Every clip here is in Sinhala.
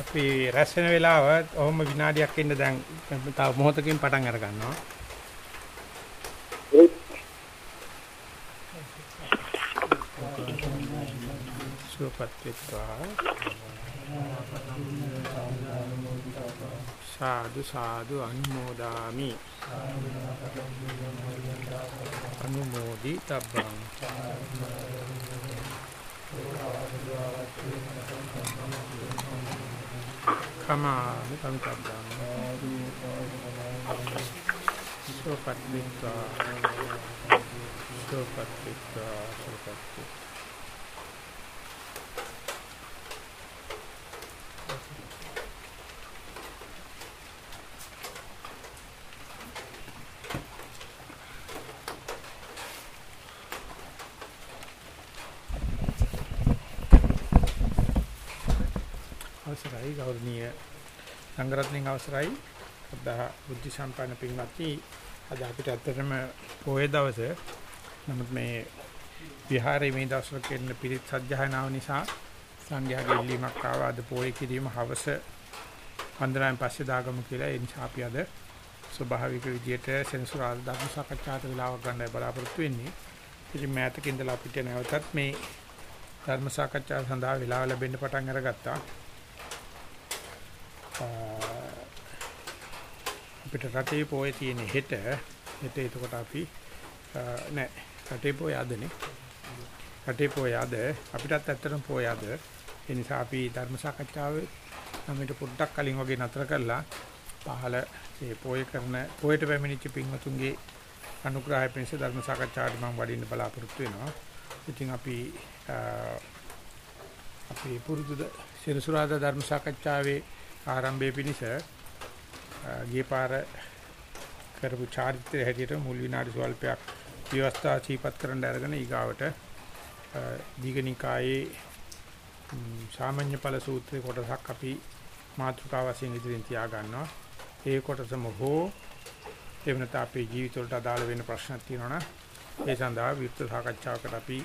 අපි රැස් වෙන වෙලාව ඔහොම විනාඩියක් ඉන්න දැන් තව මොහොතකින් පටන් අර ගන්නවා. සුවපත් වෙත්වා. සාදු සාදු අනුමෝදාමි. අනුමෝදි තබ්බං. කමාමි කමිතබ්බං. සුවපත් වෙත්වා. සුවපත් වෙත්වා. සුවපත් වෙත්වා. අවසරයි ගෞරවනීය සංග්‍රහණින් අවසරයි. අදා බුද්ධ සම්පන්න පින්වත්නි අද අපිට ඇත්තටම පොයේ දවසේ නමුත් මේ විහාරයේ මේ දවස්වල කියන පිරිත් සජ්ජහනාව නිසා සංඝයාගේ ඉල්ලීමක් ආවා අද පොයේ කිරීම හවස වන්දනාවෙන් පස්සේ දාගමු කියලා ඒ නිසා අපි අද ස්වභාවික විදියට සෙන්සුරාල් ධර්ම සාකච්ඡාට වෙලාවක් ගන්න බලාපොරොත්තු වෙන්නේ. ඉතින් මෑතක ඉඳලා අපිට නැවතත් මේ ධර්ම සාකච්ඡාව සඳහා වෙලාව ලැබෙන්න පටන් අරගත්තා. අපිට රටේ පොයේ තියෙන හෙට හෙට එතකොට අපි නෑ රටේ පොය අදනේ රටේ පොය අද අපිටත් ඇත්තටම පොය අද ඒ නිසා අපි ධර්ම සාකච්ඡාවේ අපිට පොඩ්ඩක් කලින් වගේ නතර කරලා පහල මේ පොය කරන පොයට පැමිණිච්ච පින්වතුන්ගේ අනුග්‍රහය පිණිස ධර්ම සාකච්ඡාවට මම වඩින්න බලාපොරොත්තු වෙනවා. ඉතින් අපි අපි පුරුදු සිරසුරාදා ධර්ම සාකච්ඡාවේ ආරම්භයේ පිණිස ගිය පාර කරපු චාරිත්‍රය හැටියට මුල් විනාඩි ස්වල්පයක් ව්‍යවස්ථා සීපත් කරන්න අරගෙන ඊගාවට දීගනිකායේ සාමාන්‍ය ඵල සූත්‍රයේ කොටසක් අපි මාතෘකා වශයෙන් ඉදිරියෙන් තියා ගන්නවා. ඒ කොටසම හෝ එහෙම නැත්නම් අපේ ජීවිතවලට අදාළ වෙන ප්‍රශ්නක් තියෙනවා නම් ඒ සඳහා විස්තර සාකච්ඡාවකට අපි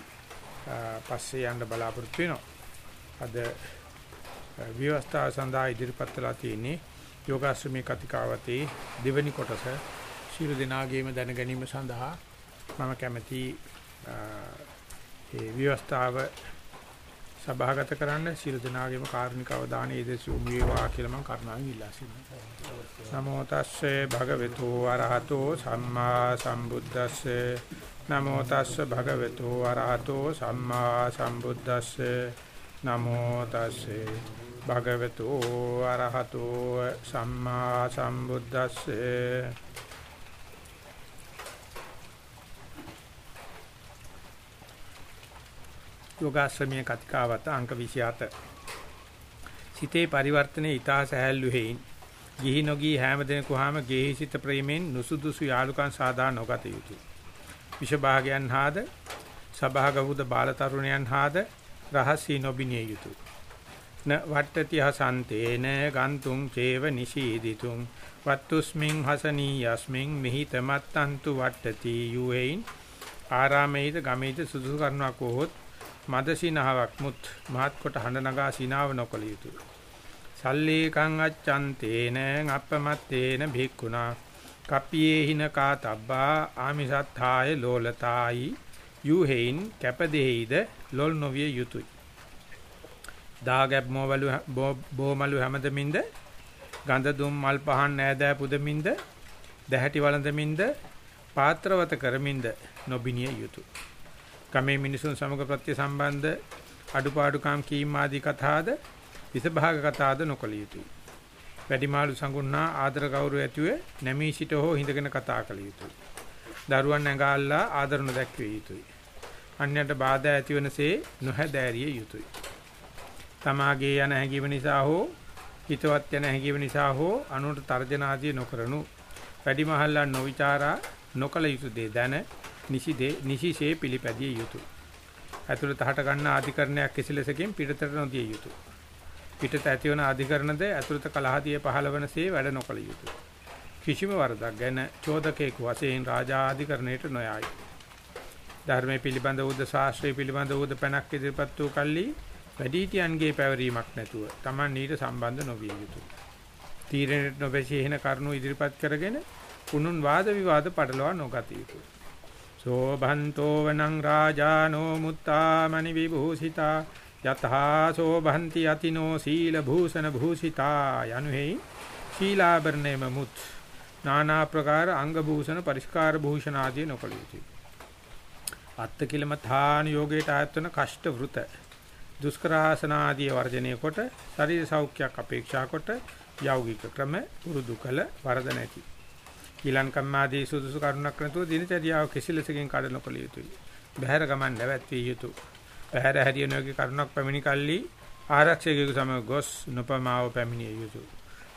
පස්සේ යන්න බලාපොරොත්තු වෙනවා. අද ව්‍යවස්ථාව සඳහා ඉදිරිපත් වෙලා තියෙන්නේ යෝගාශ්‍රමී කතිකාවතේ දෙවැනි කොටස. ශිරු දිනාගේම දැන ගැනීම සඳහා මම කැමැති ඒ ව්‍යවස්ථාව සභාගත කරන්න. ශිරු දිනාගේම කාර්මික අවධානය යොදසු වේවා කියලා මම කරුණාවෙන් ඉල්ලා සිටිනවා. නමෝ තස්සේ භගවතු වරහතෝ සම්මා සම්බුද්දස්සේ. නමෝ තස්සේ භගවතු වරහතෝ සම්මා සම්බුද්දස්සේ. නමෝ තස්සේ භගවතු අරහතෝ සම්මා සම්බුද්දස්සේ. යෝගාශ්‍රමීය කතිකාවත අංක 27 සිතේ පරිවර්තනයේ ඊතා සහැල්ලු හේයින් ගිහි නොගී හැම දිනකුවාම ගෙහි සිත ප්‍රේමෙන් නුසුදුසු යාලුකම් සාදා නොගත යුතුය. විෂභාගයන් හාද සභාගවුද බාල තරුණයන් හාද රහසී නොබිනිය යුතුය. න වට්ටති හසන්තේන ගන්තුං චේව නිශීදිතුං වත්තුස්මින් හසනී යස්මින් මිහිතමත්තන්තු වට්ටති යුහෙයින් ආරාමේද ගමේද සුදුසු කරනක් වොහොත් මදසිනහවක් මුත් මහත් කොට හඬ නගා සිනාව නොකළ යුතුය. සල්ලේකං අච්ඡන්තේන අප්පමත්තේන භික්ඛුනා කප්පියේ හින කාතබ්බා ආමිසත්ථාය ලෝලතායි යුහෙයින් කැපදෙහිද ලොල් නොවිය යුතුය. දාගැබ් මොවලු බෝමලු හැමදමින්ද ගඳ දුම් මල් පහන් නෑදෑ පුදමින්ද දැහැටි වළඳමින්ද පාත්‍රවත කරමින්ද නොබිනිය යුතුය. ගමේ මිනිසුන් සමග ප්‍රත්‍ය සම්බන්ධ අඩුපාඩුකම් කීම් ආදී කතාද විසභාග කතාද නොකළ යුතුය. වැඩිමාළු සංගුණා ආදර ගෞරව ඇතුව නැමී සිට හෝ හිඳගෙන කතා කළ යුතුය. දරුවන් ඇඟාල්ලා ආදර නොදැක්විය යුතුය. අන්‍යයට බාධා ඇතිවනසේ නොහැදෑරිය යුතුය. තමාගේ යන හැඟීම නිසා හෝ හිතවත් යන හැඟීම නිසා හෝ අනුන්ට තර්ජන ආදී නොකරනු වැඩිමහල්ලා නොවිචාරා නොකල යුතු දේ දැන නිසිදේ නිසිසේ පිළිපැදිය යුතුය. ඇතුළත හට ගන්න අධිකරණයක් කිසිලෙසකින් පිටතට නොදිය යුතුය. පිටත ඇතිවන අධිකරණද ඇතුළත කලහදියේ පහළවනසේ වැඩ නොකළ යුතුය. කිසිම වරදක් ගැන චෝදකයෙකු වශයෙන් රාජා අධිකරණයට නොයයි. ධර්මයේ පිළිබඳ උද ශාස්ත්‍රයේ පිළිබඳ උද පැනක් ඉදිරිපත් වූ කල්ලි වැඩිහිටියන්ගේ පැවරීමක් නැතුව Taman ඊට සම්බන්ධ නොවිය යුතුය. තීරණයට නොබැසීන කරුණු ඉදිරිපත් කරගෙන පුනුන් වාද විවාද පටලවා නොගත යුතුය. සෝභන්තෝ වනං රාජානෝ මුත්තාමනි විභූසිතා යතහා සෝභන්ති යතිනෝ සීල භූෂණ භූසිතා යනුෙහි ශීලාභරණයම මුත් නානා ප්‍රකාර අංග භූෂණ පරිස්කාර භූෂණ ආදී නොකළ යුතුය. අත්ති කිලමථාන යෝගයට ආයතන කෂ්ඨ වෘත දුෂ්කරාසන ආදී වර්ජනය කොට ශරීර සෞඛ්‍යයක් අපේක්ෂා කොට යෞගික ක්‍රම උරුදු කළ වරද නැති. ඊලං කම්මාදී සුදුසු කරුණක් නැතුව දිනචරියාව කිසිලෙසකින් කඩ නොකළ යුතුය. බහැර ගමන් නැවැත්විය යුතුය. බහැර හැරිය නොහැකි කරුණක් පැමිණි කල්ලි ආරක්ෂකයෙකු සමග ගොස් නොපමාව පැමිණිය යුතුය.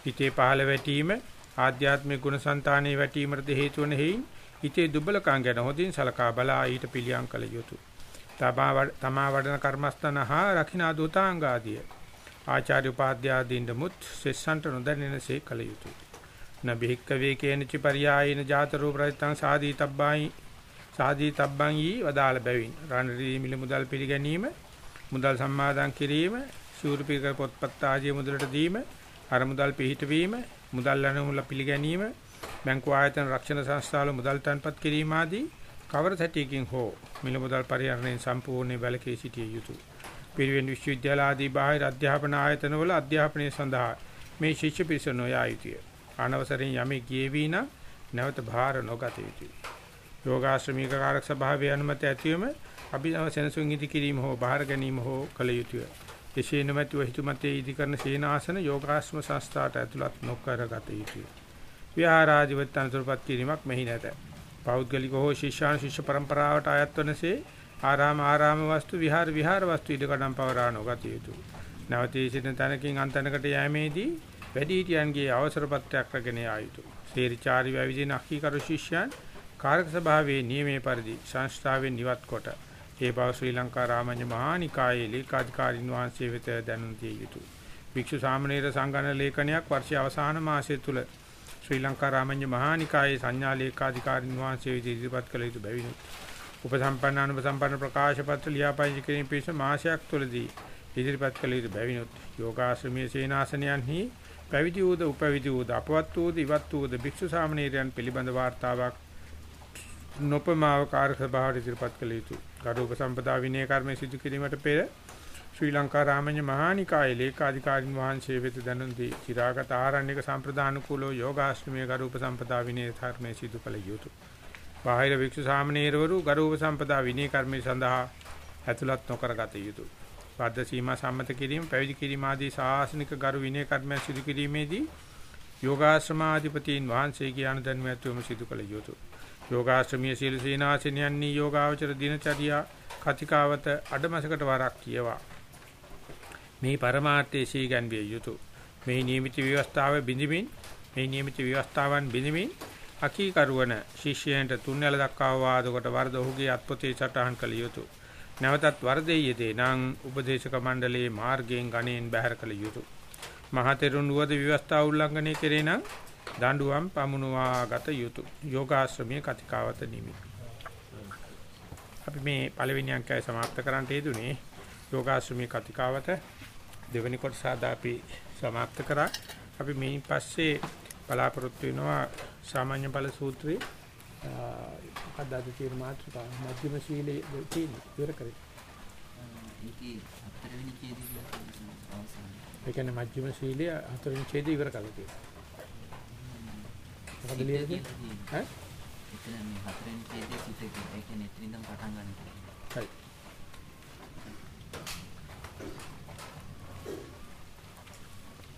හිතේ පහළ වැටීම ආධ්‍යාත්මික ගුණසංතානයේ වැටීමට හේතු වන හේයින් හිතේ දුබලකම් ගැන හොඳින් සලකා බලා ඊට පිළියම් කළ යුතුය. තමා වඩන කර්මස්තන හා රකින්න දූතාංග ආදිය ආචාර්ය උපාධ්‍ය ආදීන් මුත් සෙස්සන්ට නොදැනෙනසේ කළ යුතුය. නබිහික්ක වේ කේනච පරියායන ජාත රූප රහිතං සාදී තබ්බායි සාදී තබ්බං ඊ වදාළ බැවින් රණදී මිල මුදල් පිළිගැනීම මුදල් සම්මාදන් කිරීම ශූරපීක පොත්පත් ආදී මුදලට දීම අර මුදල් පිහිටවීම මුදල් ලැබුමුල පිළිගැනීම බැංකු ආයතන රක්ෂණ සංස්ථාවල මුදල් තන්පත් කිරීම ආදී කවර සැටියකින් හෝ මිල මුදල් පරිහරණයෙන් සම්පූර්ණ වැළකී සිටිය යුතුය. පිරිවෙන් විශ්වවිද්‍යාල ආදී බාහිර අධ්‍යාපන ආයතනවල අධ්‍යාපනය සඳහා මේ ශිෂ්‍ය පිරිස නොයා යුතුය. අනවසරින් යමෙක් ගියේවි නම් නැවත භාර නොගත යුතුය. යෝගාශ්‍රමික කාරක ස්වභාවයේ අනුමැතිය ඇතිවම අභිනව සෙනසුන් ඉදි කිරීම හෝ බාහිර ගැනීම හෝ කළ යුතුය. එසේ නොමැතිව හිතුමතේ ඉදි කරන සීනාසන යෝගාශ්‍රම සංස්ථාට ඇතුළත් නොකරගත යුතුය. විහාරාධිපති අනුතරපත් කිරීමක් මෙහි නැත. පෞද්ගලික හෝ ශිෂ්‍යාන ශිෂ්‍ය પરම්පරාවට අයත් වනසේ ආරාම ආරාම වස්තු විහාර විහාර වස්තු ඉදකඩම් පවරා නොගත යුතුය. නැවතී සිටින තැනකින් අන්තනකට යෑමේදී වැඩිහිටියන්ගේ අවසර පත්‍රයක් රැගෙන යා යුතුය. සේරිචාරි වැවිදින අකීකරු ශිෂ්‍යයන් කාරක සභාවේ නියමයේ පරිදි සංස්ථාවෙන් නිවත් කොට ඒ බව ශ්‍රී ලංකා රාමඤ්ඤ මහානිකායේ ලේකාධිකාරින් වහන්සේ වෙත දැනුම් දිය යුතුය. භික්ෂු සාමණේර සංගණන ලේඛනයක් වර්ෂයේ අවසාන මාසය තුල ශ්‍රී ලංකා රාමඤ්ඤ මහානිකායේ සංඥා ලේකාධිකාරින් වහන්සේ වෙත ඉදිරිපත් කළ යුතු බැවිනු. උපසම්පන්න අනුපසම්පන්න ප්‍රකාශ පත්‍ර ලියාපදිංචි කිරීම පිණිස මාසයක් තුලදී ඉදිරිපත් කළ යුතු බැවිනුත් යෝගාශ්‍රමයේ සේනාසනයන්හි පැවිදි වූද උපවිදි වූද අපවත් වූද ඉවත් වූද භික්ෂු සාමණේරයන් පිළිබඳ වාර්තාවක් නොපමාව කාර්ය සභාවට ඉදිරිපත් කළ යුතුය. ගරුක සම්පදා විනය කර්ම සිදු කිරීමට පෙර ශ්‍රී ලංකා රාමඤ්ඤ මහානිකායේ ලේකාධිකාරින් වහන්සේ වෙත දැනුම් දී චිරාගත ආරණ්‍යක සම්ප්‍රදානුකූලව යෝගාශ්‍රමයේ ගරුක සම්පදා විනය ධර්මයේ සිදු කළ යුතුය. බාහිර භික්ෂු සාමණේරවරු ගරුක සම්පදා විනය කර්මයේ සඳහා ඇතුළත් නොකරගත යුතුය. වද්ද සීමා සම්මත කිරීම පැවිදි කිරීම ආදී ශාසනික ගරු විනය කර්මයන් සිදු කිරීමේදී යෝගාශ්‍රමාධිපතීන් වහන්සේගේ අනුදැනුමැතුවම සිදු කළ යුතුය. යෝගාශ්‍රමීය සීල සීනාසනයන්හි යෝගාවචර දිනචර්යා කතිකාවත අඩමසකට වරක් කියවා. මේ පරමාර්ථයේ සීගන්විය යුතුය. මේ නියමිත ව්‍යවස්ථාව බිඳිමින් මේ නියමිත ව්‍යවස්ථාවන් බිඳිමින් අකීකරුවන ශිෂ්‍යයන්ට තුන්වැල දක්වා වාද කොට වරද ඔහුගේ අත්පොතේ සටහන් කළ යුතුය. නැවතත් වර්ධයේදී නම් උපදේශක මණ්ඩලයේ මාර්ගයෙන් ගණයෙන් බැහැර කළ යුතුය. මහතෙරුන් වද ව්‍යවස්ථා උල්ලංඝනය කෙරේ නම් දඬුවම් පමුණවා ගත යුතුය. යෝගාශ්‍රමයේ කතිකාවත නිමි. අපි මේ පළවෙනි අංකය સમાપ્ત කරන්න හේතුනේ යෝගාශ්‍රමයේ කතිකාවත දෙවෙනි කොටස අපි સમાપ્ત කරා. අපි මේ පස්සේ බලාපොරොත්තු වෙනවා සාමාන්‍ය ඵල සූත්‍රයේ මොකක්ද අද තියෙන මාතෘකාව මධ්‍යම ශීලයේ තියෙන ඉවර කරේ. ඒකේ හතරවෙනි ඡේදය අවසන්. ඒ කියන්නේ මධ්‍යම ශීලය හතරවෙනි ඡේදය ඉවර කරලා තියෙනවා. මොකද ලියන්නේ? ඈ? එතන මේ හතරවෙනි ඡේදයේ සිට ඒ කියන්නේ එතනින් ඉඳන් පටන් ගන්න. හරි.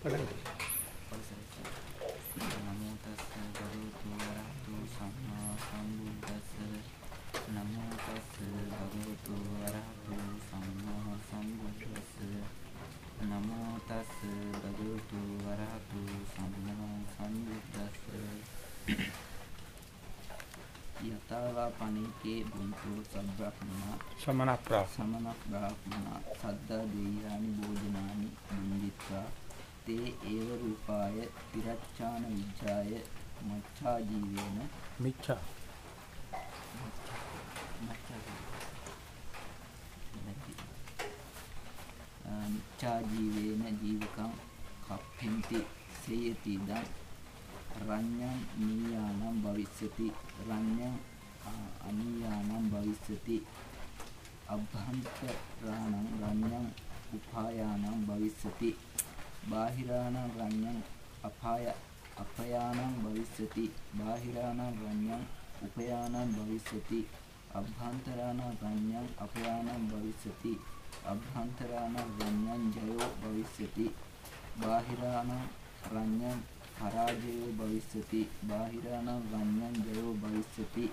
පටන් ගන්න. පණිතේ බුන්තු සබ්බක්මනා සමන ප්‍රා සමන බ්‍රාහ්මනා සද්දා දේයානි භෝජනානි බුන්දිත්වා තේ ඒව රූපාය පිරච්ඡාන විජ්ජාය මච්ඡා ජීවේන. මිච්ඡා. නිච්ඡා ජීවේන ජීවකම් කප්පෙන්ති සේයති දං රඤ්ඤං නීයානම් භවිස්සති. රඤ්ඤං අනීයානම් භවිස්සති. අභ්‍යන්තරාණං රඤ්ඤං උපායානම් භවිස්සති බාහිරාණං රඤ්ඤං අපාය අපයානං භවිස්සති. බාහිරාණං රඤ්ඤං උපයානං භවිස්සති. අභ්‍යන්තරාණං රඤ්ඤං අපයානං භවිස්සති. අභ්‍යන්තරාණං රඤ්ඤං ජයෝ භවිස්සති. බාහිරාණං රඤ්ඤං පරාජයෝ භවිස්සති. බාහිරාණං රඤ්ඤං ජයෝ භවිස්සති.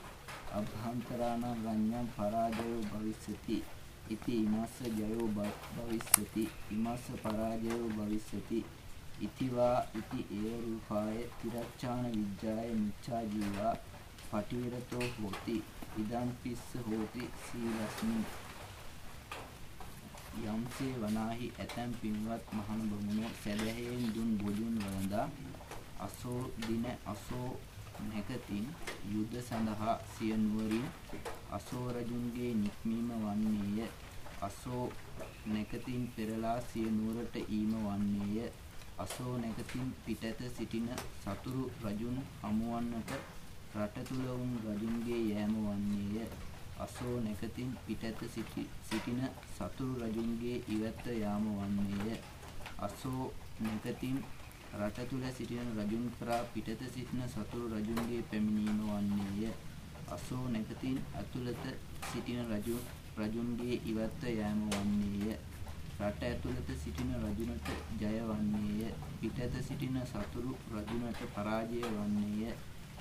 අභ්‍යන්තරාණං රඤ්ඤං පරාජයෝ භවිස්සති. ඉති ඉමස්ස ජයෝ භවිස්සති ඉමස්ස පරාජයෝ භවිස්සති ඉතිවා ඉති ඒව රූපාය තිරච්ඡාන විජ්ජාය මිච්ඡා ජීවා පටිවිරතෝ හෝති ඉදං පිස්ස හෝති සීලස්මි යම්සේ වනාහි ඇතැම් පින්වත් මහණ බමුණෝ සැදැහෙන් දුන් බොජුන් වළඳා අසෝ දින අසෝ නැකතින් යුද්ධ සඳහා සිය නුවරින් අසෝ රජුන්ගේ නික්මීම වන්නේය. අසෝ නැකතින් පෙරලා සිය නුවරට ඊම වන්නේය. අසෝ නැකතින් පිටත සිටින සතුරු රජුන් හමුවන්නට රට තුල වුන් රජුන්ගේ යෑම වන්නේය. අසෝ නැකතින් පිටත සිටින සතුරු රජුන්ගේ ඉවත යාම වන්නේය. අසෝ නැකතින් රට තුල සිටින රජුන් කරා පිටත සිටින සතුරු රජුන්ගේ පැමිණීම වන්නේය. අසෝ නැකතින් අතුලත සිටින රජු රජුන්ගේ ඉවත යාම වන්නේය. රට ඇතුළත සිටින රජුනට ජය වන්නේය. පිටත සිටින සතුරු රජුනට පරාජය වන්නේය.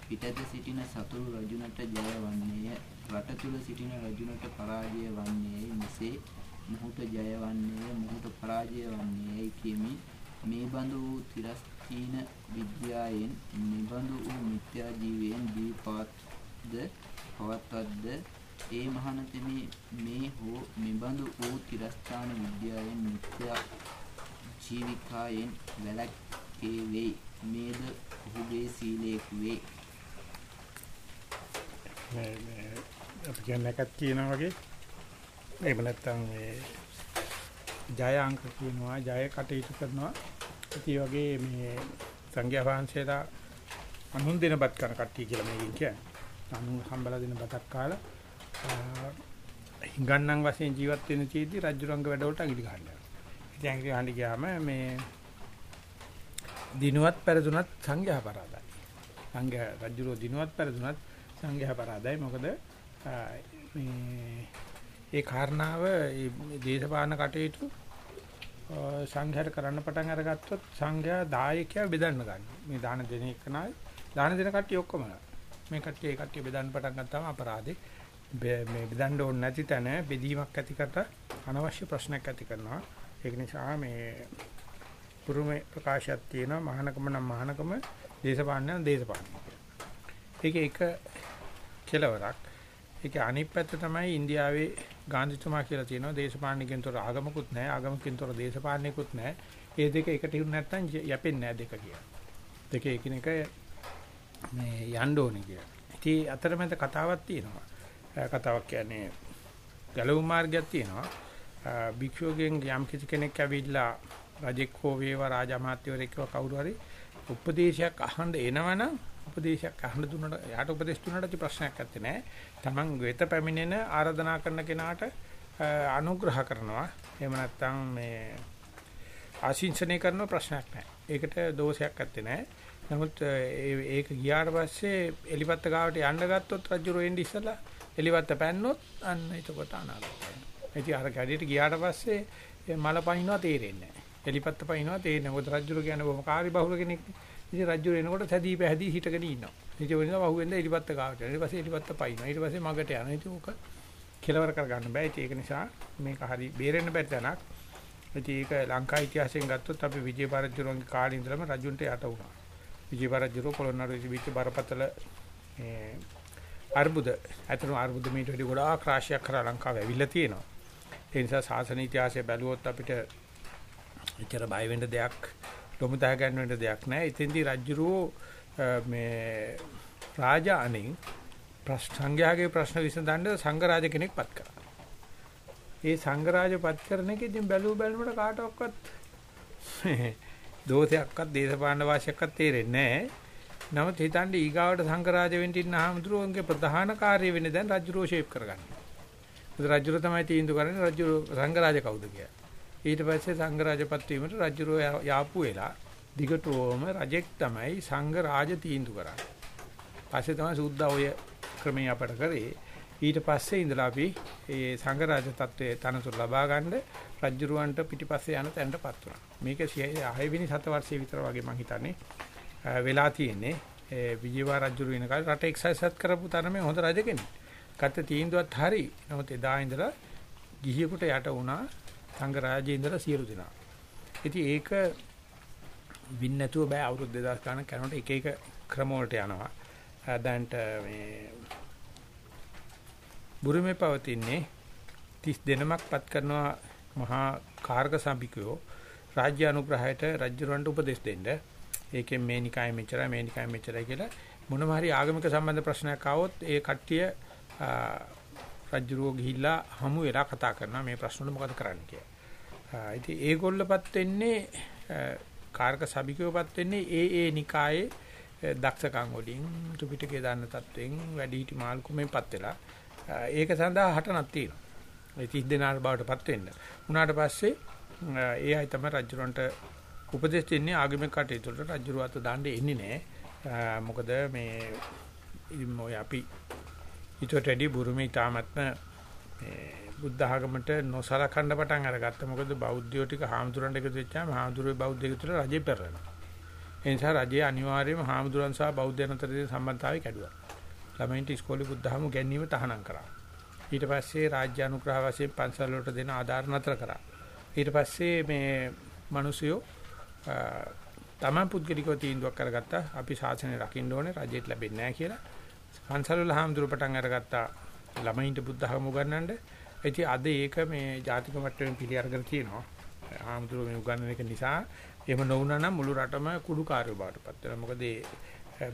පිටත සිටින සතුරු රජුනට ජය වන්නේය. රට තුල සිටින රජුනට පරාජය වන්නේය මෙසේ. මොහුට ජය වන්නේය මොහුට පරාජය වන්නේය කියමින් මේ බඳු වූ තිරස්චීන විද්‍යාවෙන් නිබඳු වූ මිත්‍යා ජීවයෙන් දීපාත්ද පවත්වද්ද ඒ මහණතෙමේ මේ හෝ මෙබඳු වූ තිරස්ථාන විද්‍යාවෙන් මිත්‍යා ජීවිකායෙන් වැළැක්කේ වෙයි. මේද ඔහුගේ සීලයක් වේ. මේ මේ අපි කියන්නේ නැකත් කියනවා වගේ. එහෙම නැත්නම් මේ ජය අංක කියනවා ජය කටයුතු කරනවා ඒ වගේ මේ සංඝයා වහන්සේලා අනුන් දිනපත් කරන කට්ටිය කියලා මේකෙන් කියන්නේ අනුන් හම්බලා දෙන බතක් කාලා හිඟන්නම් වශයෙන් ජීවත් වෙන චීදි රජුරංග වැඩවලට අගිලි ගන්නවා. ඉතින් අගිලි ගන්න ගියාම මේ දිනුවත් පෙරදුනත් සංඝයා පරාදයි. සංඝයා රජුරෝ දිනුවත් පෙරදුනත් සංඝයා පරාදයි. මොකද මේ ඒ කාරණාව මේ දේශපාලන කටයුතු සංඝයාට කරන්න පටන් අරගත්තොත් සංඝයා දායකයා බෙදන්න ගන්නවා. මේ දාන දෙන එක නයි දාන දෙන කට්ටිය ඔක්කොම මේ කට්ටිය ඒ කට්ටිය බෙදන්න පටන් ගත්තාම අපරාධේ මේ බෙදන්න ඕනේ නැති තැන බෙදීමක් ඇති කරට අනවශ්‍ය ප්‍රශ්නයක් ඇති කරනවා. ඒක නිසා මේ පුරුමේ ප්‍රකාශයක් තියෙනවා මහානකම නම් මහානකම දේශපාලන නම් දේශපාලන. ඒක එක කෙලවරක්. ඒක අනිත් පැත්ත තමයි ඉන්දියාවේ ගාන්ධිතුමා කියලා තියෙනවා දේශපාලනිකෙන් තොර ආගමකුත් නැහැ ආගමකින් තොර දේශපාලනිකුත් නැහැ. මේ දෙක එකට ඉන්න නැත්නම් යැපෙන්නේ නැහැ දෙක කියලා. දෙක එකිනෙක මේ යන්න ඕනේ කියලා. ඉතින් අතරමැද කතාවක් තියෙනවා. කතාවක් කියන්නේ ගැලවුම් මාර්ගයක් තියෙනවා. භික්ෂුවගෙන් යම් කිසි කෙනෙක් ඇවිල්ලා රජෙක් හෝ වේවා රාජමාත්‍යවරයෙක් හෝ කවුරු හරි උපදේශයක් අහන්න එනවනම් උපදේශයක් අහන්න දුන්නට යාට උපදේශ දුන්නට ඇති ප්‍රශ්නයක් නැත්තේ නෑ. Taman වෙත පැමිණෙන ආරාධනා කරන කෙනාට අනුග්‍රහ කරනවා. එහෙම නැත්නම් මේ ආශිංසනය කරන ප්‍රශ්නයක් නෑ. ඒකට දෝෂයක් නැත්තේ නෑ. නමුත් ඒක ගියාට පස්සේ එලිපත්ත ගාවට යන්න ගත්තොත් රජු රෙන්ඩි ඉස්සලා එලිවත්ත පැන්නොත් අන්න එතකොට අනාගතයි. ඉතින් අර කැඩියට ගියාට පස්සේ මල පනිනවා තේරෙන්නේ නැහැ. එලිපත්ත පනිනවා තේරෙන්නේ නැහැ. මොකද රජුර කියන්නේ බොහොම කාර්ය බහුල කෙනෙක්. ඉතින් රජුර එනකොට සැදී පැහැදී හිටගෙන ඉන්නවා. ඉතින් වෙනවා වහුවෙන්ද එලිපත්ත ගාවට. ඊට පස්සේ එලිපත්ත පනිනවා. ඊට පස්සේ මගට යනවා. ඉතින් ඕක කෙලවර කරගන්න බෑ. ඉතින් ඒක නිසා මේක හරි බේරෙන්න බැරි තැනක්. ඉතින් ඒක ලංකා ඉතිහාසයෙන් ගත්තොත් අපි විජේ බාරජුරුවන්ගේ කාලේ ඉඳලම රජුන්ට යට වුණා. විජේ බාරජුරුව පොළොන්නරුවේ තිබිච්ච බරපතල මේ අර්බුද අතන අර්බුද මීට වැඩි ගොඩාක් රාශියක් කරා ලංකාව ඇවිල්ලා තියෙනවා. ඒ නිසා සාසන ඉතිහාසය බැලුවොත් අපිට එච්චර බය වෙන්න දෙයක් ලොමුදා ගන්න වෙන්න දෙයක් නැහැ. ඉතින්දී රජුරෝ මේ රාජා අනින් සංඝයාගේ ප්‍රශ්න විසඳන්න සංඝ රාජ කෙනෙක් පත් කරා. ඒ සංඝරාජපත් කරන එක ඉතින් බැලුව බැලමුට කාටවත් දෝෂයක්වත් දේශපාලන වාසියක්වත් තේරෙන්නේ නැහැ. නමුත් හිතන්නේ ඊගාවට සංඝරාජ වෙන්න ඉන්න ආමතුරුන්ගේ ප්‍රධාන කාර්යය වෙන්නේ දැන් රජුරෝ ෂේප් කරගන්න. මොකද රජුරෝ තමයි තීන්දුව කරන්නේ රජුරෝ සංඝරාජ කවුද කියලා. ඊට පස්සේ සංඝරාජපත් වීමට රජුරෝ යාපු වෙලා දිගටම රජෙක් තමයි සංඝරාජ තීන්දුව කරන්නේ. පස්සේ තමයි සුද්ධා ඔය ක්‍රමයේ අපට කරේ. ඊට පස්සේ ඉඳලා අපි ඒ සංඝරාජ තත්වයේ තනතුරු ලබා ගන්න රජුරවන්ට පිටිපස්සේ යන තැනටපත් වුණා. මේක 6 වෙනි සත වර්ෂයේ විතර වගේ මම හිතන්නේ වෙලා තියෙන්නේ. ඒ විජේවා රජුරු වෙන කාලේ රට එක්සයිසත් කරපු තරමේ හොඳ රජ කෙනෙක්. ගත තීන්දුවත් හරි. නමුත් එදා ඉඳලා ගිහියෙකුට යට වුණා සංඝරාජයේ ඉඳලා සියලු දෙනා. ඉතින් ඒක වින් නැතුව බෑ අවුරුදු 2000 ගණන් කරනකොට එක එක ක්‍රම වලට යනවා. දැන්ට මේ බුරුමේ පවතින්නේ 30 දෙනමක් පත් කරනවා මහා කාර්ක සම්පිකයෝ රාජ්‍ය අනුග්‍රහයට රජුරවන්ට උපදෙස් දෙන්න. ඒකෙන් මේ නිකාය මෙච්චරයි මේ නිකාය මෙච්චරයි කියලා මොනම හරි ආගමික සම්බන්ධ ප්‍රශ්නයක් ආවොත් ඒ කට්ටිය රජුරෝ ගිහිල්ලා හමු වෙලා කතා කරනවා මේ ප්‍රශ්න වල මොකද කරන්න කියලා. ඉතින් ඒගොල්ලපත් වෙන්නේ කාර්ක සභිකයෝපත් වෙන්නේ ඒ ඒ නිකායේ දක්ෂකම් වලින් ත්‍රිපිටකය දාන්න තත්වෙන් වැඩි හිටි මාල්කුමෙන්පත් වෙලා ඒක සඳහා හටනක් තියෙනවා. ඒ 30 දෙනාට බවටපත් වෙන්න. උනාට පස්සේ ඒ අය තමයි රජුරන්ට උපදෙස් දෙන්නේ ආගමික කටයුතු වලට රජුර අත දාන්න එන්නේ නැහැ. මොකද මේ ඉතින් ඔය අපි ඊටටදී බුරුමේ තාමත්ම මේ බුද්ධ ආගමට නොසලකන්න පටන් අරගත්තා. මොකද බෞද්ධයෝ ටික හාමුදුරන්ට එකතු වෙච්චාම හාමුදුරුවෝ බෞද්ධයෙකු තුළ රජේ පෙරලනවා. ඒ නිසා රජයේ අනිවාර්යයෙන්ම හාමුදුරන් සහ බෞද්ධයන් අතර තියෙන සම්බන්ධතාවය කැඩුවා. ළමයින්ට ඉස්කෝලේ බුද්ධහම ගැනීම තහනම් කරා. ඊට පස්සේ රාජ්‍ය අනුග්‍රහ වශයෙන් පන්සල් වලට දෙන ආධාර නතර කරා. ඊට පස්සේ මේ මිනිසියෝ තමන් පුද්ගලිකව තීන්දුවක් කරගත්තා අපි ශාසනය රකින්න ඕනේ රජෙත් ලැබෙන්නේ නැහැ කියලා. පන්සල් වල හාමුදුරු පටන් අරගත්තා ළමයින්ට බුද්ධහම උගන්වන්න. ඉතින් අද ඒක මේ ජාතික මට්ටමින් පිළි අරගෙන තියෙනවා. හාමුදුරු මේ උගන්වන එක නිසා එහෙම නොවුනා නම් මුළු රටම කුඩු කාර්යෝ බාටපත් වෙනවා. මොකද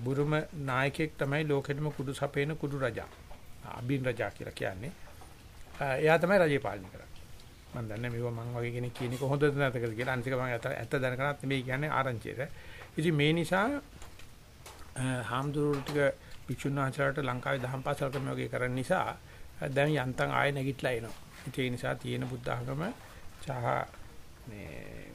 බුරුම නායකයෙක් තමයි ලෝකෙටම කුඩු සපේන කුඩු රජා. අබින් රජා කියලා කියන්නේ. එයා තමයි රජය පාලනය කරන්නේ. මම දන්නේ මේවා මං වගේ කෙනෙක් කියන එක හොඳද නැතද කියලා. අනිත් එක මම ඇත්ත දැනගන්නත් නෙමෙයි කියන්නේ ආරංචියට. ඉතින් මේ නිසා හාමුදුරුවෝ ටික භික්ෂුන් වහන්සේලාට ලංකාවේ දහම් පාසල් ක්‍රම වගේ කරන නිසා දැන් යන්තම් ආයෙ නැගිටලා එනවා. ඒ නිසා තියෙන බුද්ධ ආගම චහ මේ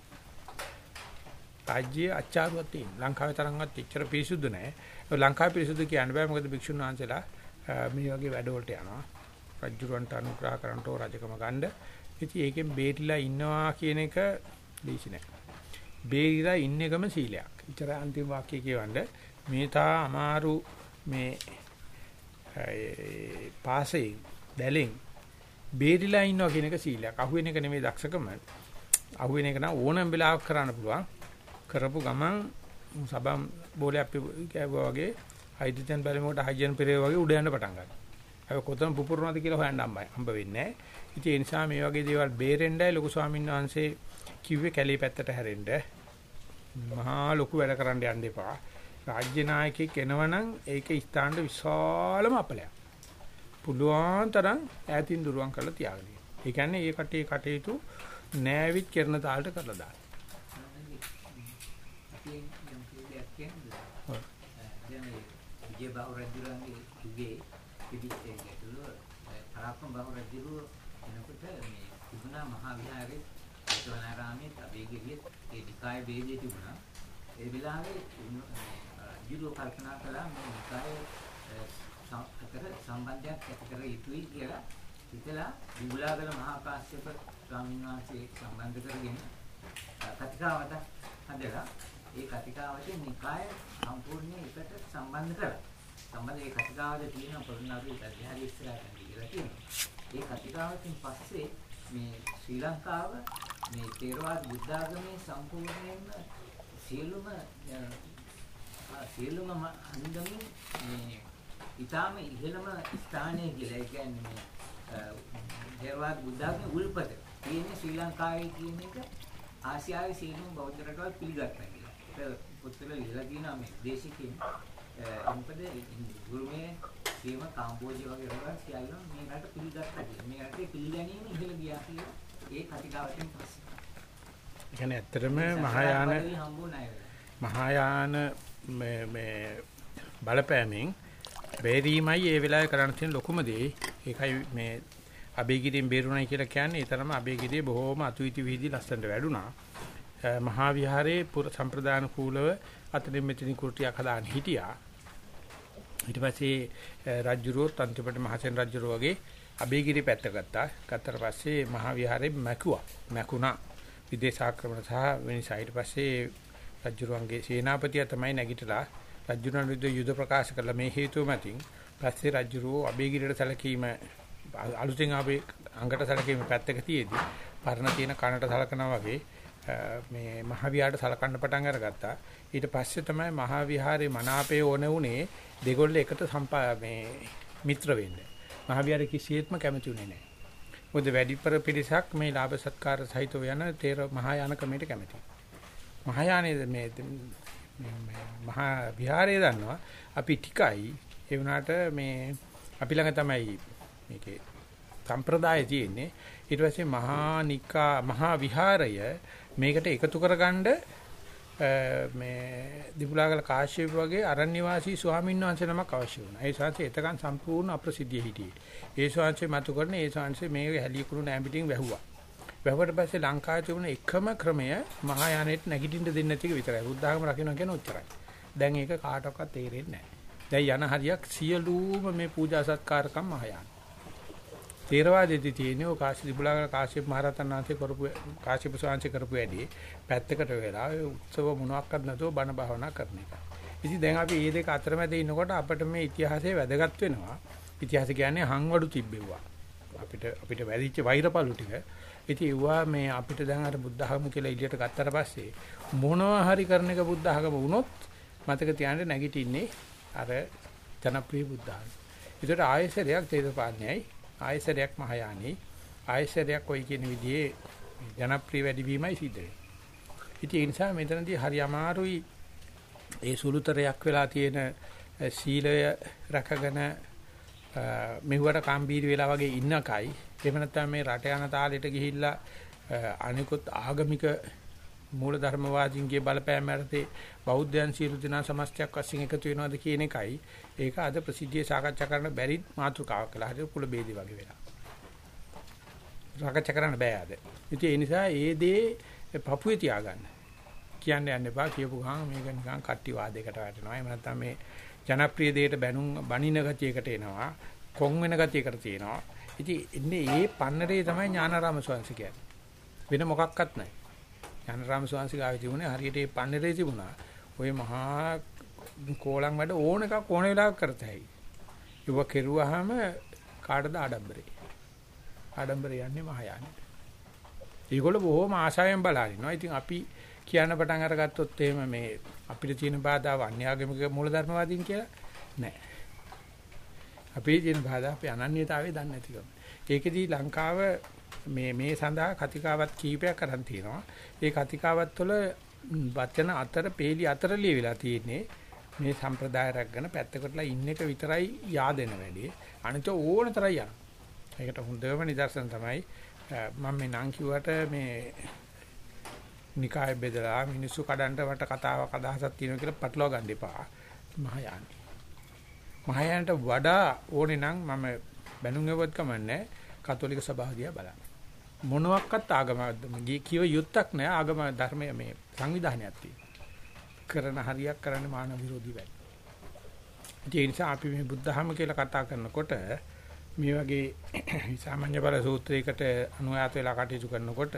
රාජ්‍ය අචාරුවක් තියෙන. ලංකාවේ තරම්වත් එච්චර පිරිසුදු නැහැ. ලංකාවේ පිරිසුදු කියන්න බෑ මොකද භික්ෂුන් වහන්සේලා මේ වගේ වැඩවලට යනවා. රජුරන්ට අනුග්‍රහ කරන්නට රජකම ගන්න. ඉතින් ඒකෙන් බේරිලා ඉන්නවා කියන එක දීසි නෑ. බේරිලා ඉන්න එකම සීලයක්. ඉතර අන්තිම වාක්‍යය කියවන්න මේ තා අමාරු මේ පාසෙන් දැලෙන් බේරිලා ඉන්නවා කියන එක සීලයක්. අහුවෙන එක නෙමෙයි දක්ෂකම. අහුවෙන එක නම් ඕනම වෙලාවක කරන්න පුළුවන්. කරපු ගමන් සබම් බෝලයක් කෑවා වගේ හයිඩ්‍රජන් බැලුමකට හයිඩ්‍රජන් පෙරේ වගේ උඩ යන්න පටන් ගන්නවා. ඒක කොතන පුපුරනවද කියලා හොයන්න හම්බ වෙන්නේ නැහැ. ඉතින් ඒ නිසා මේ වගේ දේවල් බේරෙන්නයි ලොකු ස්වාමීන් වහන්සේ කිව්වේ කැලේ පැත්තට හැරෙන්න. මහා ලොකු වැඩ කරන්න යන්න එපා. රාජ්‍ය නායකයෙක් එනවනම් ඒක ස්ථානට විශාලම අපලයක්. පුළුවන් තරම් ඈතින් දුරවන් කරලා තියාගන්න. ඒ කියන්නේ ඒ කටේ කටයුතු නෑවිත් කරන තාලට කරලා දාන්න. විජය බහු රජුගේ යුගයේ තිබිච්ච ගැටලුව පරාක්‍රම බහු රජු එනකොට මේ තිබුණා මහා විහාරයේ සෝනාරාමයේ අබේගෙලිය ඒ නිකාය ભેදේ තිබුණා ඒ වෙලාවේ රජු කල්පනා කළා මේ නිකාය අතර සම්බන්ධයක් ඇති කර යුතුයි කියලා හිතලා විමුලාගල මහා කාශ්‍යප ස්වාමීන් වහන්සේ සම්බන්ධ කරගෙන කතිකාවත හදලා ඒ කතිකාවතේ නිකාය සම්පූර්ණයෙන් එකට සම්බන්ධ කරලා සම්බන්ධ ඒ කතිකාවතේ තියෙන පොරණාවේ අධ්‍යාපනය ඉස්සරහට කියලා තියෙනවා. ඒ කතිකාවතෙන් පස්සේ මේ ශ්‍රී ලංකාව මේ තේරවාද බුද්ධ ආගමේ සම්පූර්ණයෙන්ම සියලුම සියලුම අන්දමින් මේ ඊටාම ඉහළම ස්ථානයේ කියලා ඒ කියන්නේ මේ තේරවාද බුද්ධ ආගමේ උල්පත තියෙන්නේ ශ්‍රී ලංකාවේ කියන එක ආසියාවේ සියලුම බෞද්ධ රටවල් පිළිගත්තා කියලා. ඒක පොත්වල ලියලා තියෙනවා මේ දේශිකෙන් මොකද ගුරුමේ සීම කාම්බෝජි වගේ රටවල් සියල්ලම මේ රට පිළිගත්තා කියලා. මේ රටේ පිළිගැනීම ඉහළ ගියා කියලා ඒ කතිකාවතෙන් පස්සේ. ඒ කියන්නේ ඇත්තටම මහායාන. මහායාන මේ මේ බලපෑමෙන් බේරීමයි ඒ වෙලාවේ කරන්න තියෙන ලොකුම දේ. ඒකයි මේ අබේගිරියෙන් බේරුණයි කියලා කියන්නේ ඒ තරම අබේගිරියේ බොහෝම අතුයිති විහිදි ලස්සනට වැඩුණා. මහා විහාරයේ පුර සම්ප්‍රදාන කූලව අතරින් මෙතනින් කුටියක් හදාගෙන හිටියා. ඊට පස්සේ රජුරුවත් අන්තිමට මහසෙන් රජුරුව වගේ අබේගිරි පැත්ත ගත්තා. ගත්තට පස්සේ මහා විහාරේ මැකුවා. මැකුණා. විදේශ ආක්‍රමණ සහ වෙනසා ඊට පස්සේ රජුරුවන්ගේ සේනාපතියා තමයි නැගිටලා රජුරුවන් විරුද්ධ යුද ප්‍රකාශ කළ මේ හේතුව මතින් පස්සේ රජුරුව අබේගිරියට සැලකීම අලුතෙන් ආවේ අංගට සැලකීම පැත්තක තියේදී පරණ තියෙන කනට සලකනවා වගේ මේ මහවිහාරට සලකන්න පටන් අරගත්තා. ඊට පස්සේ තමයි මහවිහාරේ මනාපේ ඕන උනේ දෙගොල්ල එකට සම්පා මේ මිත්‍ර වෙන්න. මහවිහාරේ කිසියෙත්ම කැමති උනේ නැහැ. මොකද වැඩිපුර පිරිසක් මේ ලාභ සත්කාර සහිතව යන තේර මහායාන ක්‍රමයට කැමතියි. මහායානයේ මේ මහා විහාරයේ දන්නවා අපි ටිකයි ඒ වුණාට මේ අපි ළඟ තමයි මේකේ සම්ප්‍රදාය තියෙන්නේ ඊට පස්සේ මහා නිකා මහා විහාරය මේකට එකතු කරගන්න මේ දිපුලාගල කාශ්‍යප වගේ අරණ්‍ය වාසී ස්වාමීන් වහන්සේ නමක් අවශ්‍ය වුණා. ඒ ශාන්සේ එතකන් සම්පූර්ණ අප්‍රසිද්ධිය හිටියේ. ඒ ශාන්සේ මතු කරන ඒ ශාන්සේ මේ හැලියකුරු නෑඹිටින් වැහුවා. වැහුවට පස්සේ ලංකාවේ තිබුණ එකම ක්‍රමය මහායානෙට නැගිටින්න දෙන්නේ නැති එක විතරයි. බුද්ධාගම රකින්න කියන උච්චරයි. දැන් ඒක කාටවත් තේරෙන්නේ නැහැ. දැන් යන හරියක් සියලුම මේ පූජා සත්කාරකම් මහායාන. තේරවාදෙදි තියෙන්නේ ඔය කාශ්‍යප දිබුලාගල කාශ්‍යප මහ රහතන් වහන්සේ කරපු කාශ්‍යප ස්වාමීන් කරපු වැඩි පැත්තකට වෙලා ඔය උත්සව මොනවාක්වත් නැතුව බණ භාවනා කරන එක. ඉතින් දැන් අපි මේ දෙක අතරමැද ඉන්නකොට අපිට මේ ඉතිහාසය වැදගත් වෙනවා. ඉතිහාසය කියන්නේ හංවඩු තිබ්බෙව්වා. අපිට අපිට වැදිච්ච වෛරපළු ටික. ඉතින් ඒවා මේ අපිට දැන් අර බුද්ධ ධර්ම කියලා එළියට ගත්තට පස්සේ මොනවා හරි කරන එක බුද්ධ ධර්ම වුණොත් මතක තියාගන්න නැගිටින්නේ අර ජනප්‍රිය බුද්ධ ධර්ම. ඒකට ආයසරයක් තේරපාන්නේයි ආයසරයක් මහායානි ආයසරයක් ඔයි කියන විදිහේ ජනප්‍රිය වැඩි වීමයි සිද්ධ වෙන්නේ. ඉතින් ඒ නිසා මෙතනදී හරි අමාරුයි ඒ සුළුතරයක් වෙලා තියෙන සීලය රැකගෙන මෙහුවට කම්බීරි වෙලා වගේ ඉන්නකයි එහෙම නැත්නම් මේ රට යන තාලෙට ගිහිල්ලා අනිකුත් ආගමික මූලධර්මවාදීන්ගේ බලපෑම යටතේ බෞද්ධයන් සියලු දෙනා සමස්තයක් වශයෙන් එකතු වෙනවද කියන එකයි ඒක අද ප්‍රසිද්ධියේ සාකච්ඡා කරන්න බැරි මාතෘකාවක් කියලා හරියට කුල බේදි වගේ වෙලා. සාකච්ඡා කරන්න බෑ අද. ඉතින් ඒ නිසා ඒ දේ පපුවේ තියාගන්න. කියන්න යන්න එපා කියපු ගමන් මේක නිකන් කට්ටි වාදයකට වැටෙනවා. එහෙම නැත්නම් මේ ජනප්‍රිය දෙයට බැනුම් බණින ගතියකට එනවා. කොන් වෙන ගතියකට තියෙනවා. ඉතින් ඉන්නේ ඒ පන්නරේ තමයි ඥානාරාම ස්වාමීන් කියන්නේ. වෙන මොකක්වත් නැහැ. ඥානාරාම ස්වාමීන් ගාවේ තිබුණේ හරියට ඒ පන්නරේ තිබුණා. ওই මහා කෝලම් වැඩ ඕන එකක් ඕන වෙලාවක කරතයි. ඉව කෙරුවාම කාටද ආඩම්බරේ? ආඩම්බරේ යන්නේ මහායානෙ. ඒගොල්ලෝ බොහොම ආශාවෙන් බලනවා. ඉතින් අපි කියන්න පටන් අරගත්තොත් එහෙම මේ අපිට තියෙන බාධාව අන්‍යාගමික මූලධර්මවාදීන් කියලා නෑ. අපේ තියෙන බාධා අපේ අනන්‍යතාවය දන්නේ නැතිකම. ඒකෙදී ලංකාව මේ මේ සඳහා කතිකාවත් කීපයක් අරන් තියෙනවා. ඒ කතිකාවත් වල වචන අතර peeli අතර ලියවිලා තියෙන්නේ මේ සම්ප්‍රදාය රැකගෙන පැත්තකටලා ඉන්න එක විතරයි yaadෙන වැඩි. අනිත ඕන තරයි යන. ඒකට හොඳම නිදර්ශන තමයි මම මේ නම් කිව්වට මේ නිකාය බෙදලා මිනිස්සු කඩන්න වට කතාවක් අදහසක් තියෙනවා කියලා පටලවා ගන්න එපා. මහායාන. මහායානට වඩා ඕනේ නම් මම බැනුම් එවත් කමන්නේ කතෝලික සභාව දිහා බලන්න. මොනවත් ආගම කිව යුත්තක් නෑ ආගම ධර්මය මේ සංවිධානයක් තියෙනවා. කරන හරියක් කරන්නේ මානව විරෝධී වැඩ. ඒ නිසා අපි මේ බුද්ධහම කියලා කතා කරනකොට මේ වගේ සාමාන්‍ය බල සූත්‍රයකට අනුයාත වෙලා කටයුතු කරනකොට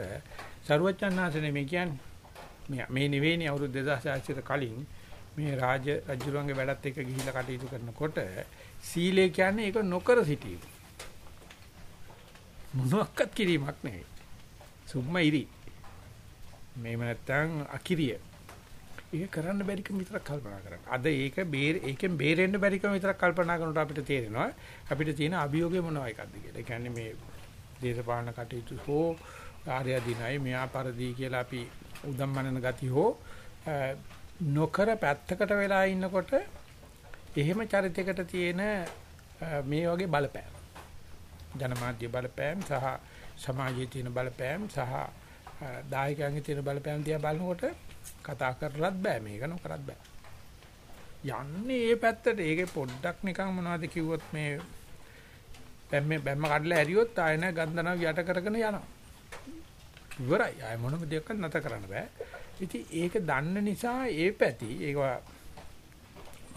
සරුවච්චන්හන්සේ මේ කියන්නේ මේ නෙවෙයිනේ අවුරුදු 2600 කලින් මේ රාජ රජුරුවන්ගේ වැඩත් එක්ක ගිහිල්ලා කටයුතු කරනකොට සීලය කියන්නේ ඒක නොකර සිටීම. මොනක්වත් කිරීමක් නෙවෙයි. සුම්ම ඉරි. මේව නැත්තම් අකිරිය. ඒක කරන්න බැරිකම විතරක් කල්පනා කරන්න. අද ඒක බේර ඒකෙන් බේරෙන්න බැරිකම විතරක් කල්පනා කරනකොට අපිට තේරෙනවා අපිට තියෙන අභියෝගය මොනවා එකක්ද කියලා. ඒ කියන්නේ මේ දේශපාලන කටයුතු හෝ ආර්ය දිනයි මෙහා පරදී කියලා අපි උදම්මනන ගති හෝ නොකර පැත්තකට වෙලා ඉන්නකොට එහෙම චරිතයකට තියෙන මේ වගේ බලපෑම. ජනමාධ්‍ය බලපෑම් සහ සමාජයේ තියෙන බලපෑම් සහ දායකයන්ගේ තියෙන බලපෑම් දිහා බලනකොට කතා කරලත් බෑ මේක නොකරත් බෑ. යන්නේ මේ පැත්තට ඒකේ පොඩ්ඩක් නිකන් මොනවද කිව්වොත් මේ බැම්ම බැම්ම කඩලා ඇරියොත් ආය නැ ගන්ධනාව යට කරගෙන යනවා. ඉවරයි. ආය මොනම දෙයක්වත් නැත කරන්න බෑ. ඉතින් ඒක දන්න නිසා ඒ පැති ඒක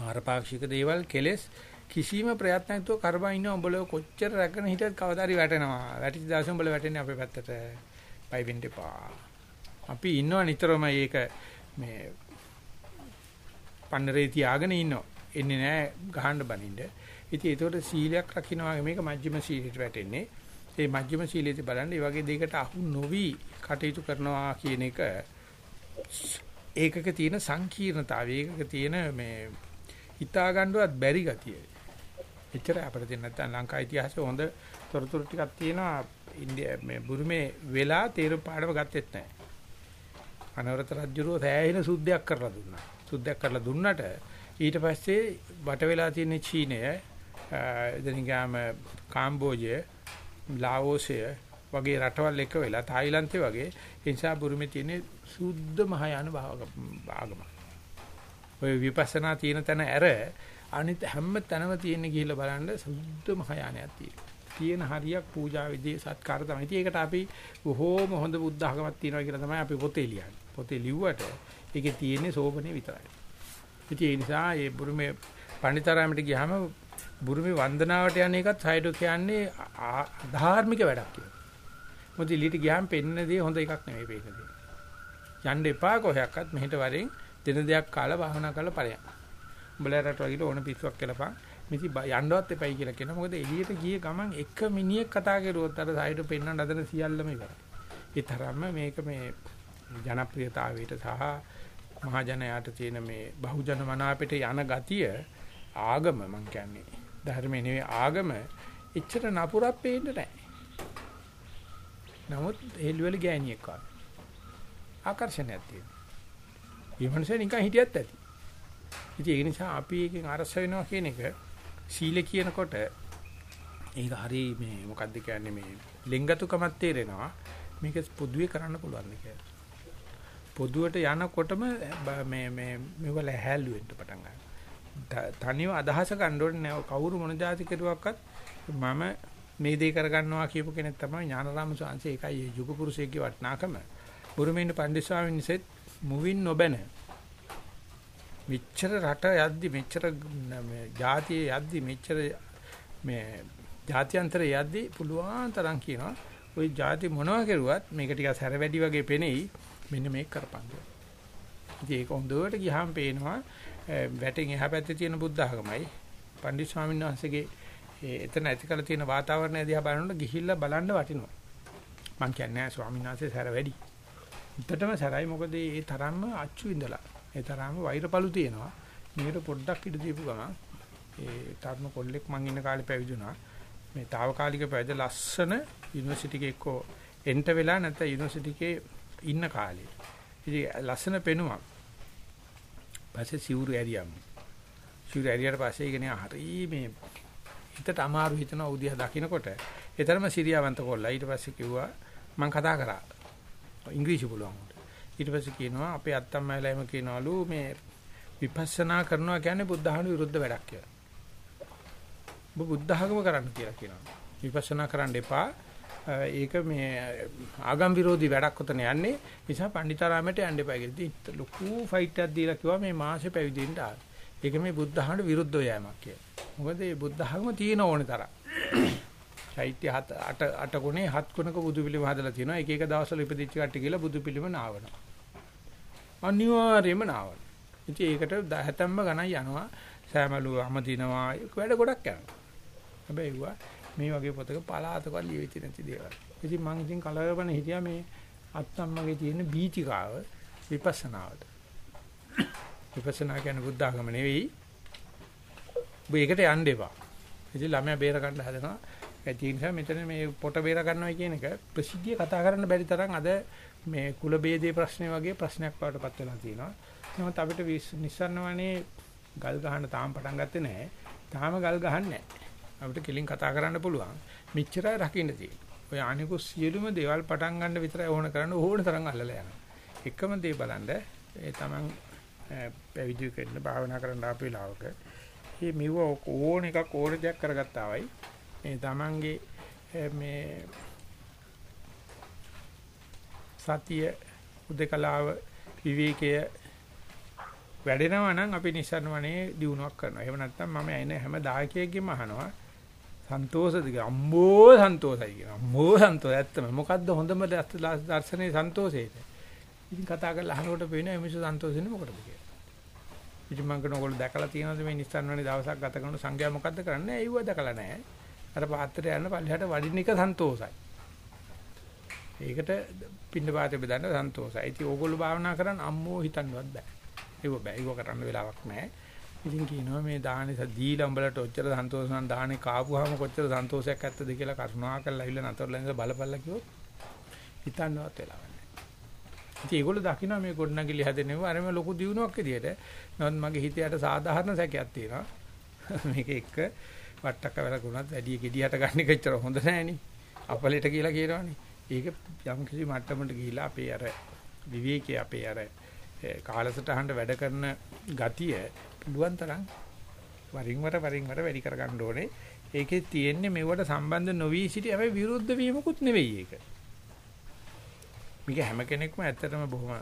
මාරපාක්ෂික දේවල් කෙලස් කිසිම ප්‍රයත්නයක් නැතුව කරබන් ඉන්න උඹල කොච්චර රැකගෙන හිටියත් කවදාරි වැටෙනවා. වැටිච්ච දවසේ උඹල වැටෙන්නේ අපේ පැත්තට. බයි වෙන්න එපා. අපි ඉන්නවා නිතරම මේක මේ පන්නරේ තියාගෙන ඉන්නවා. එන්නේ නැහැ ගහන්න බනින්න. ඉතින් ඒතකොට සීලයක් රකින්නවා මේක මජ්ක්‍ධිම සීලයට වැටෙන්නේ. ඒ මජ්ක්‍ධිම සීලයේදී බලන්න මේ වගේ දෙයකට අහු නොවි කටයුතු කරනවා කියන එක ඒකක තියෙන සංකීර්ණතාවය ඒකක තියෙන මේ හිතා ගන්නවත් බැරි ගතිය. එච්චර අපිට තියෙන නැත්නම් ලංකා ඉතිහාසයේ හොඳ තොරතුරු ටිකක් තියෙනවා ඉන්දියා මේ බුරුමේ වෙලා තේරු පාඩම ගත්තෙත් නැහැ. අනවරත රජුරෝ සෑහෙන සුද්ධයක් කරලා දුන්නා. සුද්ධයක් කරලා දුන්නට ඊට පස්සේ වට වෙලා තියෙන චීනය එදින ගාම කාම්බෝජය ලාෝසය වගේ රටවල් එක වෙලා තායිලන්තේ වගේ ඒ නිසා බුරුමේ තියෙන සුද්ධ මහායාන ආගම. ඔය විපස්සනා තියෙන තැන ඇර අනිත් හැම තැනම තියෙන ගිහිල්ලා බලන්න සුද්ධ මහායානයක් තියෙනවා. තියෙන හරියක් පූජා විදී සත්කාර තමයි. ඉතින් ඒකට අපි බොහෝම හොඳ බුද්ධ ආගමක් තියෙනවා කියලා තමයි අපි පොතේ ලියන්නේ. පොතේ ලිව්වට ඒකේ තියෙන්නේ සෝබනේ විතරයි. ඉතින් ඒ නිසා මේ බුරුමේ පණිතරාමයට ගියාම බුරුමේ වන්දනාවට යන එකත් සයිඩෝ කියන්නේ ධාර්මික වැඩක් කියලා. මොකද ඊට ගියාම පෙන්න දේ හොඳ එකක් නෙවෙයි පේන දේ. යන්න එපා කොහයක්වත් මෙහෙට වරෙන් දින දෙකක් කාලා භාවනා කරලා ඵලයක්. උඹලා රට වගේ ඕන පිස්සුවක් කියලාපන්. මිසි යන්නවත් එපයි කියලා කියනවා. මොකද එළියට ගියේ ගමන් එක මිනිහෙක් කතා කරුවොත් අර සයිඩෝ පෙන්නන්න හදන සියල්ලම ඉවරයි. ඒ තරම්ම මේක මේ ජනප්‍රියතාවයට සහ මහජනයාට තියෙන මේ බහුජන මනාපයට යන ගතිය ආගම මං කියන්නේ ධර්මයේ නෙවෙයි ආගම එච්චර නපුරක් පේන්නේ නැහැ. නමුත් එල්වල ගෑණියෙක් වගේ. ආකර්ෂණයක් තියෙනවා. මේ මනුස්සයා නිකන් හිටියත් ඇති. ඉතින් ඒ නිසා අපි එකෙන් අරස වෙනවා කියන එක සීල කියනකොට ඒක හරි මේ මොකද්ද කියන්නේ මේ ලෙන්ගතුකමක් තේරෙනවා. මේක පොදුවේ කරන්න පුළුවන් කියලා. පොදුවට යනකොටම මේ මේ මේවල හැල්ලු වෙන්න පටන් ගන්නවා. තනිව අදහස ගන්න ඕනේ කවුරු මොන જાති කෙරුවක්වත් මම මේ දේ කරගන්නවා කියපු කෙනෙක් තමයි ඥානරාම සාංශේ ඒකයි යුග පුරුෂයෙක්ගේ වටිනාකම. බුරුමේන පණ්ඩිත ස්වාමීන් වහන්සේත් මුවින් නොබැන. මෙච්චර රට යද්දි මෙච්චර ජාතිය යද්දි මෙච්චර මේ ජාත්‍යන්තර යද්දි පුළුවන් තරම් කියනවා ওই ಜಾති මොනවා කරුවත් මේක ටිකක් හැර වැඩි වගේ පෙනෙයි මෙන්න මේක කරපන් කියලා. ඉතින් ඒක හොඳට ගියාම පේනවා වැටෙන් එහා පැත්තේ තියෙන බුද්ධ ආගමයි පණ්ඩිත ස්වාමීන් වහන්සේගේ එතන ඇති කළ තියෙන වාතාවරණය දිහා බලනකොට ගිහිල්ලා බලන්න වටිනවා. මං කියන්නේ ස්වාමීන් වහන්සේ සැර වැඩි. උඩටම සැරයි මොකද ඒ තරම්ම අච්චු ඉඳලා. ඒ තරම්ම වෛරපලු තියෙනවා. මේකට පොඩ්ඩක් ඉඳ දීපු ගමන් ඒ තරුණ කොල්ලෙක් මං ඉන්න කාලේ පැවිදුණා. මේ తాවකාලික පැවිද ලස්සන යුනිවර්සිටි එකේ එක්කෝ එන්ට වෙලා නැත්නම් යුනිවර්සිටි එකේ ඉන්න කාලේ. ඉතින් ලස්සන පෙනුමක්. පස්සේ සිවුරු ඇරියම්. සිවුරු ඇරියට පස්සේ ඉගෙන හරි මේ හිතට අමාරු හිතන උදියා දකින්නකොට ඒතරම සිරියාවන්ත කොල්ලා ඊට පස්සේ කිව්වා මම කතා කරා. ඉංග්‍රීසි පුළුවන්. ඊට පස්සේ කියනවා අපේ අත්තම්මයිලාම කියනවලු මේ විපස්සනා කරනවා කියන්නේ බුද්ධ ධර්ම විරුද්ධ වැඩක් කියලා. ඔබ බුද්ධ ධර්ම කරන්න කියලා කියනවා. විපස්සනා කරන්න එපා. ඒක මේ ආගම් විරෝධී වැඩක් උතන යන්නේ. නිසා පණ්ඩිතාරාමයට යන්න එපා කියලා. ඉතින් ලොකු ෆයිට් එකක් දීලා කිව්වා මේ මාසෙ පැවිදෙන්න ආ. ඒක මේ බුද්ධ ධර්මයට විරුද්ධව යෑමක් කියලා. මොකද මේ බුද්ධ ධර්ම තියෙන ඕනේ තරම්. චෛත්‍ය 7 8 8 ගුණේ 7 ගුණක බුදු පිළිම හදලා තියෙනවා. එක එක දවස්වල ඉපදිච්ච කට්ටිය කියලා බුදු පිළිම නාවනවා. අනිවාර්යයෙන්ම නාවනවා. ඉතින් ඒකට හැතැම්ම ගණන් යනවා. සෑමලු අමදිනවා. වැඩ ගොඩක් යනවා. හැබැයි මේ වගේ පොතක පලාතකවත් ලියවිච්ච නැති දේවල්. ඉතින් මම ඉතින් කලවපන හිටියා මේ අත්තම්මගේ තියෙන බීචිකාව විපස්සනාවට. විපස්සනා කියන්නේ බුද්ධ ආගම නෙවෙයි. ඔබ ඒකට යන්න එපා. ඉතින් ළමයා බේර ගන්න හදනවා. ඒ නිසා මෙතන මේ පොට බේර ගන්නවා කියන එක ප්‍රසිද්ධිය කතා කරන්න බැරි තරම් අද මේ කුල ભેදේ ප්‍රශ්නේ වගේ ප්‍රශ්නයක් වඩටපත් වෙලා තියෙනවා. නමුත් අපිට නිස්සාරණවනේ ගල් ගහන්න තාම පටන් ගත්තේ නැහැ. තාම ගල් ගහන්නේ නැහැ. අපිට කෙලින් කතා කරන්න පුළුවන්. මෙච්චරයි රකින්න තියෙන්නේ. ඔය අනිකු සියලුම දේවල් පටන් ගන්න විතරයි ඕන කරන්නේ ඕන තරම් අල්ලලා යනවා. එකම දේ බලන්න ඒ තමන් පැවිදි වෙන්න භාවනා කරන්න ආපු වෙලාවක මේ මෙව ඕන එකක් ඕන දෙයක් කරගත්තා වයි මේ තමන්ගේ මේ සතිය උදකලාව විවේකය වැඩෙනවා නම් අපි නිසරණවනේ දිනුවක් කරනවා. එහෙම නැත්නම් මම එන හැම දායකයෙක්ගෙම අහනවා සන්තෝෂද කියලා. අම්මෝ සන්තෝෂයි කියනවා. අම්මෝ සන්තෝෂ ඇත්තම. මොකද්ද හොඳම දර්ශනේ සන්තෝෂේද? ඉතින් කතා කරලා අහනකොට පේනවා මිනිස්සු සන්තෝෂෙන්නේ මොකටද කියලා. ඉතින් මම කියන ඕගොල්ලෝ දැකලා තියෙනවද මේ නිස්සාරණවනේ දවසක් ගත කරන සංඝයා මොකද්ද කරන්නේ? ඒව දැකලා නැහැ. අර පාත්‍රය යන පල්ලෙහාට වඩින එක සන්තෝෂයි. ඒකට පින්න පාතේ බෙදන්න සන්තෝෂයි. ඉතින් ඕගොල්ලෝ භාවනා කරන් අම්මෝ හිතන්නවත් බෑ. ඒව බෑ. ඒව කරන්න වෙලාවක් නැහැ. ඉතින් කියනවා මේ දාහනේ දීලා උඹලට ඔච්චර සන්තෝෂ නම් දාහනේ කාපුවාම කොච්චර සන්තෝෂයක් ඇත්තද කියලා කරුණා කරලා ඇවිල්ලා නතරලා ඉඳලා බලපල්ලා කිව්වොත් හිතන්නවත් වෙලාවක් නැහැ. ඉතින් ඒගොල්ලෝ දකිනවා මේ ගොඩනැගිලි හැදෙනවා අරම ලොකු දියුණුවක් විදියට. නමුත් මගේ හිතයට සාධාරණ සැකයක් තියෙනවා. මේක එක්ක වට්ටක්ක වැලකුණත් වැඩි ගෙඩියට ගන්න එක ඇත්තට හොඳ නෑනේ. අපලෙට කියලා කියනවනේ. ඒක යම් කිසි මට්ටමකට ගිහිලා අපේ අර විවේකයේ අපේ අර කාලසටහනට වැඩ කරන ගතිය පුළුවන් තරම් වරින් වර වරින් වර වැඩි කර ගන්න ඕනේ. ඒකේ තියෙන්නේ මෙවට සම්බන්ධ නොවි සිටි හැබැයි විරුද්ධ වීමකුත් නෙවෙයි ඒක. මේක හැම කෙනෙක්ම ඇත්තටම බොහොම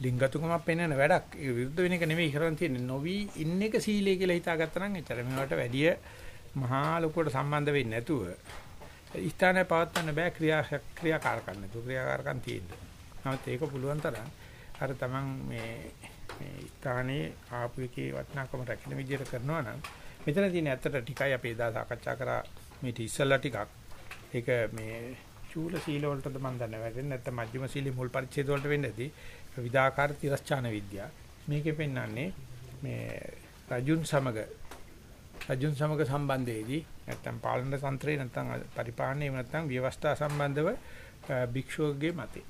ලිංගතුකමක් පෙන්වන වැඩක්. ඒක විරුද්ධ වෙන එක නෙවෙයි කරන් තියෙන්නේ. නොවි ඉන්න එක සීලය කියලා හිතාගත්තා නම් එච්චර මේවට වැඩිය මහා ලොකුවට සම්බන්ධ වෙන්නේ නැතුව ස්ථානය පවත්වන්න බෑ ක්‍රියා ක්‍රියාකාරකම් නැතුව ක්‍රියාකාරකම් තියෙන්න. නමුත් ඒක පුළුවන් තරම් අර තමන් මේ මේ ස්ථානයේ ආපු එකේ වටිනාකම රැකෙන විදිහට කරනවා නම් මෙතන තියෙන ඇත්තට ටිකයි අපි එදා සාකච්ඡා කරා මේ ඉස්සල්ලා ටිකක්. ඒක මේ චූල සීල වලටද මම දන්නේ වැටෙන්නේ නැත්නම් මජ්ක්‍ධිම සීලේ මුල් පරිච්ඡේද වලට වෙන්නේ නැති විදාකාර තිරස්චාන විද්‍යාව මේකේ පෙන්වන්නේ මේ රජුන් සමග රජුන් සමග සම්බන්ධයේදී නැත්නම් පාලන තන්ත්‍රේ නැත්නම් පරිපාලනයේ නැත්නම් ව්‍යවස්ථා සම්බන්ධව භික්ෂුවගේ මතේ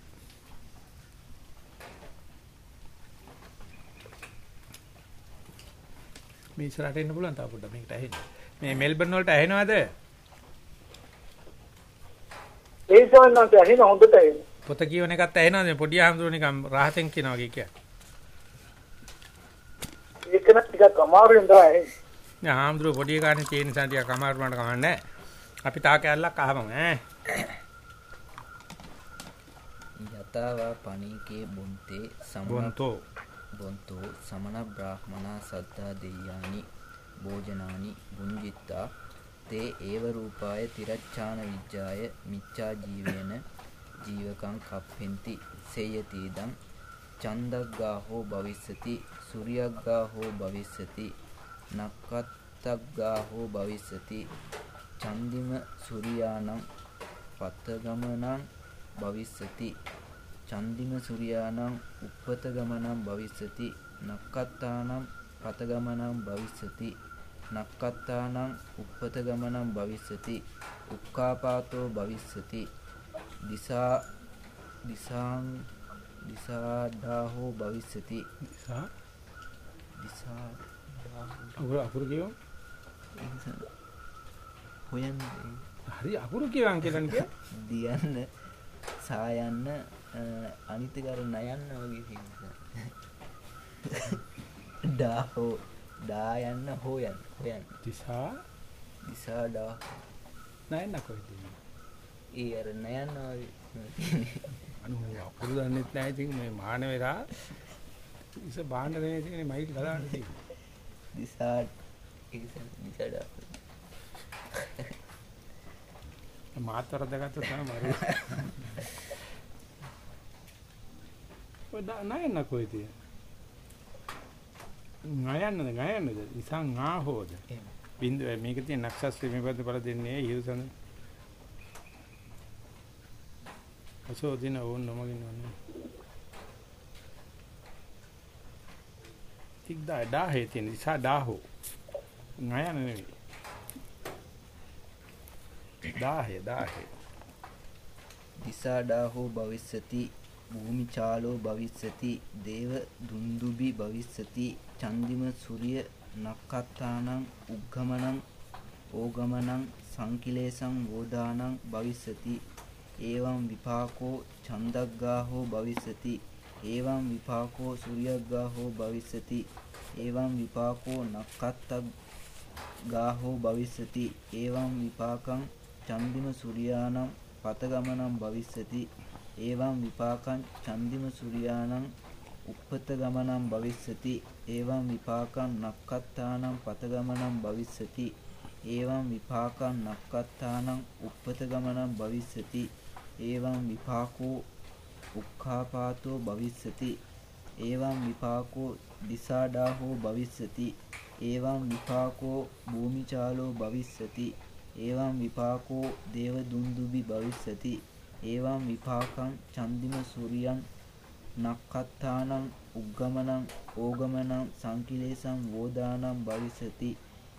මේ ඉස්සරහට එන්න පුළුවන් තා පොඩ්ඩක් මේකට ඇහෙන්න. මේ මෙල්බර්න් වලට ඇහෙනවද? ඒ සමන්නාට ඇහෙන හොඳට ඇහෙන. පොත කියවන එකත් ඇහෙනවද? මේ පොඩි ආහඳුර නිකන් රහසෙන් කියනවා වගේ කියන්නේ. ඒක නම් ටිකක් අමාරුවෙන් තමයි ඇහෙන්නේ. නෑ ආහඳුර පොඩි කාණේ තියෙන නිසා ටිකක් අමාරු වුණාට කමන්නේ අපි තා කැල්ලක් අහමු ඈ. යතාවා පණීකේ බුන්තේ සම්මා බොන්තෝ බොන්තෝ සමන බ්‍රාහ්මනා සද්දා දෙය්‍යානි භෝජනානි බුඤ්ජිත්තා තේ ඒව රූපාය තිරච්ඡාන විජ්ජාය මිච්ඡා ජීවේන ජීවකං කප්පෙන්ති සේයතිදං චන්දග්ගා හෝ භවිස්සති සූර්යග්ගා හෝ භවිස්සති නක්කත්තග්ගා හෝ භවිස්සති චන්දිම සූර්යානං පතගමනං භවිස්සති චන්දිම සූර්යානම් උප්පත ගමනම් භවිස්සති. නක්කත්තානම් පත ගමනම් භවිස්සති. නක්කත්තානම් උප්පත ගමනම් භවිස්සති. උක්කාපාතෝ භවිස්සති. දිසා දිසාං දිසාඩාහෝ භවිස්සති. නිසා දිසා අකුරු අකුරු කියෝ හොයන්නේ. හරි අකුරු කියවන් කියලා නිකන් දියන්න සායන්න අනිතකර නයන්න වගේ සිංහ ඩාහෝ ඩායන්න හෝයන් හොයන් දිසා? දිසා ඩා. නෑ නකොයිද ඒ අර නයන්න අනු අකුරු දන්නෙත් නැහැ ඉතින් මේ මාන වෙලා. ඉස බාන්න දෙන්නේ තියෙන්නේ මයික් ගලවන්න තියෙන්නේ. දිසා දිසා ඩා. මාත් වරදගත්තොත් තමයි ඔය නෑ නකොයිද නයන්නද නයන්නද? නිසා ngා හොද එහෙම. බින්ද මේක තියෙන නක්ෂත්‍රය මේ පැත්ත බල දෙන්නේ හිරුසන අසෝ දින ඕන නමගින් වන්නේ. තික් දා ඩා හේ තියෙන නිසා ඩා හෝ නයන නෙවෙයි. ඩා හේ ඩා හේ දිසා ඩාහෝ භවිස්සති භූමිචාලෝ භවිස්සති දේව දුන්දුබි භවිස්සති චන්දිම සූර්ය නක්කත්තානං උග්ගමනං ඕගමනං සංකිලේසං වෝදානං භවිස්සති. ඒවං විපාකෝ චන්දග්ගා හෝ භවිස්සති. ඒවං විපාකෝ සූර්යග්ගා හෝ භවිස්සති. ඒවං විපාකෝ නක්කත්තග්ගා හෝ භවිස්සති. ඒවං විපාකං චන්දිම සූර්යානම් පතගමනං භවිස්සති. ඒවං විපාකං චන්දිම සූර්යානම් උප්පත ගමනං භවිස්සති. ඒවං විපාකං නක්කත්තානම් පතගමනං භවිස්සති. ඒවං විපාකං නක්කත්තානං උප්පත ගමනං භවිස්සති. ඒවං විපාකෝ උක්ඛාපාතෝ භවිස්සති. ඒවං විපාකෝ දිසාඩාහෝ භවිස්සති. ඒවං විපාකෝ භූමිචාලෝ භවිස්සති. ඒවං විපාකෝ දේවදුන්දුබි භවිස්සති. ඒවං විපාකං චන්දිම සූරියං නක්කත්තානං උග්ගමනං ඕගමනං සංකිලේසං වෝදානං භවිස්සති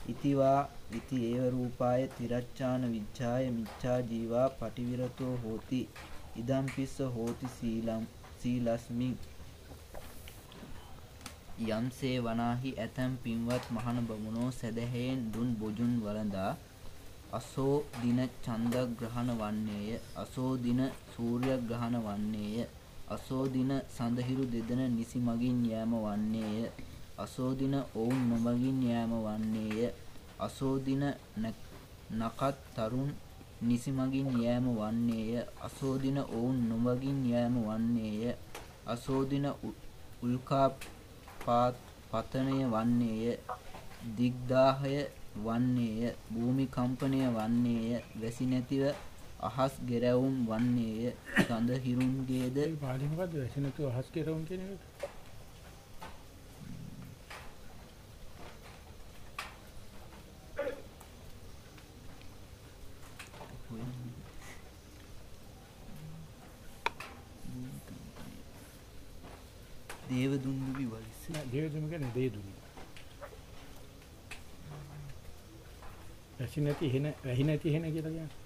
ඉතිවා ඉති ඒව රූපාය තිරච්ඡාන විච්ඡාය මිච්ඡා ජීවා පටිවිරතෝ හෝති. ඉදම් පිස්ස හෝති සීලම් සීලස්මින්. යම්සේ වනාහි ඇතැම් පින්වත් මහණ බමුණෝ සැදැහෙයෙන් දුන් බොජුන් වළඳා අසෝ දින චන්දග්‍රහණ වන්නේය. අසෝ දින සූර්යග්‍රහණ වන්නේය. අසෝ දින සඳහිරු දෙදෙන නිසි මගින් යෑම වන්නේය. අසෝ දින ඔවුන් නොමගින් යෑම වන්නේය. අසෝ දින නකත් තරුන් නිසි මගින් යෑම වන්නේය. අසෝ දින ඔවුන් නොමගින් යෑම වන්නේය. අසෝ දින උල්කාපාත් පතනය වන්නේය. දිග්දාහය වන්නේය. භූමි කම්පනය වන්නේය. වැසි නැතිව අහස් ගෙරවුම් වන්නේය. සඳ හිරුන්ගේද? පාලි මොකද්ද? වැසි නැතුව අහස් ගෙරවුම් කියන එක? දේවදුන්දුබි වලිස්ස නෑ දේවදුම කියන්නේ දේදුම. වැසි නැති හෙන වැහි නැති හෙන කියලා කියන්නේ.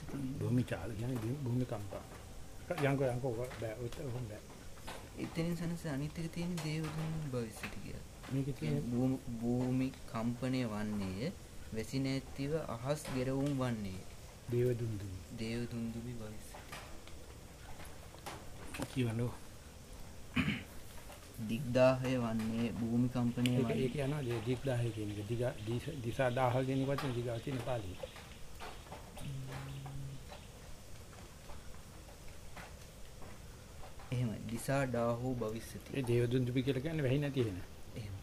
භූමිචාල භවිස්සති භූමි චාල කියන්නේ භූ- භූමි කම්පා. යංකෝ යංකෝ බෑ උත් උන් බෑ. එතනින් සනස අනිත් එක තියෙන දේවදුන්දුබි භවිස්සති කියලා මේකේ කියන්නේ තියෙන භූමි භූමි කම්පණය වන්නේය වැසි නැතිව අහස් ගෙරවුම් වන්නේය දේවදුන්දු දේවදුන්දුබි භවිස්සති කියවනෝ. දිග්දාහය වන්නේ භූමි කම්පණය ඒක වන්නේ ඒක යනවා ඒ දිග් 10 කියන එක. දිග දිස- දිසා 10 කියන වචන දිගා තියෙන පාළියේ. දිසා ඩාහෝ භවිස්සති ඒ දේවදුන්දුපි කියලා කියන්නේ වැහි නැති හෙන. එහෙම.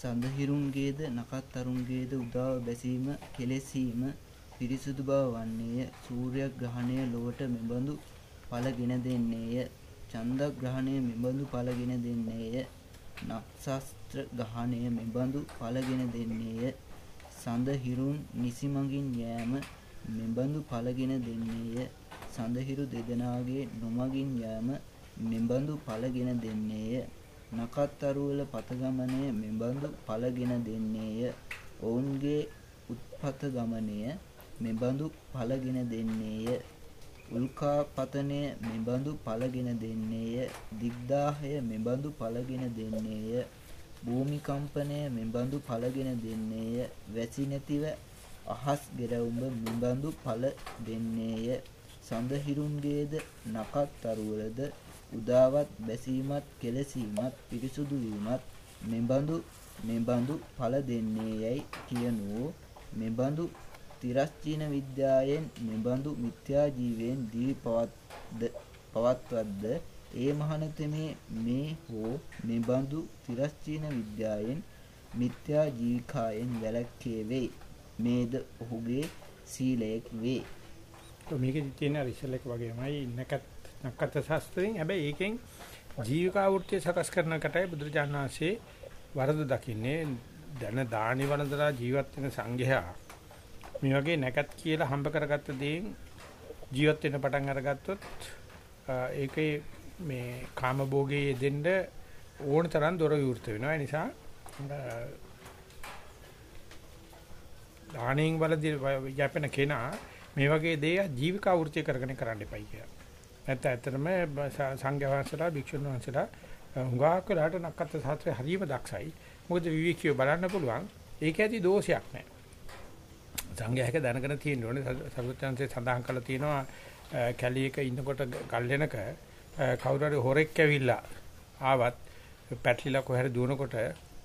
සඳහිරුන්ගේද නකත්තරුන්ගේද උදාව බැසීම කෙලෙසීම පිරිසුදු බව වන්නේය. සූර්යග්‍රහණය ලොවට මෙබඳු ඵලගෙන දෙන්නේය. චන්දග්‍රහණය මෙබඳු ඵලගෙන දෙන්නේය. නක්ෂත්‍ර ග්‍රහණය මෙබඳු ඵලගෙන දෙන්නේය සඳහිරුන් නිසිමගින් යෑම මෙබඳු ඵලගෙන දෙන්නේය. සඳහිරු දෙදෙනාගේ නොමගින් යෑම මෙබඳු ඵලගෙන දෙන්නේය. නකත්තරුවල පතගමනය මෙබඳු ඵලගෙන දෙන්නේය. ඔවුන්ගේ උත්පත ගමනය මෙබඳු ඵලගෙන දෙන්නේය. උල්කාපතනය මෙබඳු ඵලගෙන දෙන්නේය. දිග්දාහය මෙබඳු ඵලගෙන දෙන්නේය. භූමිකම්පනය මෙබඳු ඵලගෙන දෙන්නේය. වැසි නැතිව අහස් ගෙරවුඹ මෙබඳු ඵල දෙන්නේය. සඳහිරුන්ගේද නකත්තරුවලද උදාවත් බැසීමත් කෙලසීමත් පිරිසුදු වීමත් මෙබඳු මෙබඳු ඵල දෙන්නේ යයි කියනෝ. මෙබඳු තිරස්චීන විද්‍යාවෙන් මෙබඳු මිත්‍යා ජීවයෙන් දී පවත්ද පවත්වද්ද ඒ මහණතෙමේ මේ හෝ මෙබඳු තිරස්චීන විද්‍යාවෙන් මිත්‍යා ජීවිකායෙන් වැළැක්කේ වේ මේද ඔහුගේ සීලයක් වේ. તો මේකෙදි තියෙන අර ඉස්සෙල්ලා එක වගේමයි. නැකත් නැකත් ශාස්ත්‍රයෙන්. හැබැයි ඒකෙන් ජීවිකා වෘත්තිය සකස් කරන කටයි බුදුරජාණන් වහන්සේ වරද දකින්නේ. ධන දානි වළඳලා ජීවත් වෙන සංඝයා මේ වගේ නැකත් කියලා හම්බ කරගත්ත දේෙන් ජීවත් වෙන පටන් අරගත්තොත් ඒකේ මේ කාම භෝගයේ දෙන්න ඕන තරම් දොර විවෘත වෙනවා ඒ නිසා දාණයෙන් වලදී යැපෙන කෙනා මේ වගේ දේ ජීවිකා වෘත්‍ය කරගෙන කරන්න එපයි කියලා. නැත්නම් ඇත්තටම සංඝයා වහන්සේලා භික්ෂුන් වහන්සේලා හුඟක් වෙලාට නක්කත් සාත්‍රය හරියම දක්ෂයි. මොකද විවික්‍යව බලන්න පුළුවන්. ඒක ඇති දෝෂයක් නෑ. සංඝයාක දැනගෙන තියෙන්න ඕනේ සරුවචාන්සේ සඳහන් කරලා තියෙනවා කැලියක ඉන්නකොට ගල්ලෙනක කවුරු හරි හොරෙක් ඇවිල්ලා ආවත් පැටලිලා කොහෙද දුවනකොට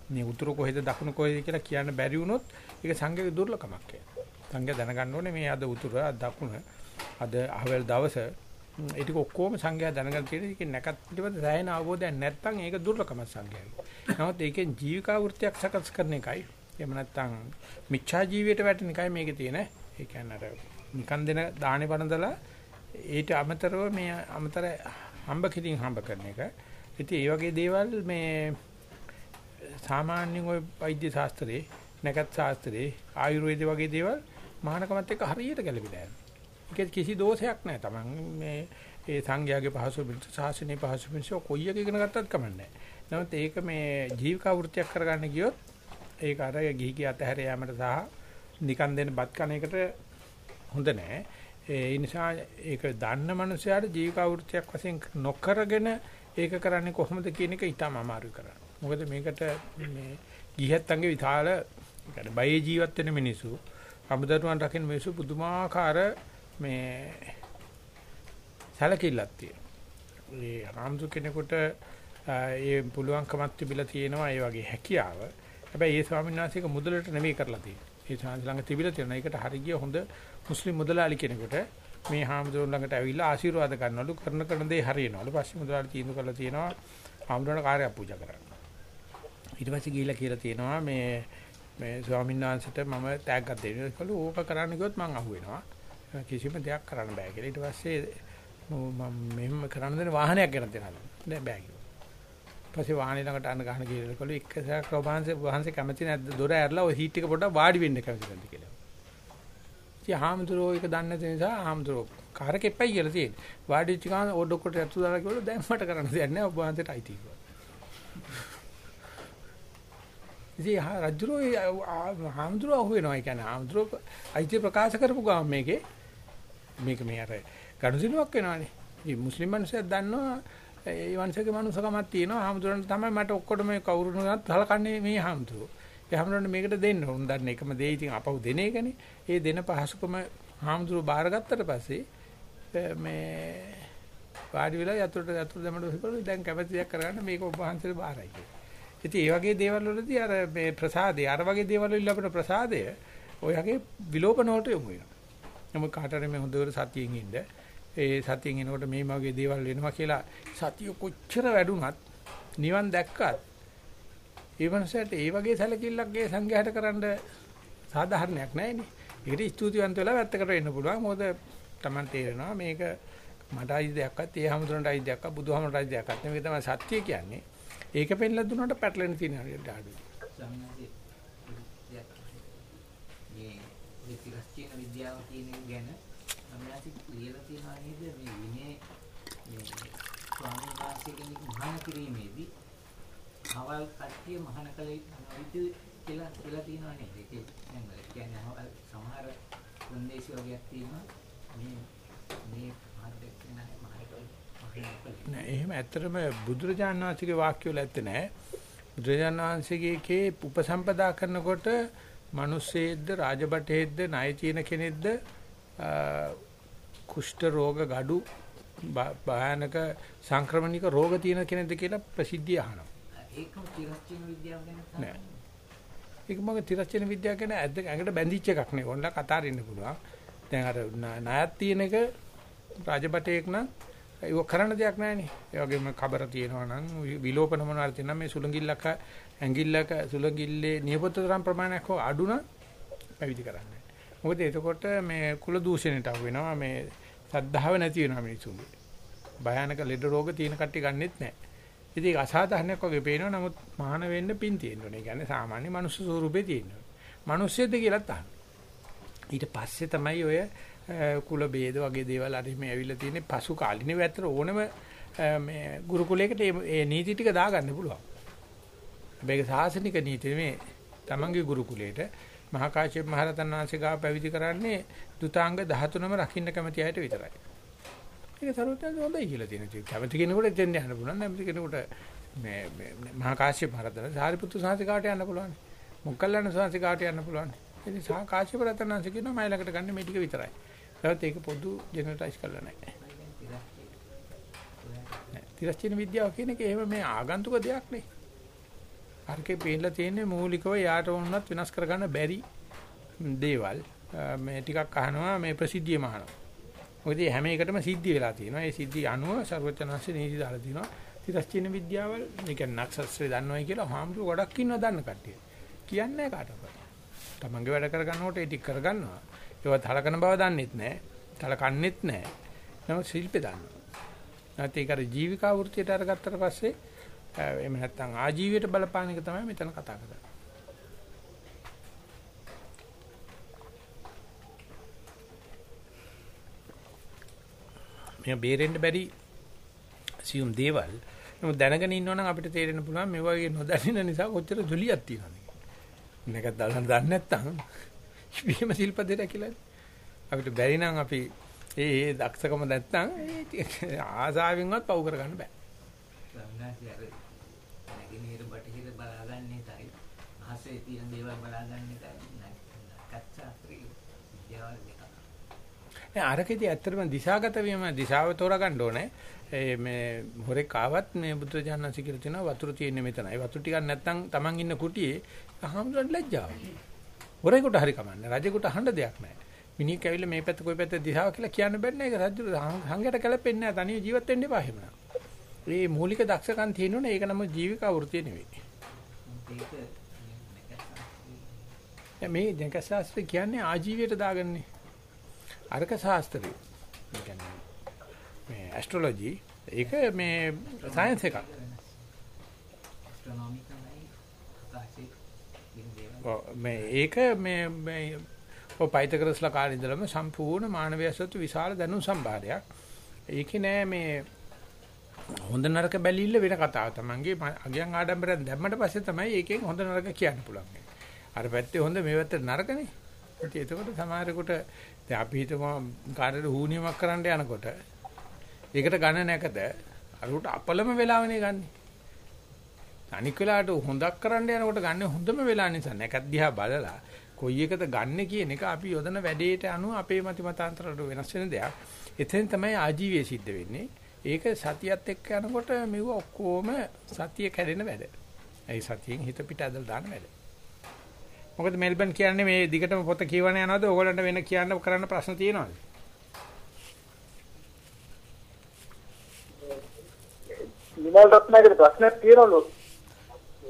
මේ උතුර කොහෙද දකුණු කොහෙද කියලා කියන්න බැරි වුණොත් ඒක සංඝයාගේ දුර්ලභමක් කියලා. සංඝයා දැනගන්න ඕනේ මේ අද උතුර අද දකුණ අද අහවල් දවස ඒ ටික ඔක්කොම සංඝයා දැනගන්න තියෙන එක නැකත් පිටපත සෑහෙන අවබෝධයක් නැත්නම් ඒක දුර්ලභම සංඝයාගේ. නමුත් ඒකෙන් ජීවිකා වෘත්තියක් සකස් කරන එකයි එහෙම නැත්නම් මිච්ඡා ජීවිතයට වැටෙන එකයි මේකේ තියෙන. ඒ කියන්නේ අර නිකන් දෙන දාහනේ වරඳලා ඊට අමතරව මේ අමතර හම්බ කිරින් හම්බ කරන එක. ඉතින් ඒ වගේ දේවල් මේ සාමාන්‍යයෙන් ওই වෛද්‍ය ශාස්ත්‍රයේ නැකත් ශාස්ත්‍රයේ ආයුර්වේද වගේ දේවල් මහානකමත් එක්ක හරියට ගැලපිලා යනවා. ඒක කිසි දෝෂයක් නැහැ. Taman මේ ඒ සංඝයාගේ පහසු පිට ශාසනයේ පහසු පිට කොයි එක ඉගෙන ගත්තත් කමන්නේ නැහැ. ඒක මේ ජීවිකා වෘත්තියක් කරගන්න ගියොත් ඒක අර ගිහි ගිය අතහැර යාමට සහ නිකන් දෙන බත් කන එකට හොඳ නැහැ. ඒ නිසා ඒක දන්න මනුස්සයාට ජීවිකා වෘත්තියක් වශයෙන් නොකරගෙන ඒක කරන්නේ කොහොමද කියන එක ඊටම අමාරු කරන්නේ. මොකද මේකට මේ ගිහත් අංගේ විතාල يعني බයේ ජීවත් වෙන මිනිස්සු අමුදරුවන් රකින්න මිනිස්සු පුදුමාකාර මේ සැලකිල්ලක් තියෙනවා. ඒ රාම්සු කෙනෙකුට ඒ පුළුවන්කමක් තිබිලා තියෙනවා ඒ වගේ හැකියාව. හැබැයි ඒ ස්වාමීන් වහන්සේක මුදලට නෙමෙයි කරලා තියෙන්නේ. ඒ ස්වාමීන් ළඟ තිබිලා තියෙන එකට හරිය හොඳ මුස්ලිම් මුදලාලි කෙනෙකුට මේ හාමුදුරුවෝ ළඟට ඇවිල්ලා ආශිර්වාද ගන්නවලු කරන කරන දේ හරියනවලු. පස්සේ මුදලාලි තීන්දුව කරලා තියෙනවා හාමුදුරුවන්ට කාර්යයක් පූජා කරන්න. ඊට පස්සේ ගිහිල්ලා කියලා තියෙනවා මේ මේ ස්වාමීන් වහන්සේට මම තෑග්ගක් දෙන්න. ඒකලු ඕක කරන්න ගියොත් මං අහුවෙනවා. කිසිම දෙයක් කරන්න බෑ කියලා. ඊට පස්සේ මම මෙහෙම කරන්න දෙන වාහනයක් ගෙනත් දෙනවා. නෑ බෑ කිව්වා. පස්සේ වාහනේ ළඟට අන්න ගහන ගිහලා එක සැරයක් වහන්සේ වහන්සේ කැමති නැද්ද දොර ඇරලා ඔය සීට් එක පොඩ්ඩක් වාඩි වෙන්න කැමති නැද්ද කියලා. ඉතින් හාමුදුරුවෝ ඒක දන්නේ නැති නිසා හාමුදුරුවෝ කාර් එක එපයි කියලා තියෙන්නේ. වාඩි වෙච්ච ගමන් ඔඩොක්කොට ඇතු දාලා කිව්වලු දැන් මට කරන්න දෙයක් නෑ ඔබ වහන්සේට අයිති කිව්වා. ඉතින් රජුරෝ හාමුදුරුවෝ අහුවෙනවා. ඒ කියන්නේ හාමුදුරුවෝ අයිති ප්‍රකාශ කරපු ගමන් මේකේ මේක මේ අර ගනුදෙනුවක් වෙනවානේ. ඉතින් මුස්ලිම් මිනිස්සුත් දන්නවා ඒ වංශයේ මනුස්සකමක් තියෙනවා. හාමුදුරන්ට තමයි මට ඔක්කොටම මේ කවුරුනත් සලකන්නේ මේ හාමුදුරුවෝ. ඒ හාමුදුරන්ට මේකට දෙන්න උන් දන්නේ එකම දේ ඉතින් අපව දෙන එකනේ. ඒ දෙන පහසුකම හාමුදුරුවෝ බාරගත්තට පස්සේ මේ වාඩි වෙලා යතුරුට යතුරු දෙමඩ හිපළු දැන් කැමැති දෙයක් කරගන්න මේක ඔබ වහන්සේට බාරයි කියලා. ඉතින් ඒ වගේ දේවල් වලදී අර මේ ප්‍රසාදේ අර වගේ දේවල් වල අපිට ප්‍රසාදය ඔය වගේ විලෝපන වලට යොමු වෙනවා. නමුත් කාටරි මේ හොඳට සතියෙන් ඉන්න ඒ සතියෙන් එනකොට මේ වගේ දේවල් වෙනවා කියලා සතිය කොච්චර වැඩුණත් නිවන් දැක්කත් ඒ වන්සයට ඒ වගේ සැලකිල්ලක් ඒ සංඝයාට කරන්න සාධාරණයක් නැහැ නේ. ඒකට ස්තුතිවන්ත වෙලා වැත්තකට වෙන්න පුළුවන්. මොකද Taman තේරෙනවා මේක මට අයිති දෙයක්වත් ඒ හැමතුරන්ට අයිති දෙයක්වත් බුදුහාමරට අයිති දෙයක්වත් නෙවෙයි තමයි සත්‍ය කියන්නේ. ඒක පෙන්නලා දුන්නාට පැටලෙන තියෙන හරියට ආඩු. මේ විතිරස්චීන විද්‍යාව කියන එක ගැන අමනාති ලියලා තියෙනවා නේද මේ විනය මේ ස්වාමීන් වහන්සේ කෙනෙක් මහාන කිරීමේදී අවල් කට්ටිය මහාන කලේ නොවිදු කියලා කියලා තියෙනවා නේද? ඒක දැන් කියන්නේ සමහර උන්දේශ වගේක් තියෙනවා මේ මේ නෑ එහෙම ඇත්තටම බුදුරජාණන් වහන්සේගේ වාක්‍ය වල ඇත්තේ නෑ. බුදුරජාණන් වහන්සේගේ උපසම්පදා කරනකොට මිනිස්සෙද්ද රාජබටේද්ද ණය තියෙන කෙනෙක්ද කුෂ්ඨ රෝග gadu භයානක සංක්‍රමණික රෝග තියෙන කෙනෙක්ද කියලා ප්‍රසිද්ධිය අහනවා. ඒකම තිරස්චින විද්‍යාව ගැන නෑ. ඒක මගේ තිරස්චින විද්‍යාව ගැන ඇඟට බැඳිච්ච එකක් නේ. ඕනලා කතා දෙන්න පුළුවන්. දැන් අර ණයක් තියෙන එක රාජබටේක් නම් ඒක කරන්න දෙයක් නැහැනේ. ඒ වගේම කබර තියෙනවා නම් විලෝපන මොනවාරි තියෙනවා මේ සුලංගිල්ලක ඇඟිල්ලක සුලංගිල්ලේ නියපොත්ත තරම් ප්‍රමාණයක් හෝ අඩු නම් පැවිදි කරන්නේ. මොකද එතකොට මේ කුල දූෂණයට අහු වෙනවා මේ සද්ධාව නැති වෙනවා මිනිසුන්ගේ. භයානක ලෙඩ රෝග තියෙන කට්ටිය ගන්නෙත් නැහැ. ඉතින් ඒක අසාධාරණයක් වගේ පේනවා. නමුත් මහාන වෙන්න පින් තියෙන්න ඕනේ. ඒ කියන්නේ සාමාන්‍ය මනුස්ස ස්වරූපේ තියෙන්න ඕනේ. මිනිස්සෙද්ද කියලාත් අහන්න. ඊට පස්සේ තමයි ඔය කුල ભેද වගේ දේවල් අර මේ ඇවිල්ලා තියෙන්නේ පසු කාලිනේ වැතර ඕනම මේ ගුරුකුලයකට මේ නීති ටික දාගන්න පුළුවන්. මේක සාසනික නීති මේ තමන්ගේ ගුරුකුලයට මහා කාශ්‍යප මහ රහතන් වහන්සේ ගාව පැවිදි කරන්නේ දුතාංග 13ම රකින්න කැමති අයට විතරයි. ඒක සරුවත්යන් හොඳයි කියලා තියෙන ඉතින් කැමති කෙනෙකුට එතෙන් යන්න පුළුවන්. නැමති කෙනෙකුට මේ මේ මහා කාශ්‍යප මහරතන සාරිපුත්තු සාහිකාට යන්න පුළුවන්. මොග්ගල්ලාන සාහිකාට යන්න පුළුවන්. ඉතින් සා කාශ්‍යප රතනන්ස කියනවා මයි ළඟට ගන්න මේ ටික විතරයි. ඒවත් ඒක පොදු ජෙනරලයිස් කරලා නැහැ. තිරස්චින විද්‍යාව කියන එක එහෙම මේ ආගන්තුක දෙයක් නේ. අරකේ පේන්න තියෙන්නේ මූලිකව යාට වුණත් වෙනස් කරගන්න බැරි දේවල්. මේ ටිකක් අහනවා මේ ප්‍රසිද්ධියම අහනවා මොකද හැම එකටම සිද්ධි වෙලා තියෙනවා. ඒ සිද්ධි අනුව ਸਰවචනංශේ නීති දාලා තිනවා. තිරස්චින විද්‍යාවල්, ඒ කියන්නේ නක්ෂත්‍රය දන්නවයි කියලා හාමුදුරු ගොඩක් ඉන්නවා දන්න කට්ටිය. කියන්නේ කාටවත්. තමන්ගේ වැඩ කරගන්නකොට ඒ ටික කරගන්නවා. ඒවත් හලකන බව දන්නෙත් නැහැ. හලකන්නෙත් නැහැ. නමුත් ශිල්පේ දන්නවා. නැත්නම් ඒක අර ජීවිකා වෘත්තියට අරගත්තට පස්සේ එහෙම නැත්නම් ආජීවයට බලපාන එක තමයි මෙතන කතා කරන්නේ. මේ බේරෙන්න බැරි සියුම් දේවල්. නමුත් දැනගෙන ඉන්නවනම් අපිට තේරෙන්න පුළුවන් මේ වගේ නොදැනෙන නිසා කොච්චර ජොලියක් තියෙනවද මේක දන්න දන්නේ නැත්නම් ඉබේම සිල්පදේට කියලා අපිට බැරි නම් අපි ඒ ඒ දක්ෂකම නැත්නම් ආසාවෙන්වත් පව් කරගන්න බෑ. සම්නාසි අර නැගිනීර බටහිර බලාගන්නේ තයි අහසේ තියෙන දේවල් බලාගන්නේ තයි නැකච්ඡාත්‍රි විද්‍යාවල් දෙක නෑ අරකෙදි ඇත්තටම දිශාගත වීම දිශාව තෝරගන්න ඕනේ. ඒ මේ හොරෙක් ආවත් මේ බුදුරජාණන්සේ කියලා තියෙනවා වතුර තියෙන්නේ මෙතනයි. වතුර ටිකක් නැත්තම් Taman ඉන්න කුටියේ අහම්දුරට ලැජ්ජාව. හොරෙකුට හරි කමන්නේ. රජෙකුට අහන්න දෙයක් නෑ. මිනිහෙක් ඇවිල්ලා මේ පැත්ත කොයි පැත්ත දිශාව කියලා කියන්න බෑ නේද? රජු සංඝයට කැලපෙන්නේ නෑ. තනිය ජීවත් වෙන්න එපා එහෙමනම්. මේ මූලික දක්ෂකම් තියෙනෝනේ ඒක නම් ජීවිකා වෘත්තිය නෙවෙයි. මේ දැන් කසාස්ත්‍රය කියන්නේ ආජීවයට දාගන්නේ. අර්ක ශාස්ත්‍රය. ඒ කියන්නේ මේ ඇස්ට්‍රොලොජි ඒක මේ සයන්ස් එකක්. මේ ඒක මේ මේ ඔය පයිතගරස්ලා කාලේ ඉඳලම සම්පූර්ණ මානවය සතු විශාල දැනුම් සම්භාරයක්. ඒකේ නෑ මේ හොඳ නරක බැලිල්ල වෙන කතාව. Tamange අගයන් ආඩම්බරෙන් දැම්මට පස්සේ තමයි ඒකෙන් හොඳ නරක කියන්න පුළුවන්. අර පැත්තේ හොඳ මේ පැත්තේ නරකනේ. ඉතින් එතකොට සමහරෙකුට දැන් අපි හිතමු කාටද හුනියමක් කරන්න යනකොට ඒකට ගණ නැකද අරුට අපලම වෙලාවනේ ගන්න. අනික් වෙලාවට හොඳක් කරන්න යනකොට ගන්න හොඳම වෙලා නිසා නැකත් දිහා බලලා කොයි එකද ගන්න කියන එක අපි යොදන වැඩේට අනුව අපේ මති මතාන්තරවල වෙනස් වෙන දෙයක්. එතෙන් තමයි ආජීවය සිද්ධ වෙන්නේ. ඒක සතියත් එක්ක යනකොට මෙව ඔක්කොම සතිය කැඩෙන වැඩ. ඒ සතියෙන් හිත පිට ඇදලා දාන වැඩ. මොකද මෙල්බන් කියන්නේ මේ දිගටම පොත කියවන යනවාද ඕගොල්ලන්ට වෙන කියන්න කරන්න ප්‍රශ්න තියෙනවද? විමල් රත්නායකට ප්‍රශ්නයක් තියෙනවලු.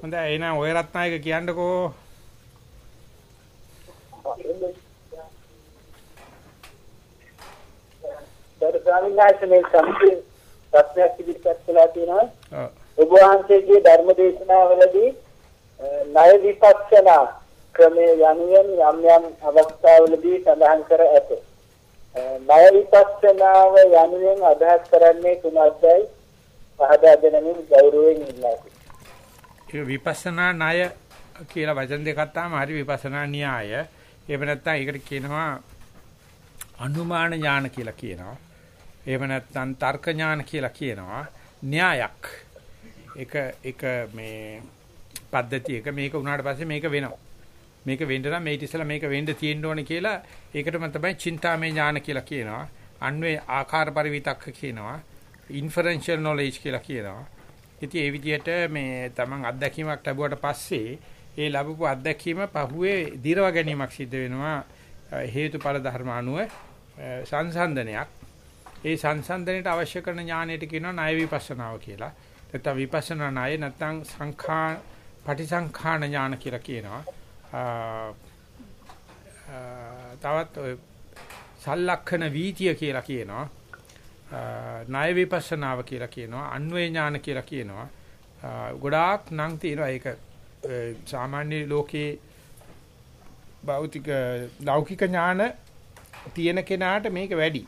හොඳයි එහෙනම් ඔය රත්නායක කියන්නකෝ. දර්ශාවින් ආයතනයේ සම්පූර්ණ ප්‍රශ්නයක් ඉදිරිපත් කළා තියෙනවා. ඔව්. ඔබ වහන්සේගේ ධර්ම දේශනාවලදී ණය විපස්සනා ක්‍රමයේ යනුවෙන් යම් යම් අවස්ථාවලදී සඳහන් කර ඇත. ණය විපස්සනාව යනුවෙන් අදහස් කරන්නේ කුමක්දයි පහදා දෙනමින් ගෞරවයෙන් ඉල්ලා ඒ විපස්සනා ණය කියලා වචන දෙකක් තමයි හරි විපස්සනා න්‍යාය. එහෙම නැත්නම් ඒකට කියනවා අනුමාන ඥාන කියලා කියනවා. එහෙම නැත්නම් තර්ක ඥාන කියලා කියනවා. න්‍යායක්. එක එක මේ පද්ධතියක මේක උනාට පස්සේ මේක වෙනවා. මේක වෙන්න නම් මේක ඉස්සලා මේක වෙන්න තියෙන්න ඕනේ කියලා ඒකටම තමයි චින්තාමය ඥාන කියලා කියනවා. අන්වේ ආකාර පරිවිතක්ක කියනවා. ඉන්ෆරෙන්ෂල් නොලෙජ් කියලා කියනවා. ඉතින් ඒ විදිහට මේ තමන් අත්දැකීමක් ලැබුවට පස්සේ ඒ ලැබපු අත්දැකීම පහුවේ දිරව ගැනීමක් සිද්ධ වෙනවා හේතුඵල ධර්ම අනුව සංසන්දනයක්. ඒ සංසන්දනයට අවශ්‍ය කරන ඥානයට කියනවා ණය විපස්සනාව කියලා. නැත්නම් විපස්සනා ණය නැත්නම් සංඛා පටිසංඛාන ඥාන කියලා කියනවා. තවත් ඔය සල්ලක්ෂණ වීතිය කියලා කියනවා. ණය විපස්සනාව කියලා කියනවා. අන්වේ ඥාන කියලා කියනවා. ගොඩාක් නම් තියෙනවා ඒක සාමාන්‍ය ලෝකේ භෞතික ලෞකික ඥාන තියෙන කෙනාට මේක වැඩි.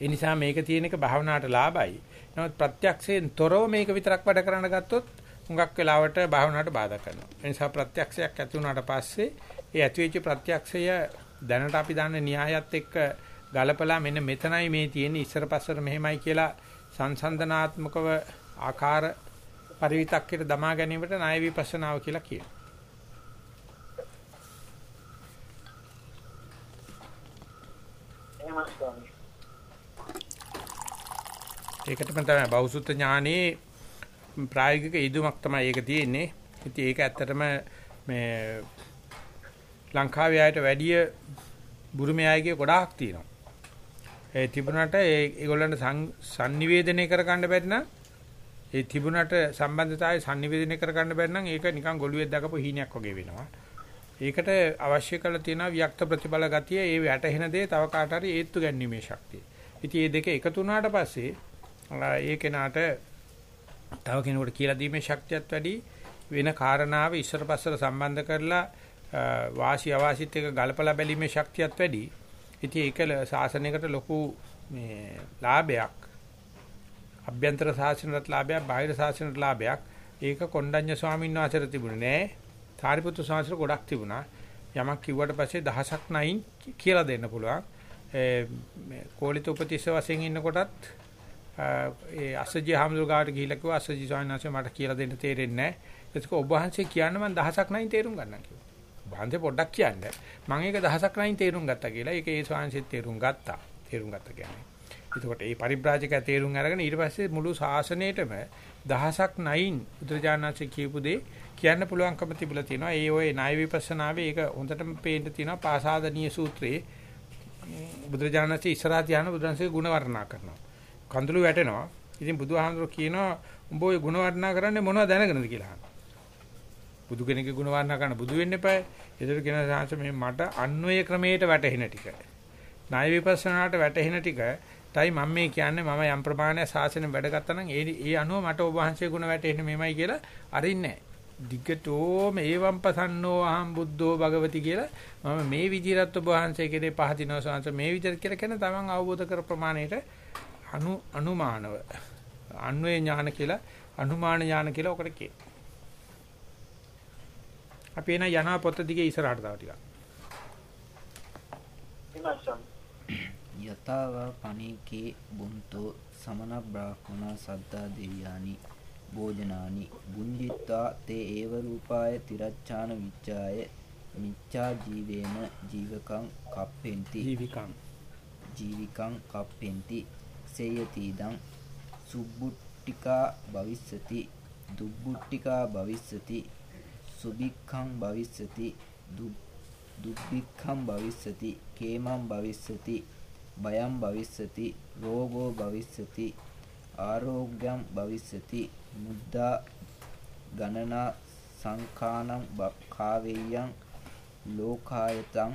ඒ නිසා මේක තියෙන එක භාවනාවට ලාභයි. නමුත් ප්‍රත්‍යක්ෂයෙන් තොරව මේක විතරක් වැඩ කරන්න ගත්තොත් හුඟක් වෙලාවට භාවනාවට බාධා කරනවා. ඒ නිසා ප්‍රත්‍යක්ෂයක් ඇති වුණාට පස්සේ ඒ ඇතිවෙච්ච ප්‍රත්‍යක්ෂය දැනට අපි දන්න න්‍යායත් එක්ක ගලපලා මෙන්න මෙතනයි මේ තියෙන්නේ ඉස්සර පස්සට මෙහෙමයි කියලා සංසන්දනාත්මකව ආකාර පරිවිතක්කයට දමා ගැනීමට ණය විපස්සනාව කියලා කියනවා. ඒකටම තමයි බෞසුත් ඥානයේ ප්‍රායෝගික ඊදුමක් තමයි ඒක තියෙන්නේ. ඉතින් ඒක ඇත්තටම මේ ලංකාවේ අයට වැඩිය බුරුමේ අයගේ ගොඩාක් තියෙනවා. ඒ තිබුණාට ඒ ඒගොල්ලන්ට sannivedanaya කරගන්න බැරි නම් ඒ තිබුණාට සම්බන්ධතාවය sannivedanaya කරගන්න බැරි නම් ඒක නිකන් ගොළුෙක් දකපු හීනයක් වගේ වෙනවා. ඒකට අවශ්‍ය කරලා තියෙන වික්ත ප්‍රතිබල ගතිය ඒ වැටහෙන දේ තව කාට හරි ඒත්තු ගැනීමේ ශක්තිය. ඉතින් මේ දෙක එකතු වුණාට පස්සේ ඒ කෙනාට තව කෙනෙකුට කියලා දීමේ ශක්තියත් වැඩි වෙන කාරණාව ඉස්සර පස්සට සම්බන්ධ කරලා වාසි අවාසිත් එක ගලපලා බැලීමේ ශක්තියත් වැඩි. ඉතින් ඒක සාසනයකට ලොකු මේ ලාභයක්. අභ්‍යන්තර සාසනයට ලාභයක්, බාහිර සාසනයට ලාභයක්. ඒක කොණ්ඩඤ්ඤ ස්වාමීන් වහන්සේට තිබුණේ නෑ. සාරිපුත්තු ස්වාමීන් ගොඩක් තිබුණා. යමක් කිව්වට පස්සේ දහසක් නයින් කියලා දෙන්න පුළුවන්. ඒ කෝලිත උපතිස්ස වශයෙන් ඉන්නකොටත් ඒ අසජි හාමුදුරුවෝ ගිහිල්ලා කිව්වා අසජි ස්වාමීන් වහන්සේ මට කියලා දෙන්න තේරෙන්නේ නැහැ. ඒක ඔබ වහන්සේ කියන්න මම දහසක් නයින් තේරුම් ගන්නම් කිව්වා. වහන්සේ පොඩ්ඩක් කියන්න. මම ඒක දහසක් නයින් තේරුම් ගත්තා කියලා. ඒක ඒ ස්වාමීන් තේරුම් ගත්තා. තේරුම් ගත්තා කියන්නේ. එතකොට මේ පරිබ්‍රාජක තේරුම් අරගෙන ඊට පස්සේ මුළු ශාසනයේටම දහසක් නයින් බුදුරජාණන්සේ කියපු දේ කියන්න පුළුවන්කම තිබුණා තියෙනවා. ඒ ඔය ණය විපස්සනාවේ ඒක හොඳටම පේන්න තියෙනවා පාසාදනීය සූත්‍රයේ බුදුරජාණන්සේ ඉස්සරහා තියාන බුදුරජාණන්සේ ගුණ වර්ණනා කරනවා. කඳුළු වැටෙනවා. ඉතින් බුදුහාමුදුරුවෝ කියනවා උඹ ඔය ගුණ වර්ණනා කරන්නේ මොනවද දැනගෙනද කියලා අහනවා. බුදු කෙනෙක්ගේ ගුණ වර්ණනා කරන්න බුදු වෙන්න එපා. ඒතර කියන සාංශ මේ මට අන්වය ක්‍රමයට වැටහෙන ටික. ණය විපස්සනාට වැටහෙන ටික තයි මම මේ කියන්නේ මම යම් ප්‍රමාණයක් සාසනෙ වැඩ ගත්තා නම් ඒ ඒ අනුව මට ඔබ වහන්සේ ගුණ වැටෙන්නේ මෙමයයි කියලා අරින්නේ නැහැ. දිගටෝම ඒවම් පසන්නෝ අහම් බුද්ධෝ භගවති කියලා මම මේ විදිහට ඔබ වහන්සේ කෙරේ පහදිනවා සාංශ මේ විදිහට කියලා කියන තමන් අවබෝධ කර ප්‍රමාණයට අනු අනුමානව. අන්වේ ඥාන කියලා අනුමාන ඥාන කියලා ඔකට කියනවා. අපි එන යනා පොත දිගේ ඉස්සරහට තව ටිකක්. යතාව පණීකේ බුන්තෝ සමන බ්‍රාහ්මණ සද්දා දෙවියානි භෝජනානි බුඤ්ජිත්වා තේ ඒව රූපාය තිරච්ඡාන විච්ඡාය මිච්ඡා ජීවේන ජීවකං කප්පෙන්ති. ජීවිකං. ජීවිකං කප්පෙන්ති සේයතිදං සුබ්බුට්ටිකා භවිස්සති දුබ්බුට්ටිකා භවිස්සති සුභික්ඛං භවිස්සති දුබ්බික්ඛං භවිස්සති කේමං භවිස්සති බයං භවිස්සති රෝගෝ භවිස්සති ආරෝග්‍යං භවිස්සති මුද්දා ගණනා සංඛානං කාවේයං ලෝකායතං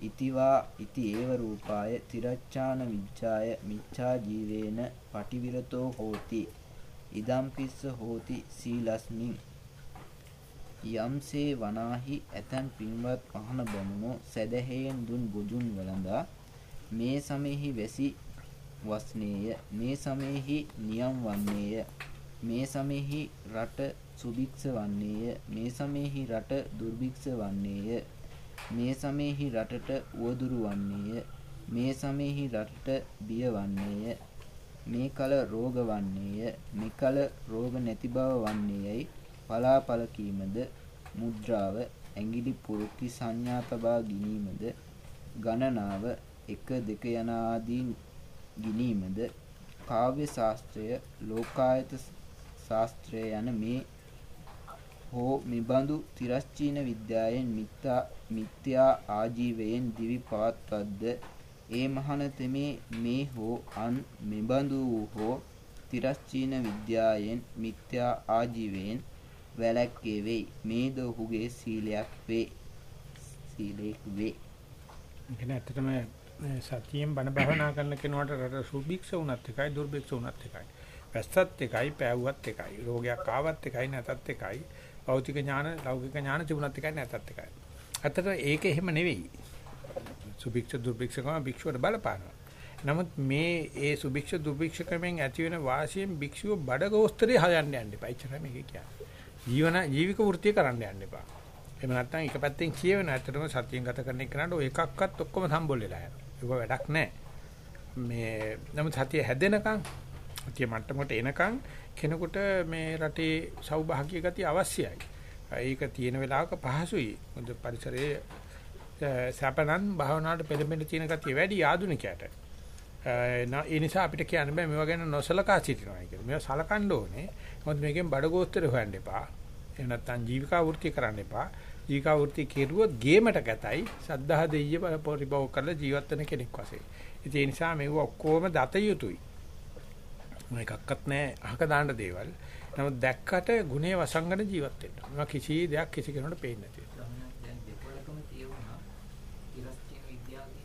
ඉතිවා ඉති ඒව රූපාය තිරච්ඡාන විච්ඡාය මිච්ඡා ජීවේන පටිවිරතෝ හෝති. ඉදම් පිස්ස හෝති සීලස්මින්. යම්සේ වනාහි ඇතන් පින්වත් පහන බමුණෝ සැදැහෙයෙන් දුන් බුදුන් වළඳා මේ සමෙහි වැසි වස්නේය. මේ සමෙහි නියම් වන්නේය. මේ සමෙහි රට සුභික්ෂ වන්නේය. මේ සමෙහි රට දුර්භික්ෂ වන්නේය. මේ සමයෙහි රටට උවදුරු වන්නේය. මේ සමයෙහි රටට බිය වන්නේය. මේ කල රෝග වන්නේය. මෙකල රෝග නැති බව වන්නේයයි. පලාපල කීමද මුද්‍රාව ඇඟිලි පුරුකි සංඥා තබා ගිනීමද ගණනාව 1 2 යන ආදී ගිනීමද කාව්‍ය ශාස්ත්‍රය ලෝකායත ශාස්ත්‍රය යන මේ හෝ මෙබඳු තිරස්චීන විද්‍යාවෙන් මිත්‍යා මිත්‍යා ආජීවයෙන් දිවි පවත්වද්ද ඒ මහනතමේ මේ හෝ අන් මෙබඳු හෝ තිරස්චීන විද්‍යාවෙන් මිත්‍යා ආජීවයෙන් වැළැක්කේ වෙයි මේද ඔහුගේ සීලයක් වේ සීලයක් වේ ඉතින් ඇත්තටම සතියෙන් බණ භාවනා කරන කෙනාට රට සුභික්ෂ වුණත් එකයි දුර්භික්ෂ වුණත් එකයි. වැස්සත් එකයි පෑවුවත් එකයි. රෝගයක් ආවත් එකයි නැතත් එකයි. භෞතික ඥාන ලෞකික ඥාන තිබුණත් එකයි නැතත් එකයි. ඇත්තට ඒක එහෙම නෙවෙයි. සුභික්ෂ දුර්භික්ෂකම භික්ෂුවට බලපානවා. නමුත් මේ ඒ සුභික්ෂ දුර්භික්ෂ ක්‍රමෙන් ඇති වෙන වාසියෙන් භික්ෂුව බඩගෝස්තරේ හදන්න යන්න එපා. එච්චරයි මේක කියන්නේ. ජීවන ජීවික වෘත්තිය කරන්න යන්න එපා. එහෙම නැත්නම් එක පැත්තෙන් කියවෙන ඇත්තටම සතියෙන් ගත කරන එකනට ඔය එකක්වත් ඔක්කොම සම්බොල් වෙලා යනවා. ඒක වැඩක් නැහැ. මේ නමුත් සතිය හැදෙනකන් සතිය මට්ටමකට එනකන් කෙනෙකුට මේ රටේ සෞභාග්‍ය ගතිය අවශ්‍යයි. ඒක තියෙන වෙලාවක පහසුයි. මොකද පරිසරයේ සැපනන් භාවනාවට පෙළඹෙන්න තියෙන ගතිය වැඩි ආධුනිකයට. ඒ නිසා අපිට කියන්න බෑ මේවා ගැන නොසලකා සිටිනවා කියලා. මේවා සලකන්න ඕනේ. මොකද මේකෙන් බඩගෝස්තර හොයන්න එපා. එහෙම නැත්නම් ජීවිකා වෘත්ති කරන්න එපා. ජීවිකා වෘත්ති කෙරුවොත් ගේමට කැතයි. සද්ධා දෙයිය පරිභව කරලා ජීවත් වෙන කෙනෙක් වශයෙන්. ඒ නිසා මේව ඔක්කොම දත යුතුයි. මොකක්වත් නැහැ අහක දාන්න දේවල්. නමුත් දැක්කට ගුණේ වසංගන ජීවත් වෙන්න. මේවා කිසි දෙයක් කිසි කෙනෙකුට පේන්නේ නැති. දැන් දෙපොලකම තියෙනවා ඉරස්චින විද්‍යාවේ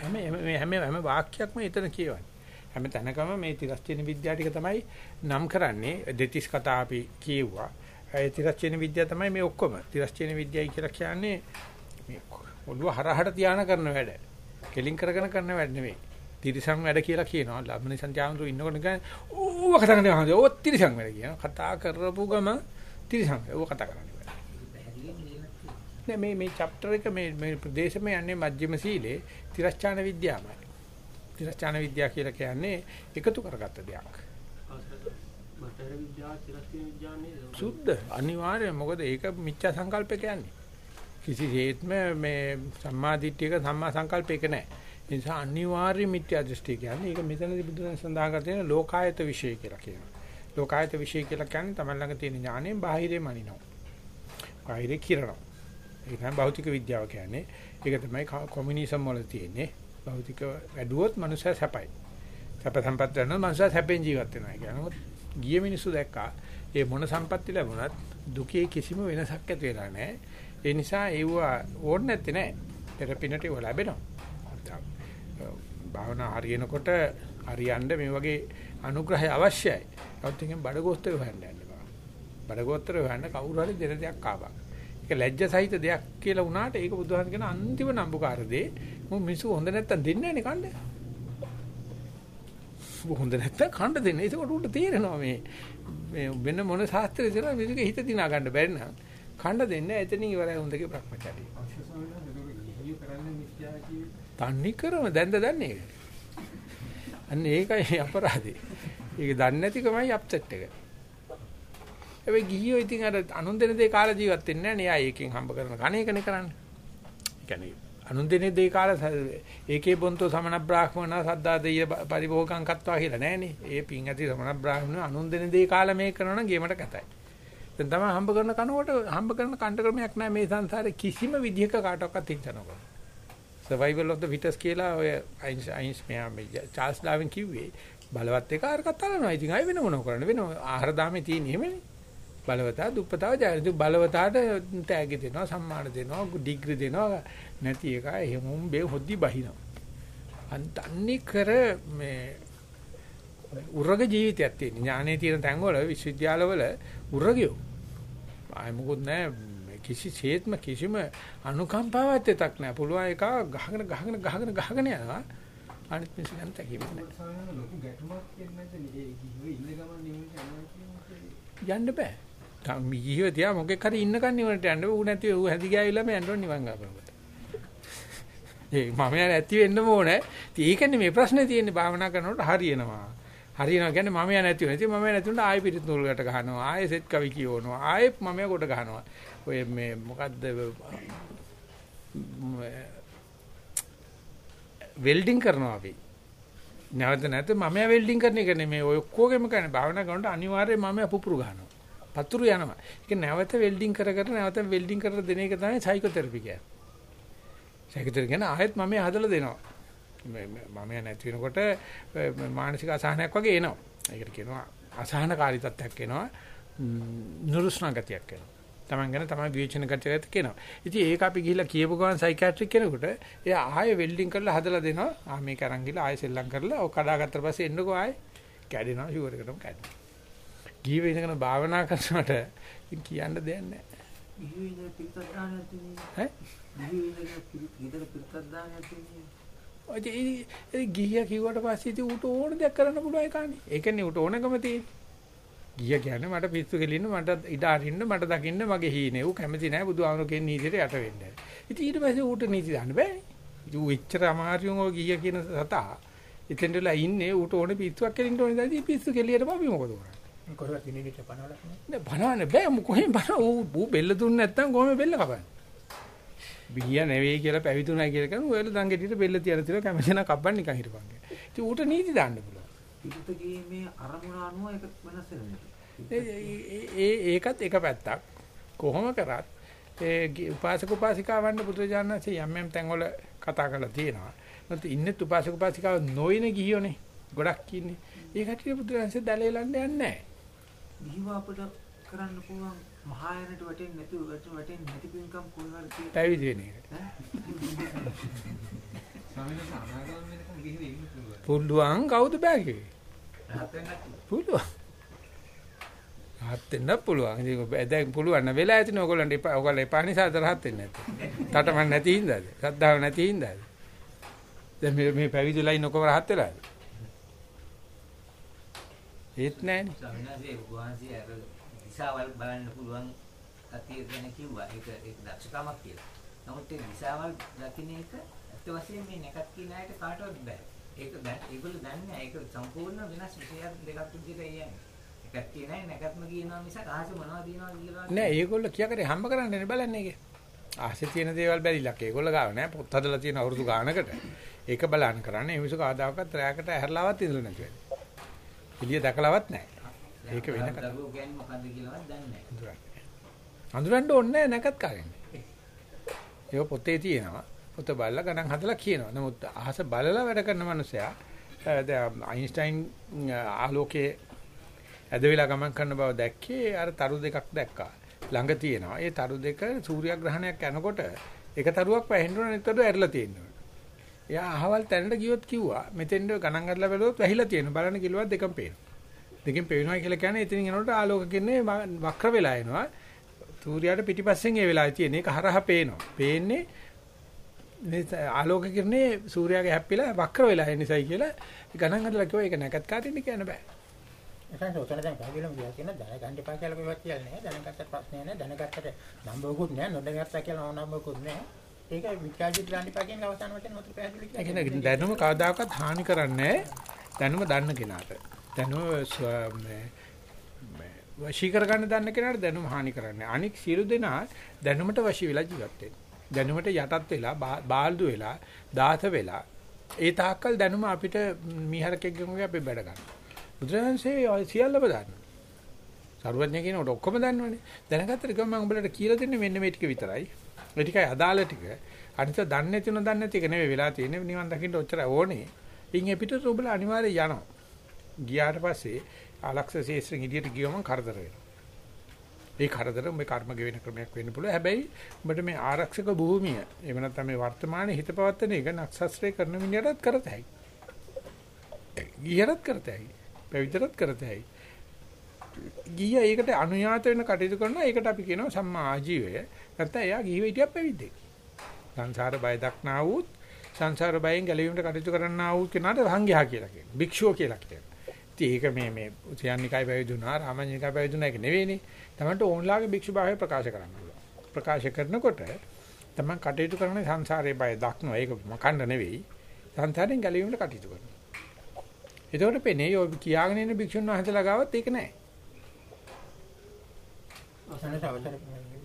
හැම හැම හැම වාක්‍යයක්ම එතන කියවන්නේ. හැම තැනකම මේ තිරස්චින විද්‍යාව ටික තමයි නම් කරන්නේ. දෙතිස් කතා අපි කියුවා. ඒ තිරස්චින විද්‍යාව තමයි මේ ඔක්කොම. තිරස්චින විද්‍යයි කියලා කියන්නේ මේ ඔළුව හරහට ධානය කරන වැඩ. කෙලින් කරගෙන කරන වැඩ නෙවෙයි. තිරිසන් වැඩ කියලා කියනවා. ලබ්මනි සංජානතු ඉන්නකොට නිකන් ඕව කතා කරන්නේ නැහැ. ඕව තිරිසන් වැඩ කියනවා. කතා කරපු ගම තිරිසන්. ඕව කතා කරන්නේ. නෑ මේ මේ chapter එක මේ මේ ප්‍රදේශෙම යන්නේ මජ්ක්‍ධිම සීලේ තිරස්චාන විද්‍යාවයි. තිරස්චාන විද්‍යාව කියලා කියන්නේ එකතු කරගත්ත දෙයක්. සුද්ධ අනිවාර්යයෙන් මොකද ඒක මිච්ඡා සංකල්ප කියන්නේ. කිසිසේත්ම මේ සම්මා දිට්ඨියක සම්මා සංකල්පයක නැහැ. ඒ නිසා අනිවාර්ය මිත්‍යා දෘෂ්ටි කියන්නේ ඒක මෙතනදී බුදුන් සඳහන් කර තියෙන ලෝකායත විශේෂ කියලා කියනවා. ලෝකායත විශේෂ කියලා කියන්නේ තමයි ළඟ තියෙන ඥාණයෙන් බාහිරේ මනිනවා. බාහිරේ කිරනවා. ඒක තමයි භෞතික විද්‍යාව කියන්නේ. ඒක තමයි කොමියුනිසම් වල තියෙන්නේ. භෞතික වැඩුවොත් මනුස්සය සැපයි. සැප සම්පත් ගන්න මනුස්සය සැපෙන් ජීවත් වෙනවා කියනවා. ගිය මිනිස්සු දැක්කා ඒ මොන සම්පත්ති ලැබුණත් දුකේ කිසිම වෙනසක් ඇති වෙලා නැහැ. ඒ නිසා ඒව ඕනේ නැත්තේ නෑ. තෙරපිනට ඒව ලැබෙනවා. භාවනා හරියනකොට හරියන්න මේ වගේ අනුග්‍රහය අවශ්‍යයි. නමුත් එකෙන් බඩගෝස්තර හොයන්න යන්න බෑ. බඩගෝස්තර හොයන්න කවුරු හරි දෙන දෙයක් ආවා. ඒක ලැජ්ජ සහිත දෙයක් කියලා වුණාට ඒක බුදුහාම කියන අන්තිම නම්බුකාර දෙය. මො මිනිස්සු හොඳ නැත්තම් දෙන්නේ නැනේ කණ්ඩ. හොඳ නැත්තම් කණ්ඩ දෙන්නේ. ඒක උඩට තේරෙනවා මේ මේ වෙන මොන ශාස්ත්‍රයේ දෙනවා මේක හිත දිනා ගන්න බැරි නම් කණ්ඩ දෙන්නේ එතනින් ඉවරයි හොඳගේ භ්‍රමචාරී. තන්නේ කරම දැන්ද දන්නේ. අන්න ඒකයි අපරාධේ. ඒක දන්නේ නැතිකමයි අප්සෙට් එක. හැබැයි ගිහියෝ ඉතින් අර අනුන් දෙන දේ කාලා ජීවත් වෙන්නේ නැහැ. ආ ඒකෙන් හම්බ කරන කණ එකනේ කරන්නේ. ඒ කියන්නේ අනුන් දෙන දේ කාලා ඒකේ බොන්තෝ සමන බ්‍රාහ්මණ සද්දා දෙය පරිභෝගං කත්වා කියලා නෑනේ. ඒ පිං ඇති සමන බ්‍රාහ්මණ අනුන් දෙන දේ කාලා මේක කරනවා නම් ගේමට කතයි. දැන් තමයි හම්බ කරන කනකොට හම්බ කරන කණ්ඩ ක්‍රමයක් නැහැ මේ සංසාරේ කිසිම විදිහක කාටවත් හිතනකොට. Survival of the fittest කියලා ඔය අයින්ස් මෙයා චාල්ස් ඩාවින් කිව්වේ බලවත් එක අරකට අරනවා. ඉතින් අය වෙන මොනව කරන්න වෙන ආහාර දාමේ තියෙන එහෙමනේ. බලවතා දුප්පතාව ජයතු බලවතාට තෑගි දෙනවා සම්මාන දෙනවා ඩිග්‍රී දෙනවා නැති එක එහෙමුම් බේ හොද්දි බහිනවා. අන්තන්නේ කර මේ උරග ජීවිතයක් තියෙන. ඥානයේ තියෙන තැන්වල විශ්වවිද්‍යාලවල උරගයෝ. ආයි මොකුත් නැහැ කිසිසේත්ම කිසිම අනුකම්පාවක් දෙයක් නැහැ. පුළුවන් එක ගහගෙන ගහගෙන ගහගෙන ගහගෙන යනවා. අනිත් මිනිස්සු ගන්න තැකීම නැහැ. ලොකු ගැටුමක් කියන්නේ? යන්න බෑ. තම ගිහිව තියා මොකෙක් හරි ඉන්නකන් නිවනට යන්න ඌ නැති ඌ හැදි ගෑවිලාම යන්න ඕන නිවන් ගාපරකට. ඒ මම යන ඇති වෙන්න ඕනේ. ඉතින් ඒකනේ මේ ප්‍රශ්නේ තියෙන්නේ භාවනා කරනකොට හරියනවා. හරියනවා කියන්නේ මම යන නැති වෙනවා. ඉතින් මම නැති වුණා ආයෙ පිටිත් නූලකට ගහනවා. ආයෙ සෙත් කවි කියවනවා. ආයෙ මම කොට ගහනවා. ඔය මේ මොකද්ද වෙල්ඩින් කරනවා අපි. නැවත නැත මම වෙල්ඩින් කරන එක නෙමෙයි ඔය ඔක්කොගෙම කරන්නේ භාවනා කරනකොට අනිවාර්යයෙන් මම පුපුරු ගන්නවා. පතුරු යනවා. ඒක නැවත වෙල්ඩින් කර කර නැවත වෙල්ඩින් කර දෙන එක තමයි සයිකෝതെරපි කියන්නේ. සයිකෝതെරපි කියන්නේ ආයෙත් මම හදලා දෙනවා. මම නැති වෙනකොට මානසික අසහනයක් වගේ එනවා. ඒකට කියනවා අසහනකාරී තත්ත්වයක් එනවා. නුරුස්නා ගතියක් එනවා. Taman ගැන තමයි විවේචන කරට කියනවා. ඉතින් ඒක අපි ගිහිල්ලා කියපු ගමන් සයිකියාට්‍රික් කෙනෙකුට එයා ආයෙ වෙල්ඩින් කරලා හදලා දෙනවා. ආ මේක අරන් ගිහලා ආයෙ සෙල්ලම් කරලා ඔය කඩාගත්තට පස්සේ එන්නකෝ ආයෙ කැඩෙනවා ෂුවර් එකටම කැඩෙනවා. ගිහිව ඉඳගෙන භාවනා කරනකොට ඉතින් කියන්න දෙයක් නැහැ. ගිහි ඉඳලා පිටත් දාන්න තියෙන්නේ. ඈ? ගිහි ගෙදර පිටත් දාන්න තියෙන්නේ. ඔය ගිහියා කිව්වට පස්සේ ඉතින් ඌට ඕන දෙයක් කරන්න පුළුවන් එකනේ. ඒකනේ ඌට ඕනකම තියෙන්නේ. ගිය කියන්නේ මට පිස්සු කෙලින්න මට ඉඩ අරින්න මට දකින්න මගේ හීනේ. ඌ කැමති නැහැ බුදුහාමුදුරු කියන නීතියට යට වෙන්න. ඉතින් ඊට පස්සේ ඌට නීති දාන්න බෑනේ. ඉතින් ඌ එච්චර අමාරුම ඔය ගිය කියන සතා. ඉතින් දෙලා ඉන්නේ ඌට ඕනේ පිස්සුවක් කෙලින්න ඕනේ දැන් පිස්සු කෙලියට අපි මොකද කරන්නේ? කොහොමද ඉනිනිට පනවලක් නෑ. නෑ බනවන්න බෑ මො කොහෙන් බන ඌ බෙල්ල දුන්නේ නැත්තම් කොහොම බෙල්ල කපන්නේ? බිහිය නෙවෙයි කියලා පැවිතුණා කියලා කරන ඔයල දංගෙටියට බෙල්ල තියලා තියලා කැමති නම් කපන්න නිකන් හිටපන්. ඉතින් ඌට නීති දාන්න පුළුවන්. පිටත ගීමේ අරමුණ අනුව ඒක වෙනස් ඒකත් එක පැත්තක්. කොහොම කරත් ඒ උපාසක උපාසිකාවන්ට බුදුරජාණන්සේ යම් යම් තැන්වල කතා කරලා තියෙනවා. නැත්නම් ඉන්නේ උපාසක උපාසිකාව නොයන ගියෝනේ. ගොඩක් ඉන්නේ. ඒ කටිය බුදුරජාණන්සේ දැලේලන්න යන්නේ නැහැ. ගිහිව අපිට කරන්න පුළුවන් මහායනට වැටෙන්නේ නැතුව වැටෙන්නේ නැති පින්කම් කොහොමද තියෙන්නේ? පැවිදි වෙන එක. ස්වාමීන් වහන්සේ අනාගාම වෙනකම් ගිහින් ඉන්න පුළුවන්. පුළුවන් කවුද බෑ කිව්වේ? රහත් වෙන්න පුළුවන්. රහත් වෙන්න පුළුවන්. ඉතින් ඔබ දැන් පුළුවන් නම් වෙලා ඇතිනේ ඔයගොල්ලන්ට එපා ඔයගොල්ලෝ එපා නිසා අද රහත් වෙන්නේ නැත්තේ. තටමන් නැති හින්දාද? ශ්‍රද්ධාව නැති හින්දාද? දැන් මේ මේ පැවිදිලා ඉන්න ඔක්කොම රහත් වෙලාද? ඒත් නැහැනේ. ස්වාමීන් වහන්සේ වහන්සේ අර දිශාවල් බලන්න පුළුවන් කතිය ගැන කිව්වා. ඒක ඒක දක්ෂකමක් කියලා. නමුත් ඒ දිශාවල් දකින්න එක ඇත්ත වශයෙන්ම මේ නැකත් කියන අයට කාටවත් බෑ. ඒක දැන් ඒගොල්ලෝ දන්නේ. ඒක සම්පූර්ණ වෙනස් විෂයක් දෙකක් විදිහට යන්නේ. එකක් කියනයි නැකත්ම කියනවා මිසක් අහස මොනවද දිනවද කියලා නෑ ඒගොල්ලෝ කියා කරේ හම්බ කරන්නේ බලන්නේ ඒක. ආසෙ තියෙන දේවල් බැරිලක් ඒගොල්ලෝ ගාව නෑ පොත් හදලා තියෙන අවුරුදු ගානකට. ඒක බලන්න කරන්නේ මිනිස්සු කවදාකවත් රැයකට ඇහැරලාවත් ඉඳලා නැති වෙන්නේ. එළිය දැකලාවත් නෑ. ඒක වෙන කතාවක්. දරුවෝ කියන්නේ මොකද්ද කියලාවත් දන්නේ නැහැ. අඳුරන්න ඕනේ නැකත් කාරෙන්නේ. ඒක පොතේ තියෙනවා. පොත බලලා ගණන් හදලා කියනවා. නමුත් අහස බලලා වැඩ කරන මනුස්සයා අ, දැන් අයින්ස්ටයින් ආලෝකයේ ඇද වෙලා ගමන් කරන බව දැක්කේ අර තරු දෙකක් දැක්කා. ළඟ තියෙනවා. ඒ තරු දෙක සූර්යග්‍රහණයක් යනකොට එක තරුවක් වැහෙන්න ඕන නෙතර ඇරලා තියෙනවා. එයා අහවල් තැනට ගියොත් කිව්වා මෙතෙන්ද ගණන් ගන්නලා බැලුවොත් වැහිලා තියෙනවා. බලන්න කිලුවක් දෙකම පේනවා. දෙකෙන් පේනවා කියලා කියන්නේ එතනින් එනකොට ආලෝක කිරණේ ම- වක්‍ර වෙලා එනවා. සූර්යයාට පිටිපස්සෙන් ඒ වෙලාවේ තියෙන එක හරහා පේනවා. පේන්නේ මේ ආලෝක කිරණේ සූර්යාගේ හැප්පිලා වක්‍ර වෙලා එන නිසායි කියලා ගණන් හදලා කිව්වා ඒක නැකත් කාටින්න කියන්න බෑ. එතන උතන දැන් පැහැදිලිවම කියලා කියන දැනගන්න එපා කියලා කිව්වත් කියලා නෑ දැනගත්තට ප්‍රශ්නයක් නෑ දැනගත්තට නම්බරකුත් නෑ නොදැනගත්තා කියලා නම්බරකුත් නෑ ඒක විචාරිත ගන්න එපා කියන අවසාන වචන උතර පැහැදිලි ඒ කියලා කියන්නේ දැනුම කවදාකවත් හානි කරන්නේ නැහැ. දැනුම දන්න කෙනාට. දැනුම වශී කරගන්න දන්න කෙනාට දැනුම හානි කරන්නේ. අනික සියලු දෙනා දැනුමට වශී වෙලා ජීවත් වෙනවා. දැනුමට යටත් වෙලා බා- බාල්දු වෙලා දාත වෙලා ඒ තාක්කල් දැනුම අපිට මිහරකෙක්ගෙන් වගේ අපි බැඩ ගන්නවා. බුදුරජාන්සේ ඔය සියල්ලම දන්නවා. සරුවඥ කියනකොට ඔක්කොම දන්නවනේ. දැනගත්තට ගම මම උඹලට කියලා දෙන්නේ මෙන්න මේ ටික විතරයි. ඒ ටිකයි අදාළ ටික. අනිත දන්නේ නැති උන දන්නේ නැති එක නෙවෙයි වෙලා තියෙන්නේ නිවන් දකින්න ඔච්චර ඕනේ. ඉන් එ පිටට උඹලා අනිවාර්යයෙන් යනවා. ගියාට පස්සේ ආලක්ෂ ශේෂ්ත්‍රෙන් ඉදිරියට ගියවම කරදර වෙනවා. ඒ කරදර උඹේ කර්ම ගෙවෙන ක්‍රමයක් වෙන්න පුළුවන්. හැබැයි උඹට මේ ආරක්ෂක භූමිය එහෙම නැත්නම් මේ වර්තමානයේ හිත පවත්තන එක නක්ෂත්‍රය කරන මිනිහටත් කරත හැකියි. ගියරත් කරත හැකියි. පැවිදිරත් කරත හැකියි. ගිය ඒකට අනුයාත වෙන කටයුතු කරනවා ඒකට අපි කියනවා සම්මා ආජීවය නැත්නම් එයා ගිහිව හිටියක් පැවිද්දෙක් සංසාර බය දක්නා වූත් සංසාර බයෙන් ගැලවීමට කටයුතු කරන්නා වූ කෙනාට සංඝයා කියලා කියනවා භික්ෂුව කියලා කියනවා ඉතින් ඒක මේ මේ උසයන්නිකයි පැවිදුණා රාමඤ්ඤිකයි පැවිදුණා ඒක නෙවෙයිනේ තමන්ට ඕන්ලාගේ භික්ෂු භාවය ප්‍රකාශ කරන්න පුළුවන්. ප්‍රකාශ කරනකොට තමන් කටයුතු කරන්නේ සංසාරේ බය දක්නවා. ඒක මකන්න නෙවෙයි. සංසාරයෙන් ගැලවීමට කටයුතු කරනවා. එතකොට පෙනේ ඔය කියාගෙන ඉන්න භික්ෂුන් වහන්සේලා ගාවත් ඒක නැහැ අවසානට අවසර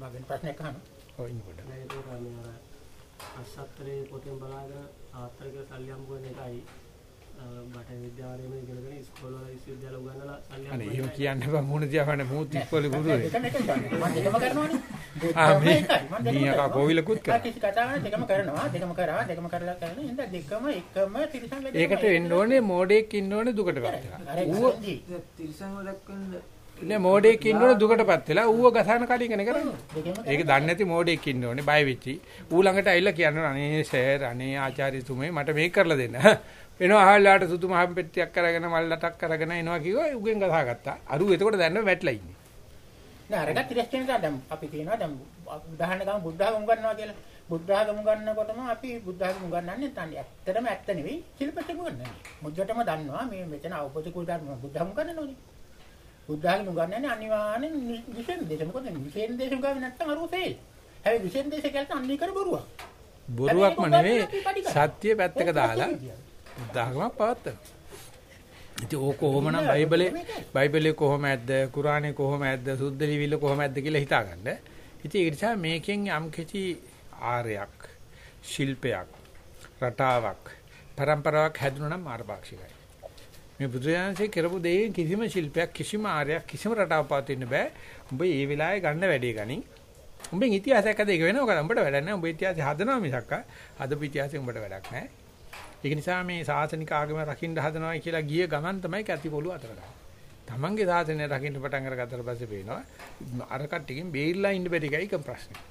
මගෙන් ප්‍රශ්නයක් අහන්න. ඔය ඉන්නකොට අස්සත්තරේ පොතෙන් බලාගෙන ආත්තරික සල්ලි හම්බ වෙන එකයි බටහිර විද්‍යාලයෙම ඉගෙනගෙන ඉස්කෝල වල විශ්වවිද්‍යාල උගන්වලා සල්ලි අනේ එහෙම. කියන්න බෑ මූණ දිහාවනේ මූත් ඉස්කෝලේ ගුරුවරේ. එකයි ගන්න. මම දෙකම කරනවානේ ආ මේ කරනවා. කෝවිලකුත් කරා. කිසි කතාවක් දෙකම කරනවා දෙකම කරා දෙකම කරලා කරන ඉඳ දෙකම එකම තිරසන් වැඩි ඒකට වෙන්න ඕනේ මෝඩෙක් ඉන්න ඕනේ දුකට වැටෙනවා. අර ඌව තිරසංව දක්වන්න නේ මෝඩෙක් ඉන්නෝනේ දුකටපත් වෙලා ඌව ගසන කඩින්ගෙන කරන්නේ. ඒක දන්නේ නැති මෝඩෙක් ඉන්නෝනේ බය වෙච්චි. ඌ ළඟට ඇවිල්ලා කියනවා අනේ සර් අනේ ආචාර්යතුමේ මට මේක කරලා දෙන්න. එනවා අහල්ලාට සුදු මහම් පෙට්ටියක් කරගෙන මල්ලටක් කරගෙන එනවා කිව්වා උගෙන් ගසාගත්තා. අරු එතකොට දැන්න වැටලා ඉන්නේ. නෑ අරකට ක්‍රිස්තියානි දැන් අපි කියනවා දැන් උදාහරණ ගමු බුද්ධාගම උගන්වනවා කියලා. බුද්ධාගම උගන්වනකොටම අපි බුද්ධාගම උගන්වන්නේ නැත්නම් ඇත්තටම ඇත්ත නෙවෙයි ශිල්පෙට උගන්වන්නේ. මුද්දටම දන්නවා මේ මෙතන අවබෝධ කුලදාන බුද්ධාගම උගන්වනෝනේ. බුද්ධාගම උගන්වන්නේ අනිවාර්යෙන් විශේෂ දේශ මොකද විශේෂ දේශ උගන්වන්නේ නැත්නම් අරුව ෆේල්. හැබැයි විශේෂ දේශ කියලා අන්නේ කර බොරුවක්. බොරුවක්ම නෙවෙයි සත්‍ය පැත්තක දාලා බුද්ධාගමක් පවත්තන. ඉතින් ඕක කොහොමනම් බයිබලේ බයිබලේ කොහොම ඇද්ද කුරානේ කොහොම ඇද්ද සුද්ධ ලිවිල්ල කොහොම ඇද්ද කියලා හිතාගන්න. ඉතින් ඒ නිසා මේකෙන් යම් කිසි ආරයක් ශිල්පයක් රටාවක් પરම්පරාවක් හැදුණා නම් මාර්ගපාක්ෂිකයි. මේ බුදුරජාණන්සේ කරපු දේ කිසිම ශිල්පයක් කිසිම ආරයක් කිසිම රටාවක් පවතින්න බෑ. උඹ ඒ වෙලාවේ ගන්න වැඩේ ගනින්. උඹෙන් ඉතිහාසයක් අද ඒක වෙනව කරා. උඹට වැඩක් නැහැ. උඹ ඉතිහාසය හදනවා මිසක් හදපු ඉතිහාසය උඹට වැඩක් නැහැ. ඒක නිසා මේ සාසනික ආගම රකින්න හදනවා කියලා ගිය ගමන් තමයි කැති පොළු අතර ගන්නේ. තමන්ගේ සාසනය රකින්න පටන් අරගත්තට පස්සේ පේනවා අර කට්ටියකින් බේරිලා ඉන්න බැරි එකයි කම් ප්‍රශ්නේ.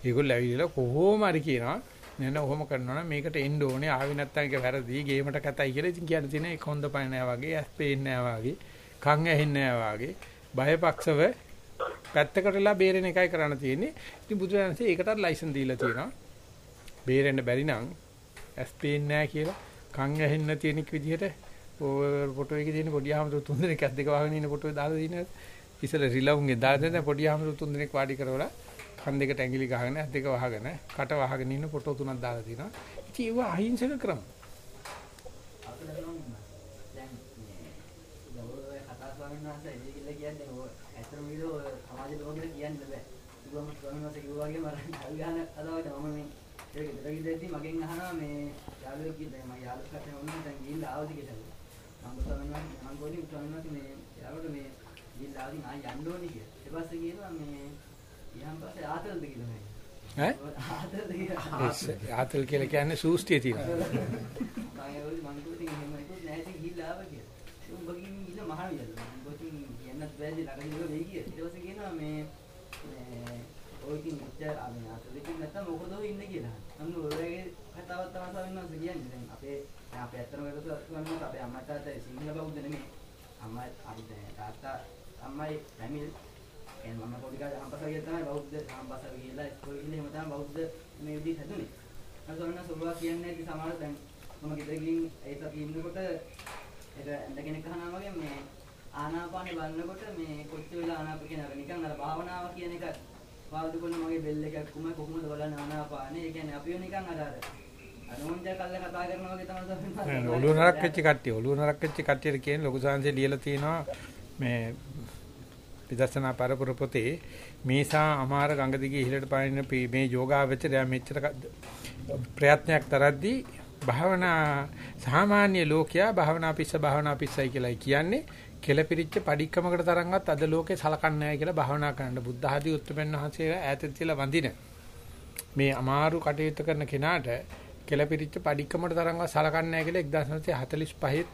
ඒගොල්ලෝ ඇවිල්ලා කොහොම හරි කියනවා නෑ නෑ ඔහොම කරනවා නම් මේකට එන්න ඕනේ ආවි නැත්තම් ඒක වැරදි ගේමට කතයි කියලා ඉතින් කියන්න තියෙන ඒක හොඳ පණ නෑ වගේ ඇස් පේන්නේ නෑ වගේ කන් ඇහෙන්නේ නෑ වගේ බයපක්ෂව පැත්තකටලා බේරෙන එකයි කරන්න තියෙන්නේ. ඉතින් බුදුරජාණන්සේ ඒකටත් ලයිසන් දීලා තියෙනවා. බේරෙන්න බැරි නම් ඇස් පේන්නේ නැහැ කියලා කන් ඇහෙන්න තියෙන විදිහට ඔය ෆොටෝ එකේ තියෙන පොඩි ආමතු තුන් දෙනෙක් ඇස් දෙක වහගෙන ඉන්න ෆොටෝ දාලා දිනන ඉතල රිලවුන්ගේ දාලා දෙන පොඩි ආමතු තුන් දෙනෙක් වාඩි කරවලා කන් දෙකට ඇඟිලි ගහගෙන ඇස් දෙක වහගෙන කට වහගෙන ඉන්න ෆොටෝ තුනක් දාලා තිනවා. ඉතින් ඒව අහිංසක ක්‍රම. දැන් මේ ගෞරවය කතා ස්වාමීන් වහන්සේ ඉතින් කියලා කියන්නේ ඔය ඇත්තම විදිහ ඔය සමාජ ලෝකෙට කියන්න බෑ. ඉතින් ස්වාමීන් වහන්සේ කිව්වා වගේ මම කල් ගහන අදවට මම මේ ඒක විතර ගිහදී මගෙන් අහනවා මේ යාළුවෙක් කියලා මම යාළුවෙක් කටේ වුණා දැන් ගිහිල්ලා ආවද කියලා. මම වහන්සේ මම ගෝලි වහන්සේ මේ යාළුවට මේ ගිහිල්ලා ආවදින් ආය යන්න ඕනේ කියලා. ඊට පස්සේ කියනවා මේ ඊයන් පස්සේ ආතල්ද කියලා මම. ඈ ආතල්ද කියලා. ආතල් කියලා කියන්නේ සූස්තිය තියෙනවා. මම ඒවලු මං කිව්වා එහෙම හිතුවොත් නෑ ඉතින් ගිහිල්ලා ආවා කියලා. උඹ ගිහින් ඉන්න මහා වියද. මං කිව්වා ඉතින් කියන්නත් බෑදී ළඟ ඉඳලා වෙයි කියලා. ඊට පස්සේ කියනවා මේ ඔය ඉතින් මෙච්චර ආ මේ අතලකින් නැත්තම් මොකද ඔය ඉන්නේ කියලා. අන්න ඔය වගේ කතාවක් තමයි ස්වාමීන් වහන්සේ කියන්නේ. දැන් අපේ දැන් අපේ ඇත්තම වෙලස ස්වාමීන් වහන්සේ අපේ අම්මා තාත්තා සිංහල බෞද්ධ නෙමෙයි. අම්මා අපි දැන් තාත්තා අම්මයි පැමිණි එන් මම පොඩි කාලේ හම්බසාව ගියා තමයි බෞද්ධ හම්බසාව ගිහලා ඉස්කෝලේ ගිහින් එහෙම තමයි බෞද්ධ මේ විදිහට හැදුනේ. අර ස්වාමීන් වහන්සේ ඔබ කියන්නේ නැති සමහර දැන් මම ගෙදර ගිහින් ඒත් අපි ඉන්නකොට ඒක ඇඳ කෙනෙක් අහනවා වගේ මේ ආනාපානෙ බලනකොට මේ කොච්චර වෙලා ආනාප කියන අර නිකන් අර භාවනාව කියන එක පාවිච්චි කරන මගේ බෙල් එකක් කුම කොහොමද බලන්නේ ආනාපානෙ ඒ කියන්නේ අපිව නිකන් අර අර. අනෝන්ජා කල්ල කතා කරනවා වගේ තමයි ස්වාමීන් නෑ, වහන්සේ ඔළුව නරක් වෙච්ච කට්ටිය ඔළුව නරක් වෙච්ච කට්ටියට කියන ලොකු සංහසේ ලියලා තියෙනවා. මේ විදර්ශනා පරපුර පොතේ මේසා අමාර ගඟ දිගේ ඉහළට පානින පේ- මේ යෝගාවචරය මෙච්චර ක- ප්‍රයත්නයක් තරද්දී භාවනා සාමාන්‍ය ලෝකයා භාවනා පිස්ස භාවනා පිස්සයි කියලා කියන්නේ. කෙලපිරිච්ච padikkamakකට තරම්වත් අද ලෝකේ සලකන්නේ නැහැ කියලා භාවනා කරන්න බුද්ධ ආදී උත්තරපෙන් වහන්සේ ඈතට තියලා වඳින මේ අමාරු කටයුතු කරන කෙනාට කෙලපිරිච්ච padikkamakකට තරම්වත් සලකන්නේ නැහැ කියලා 1945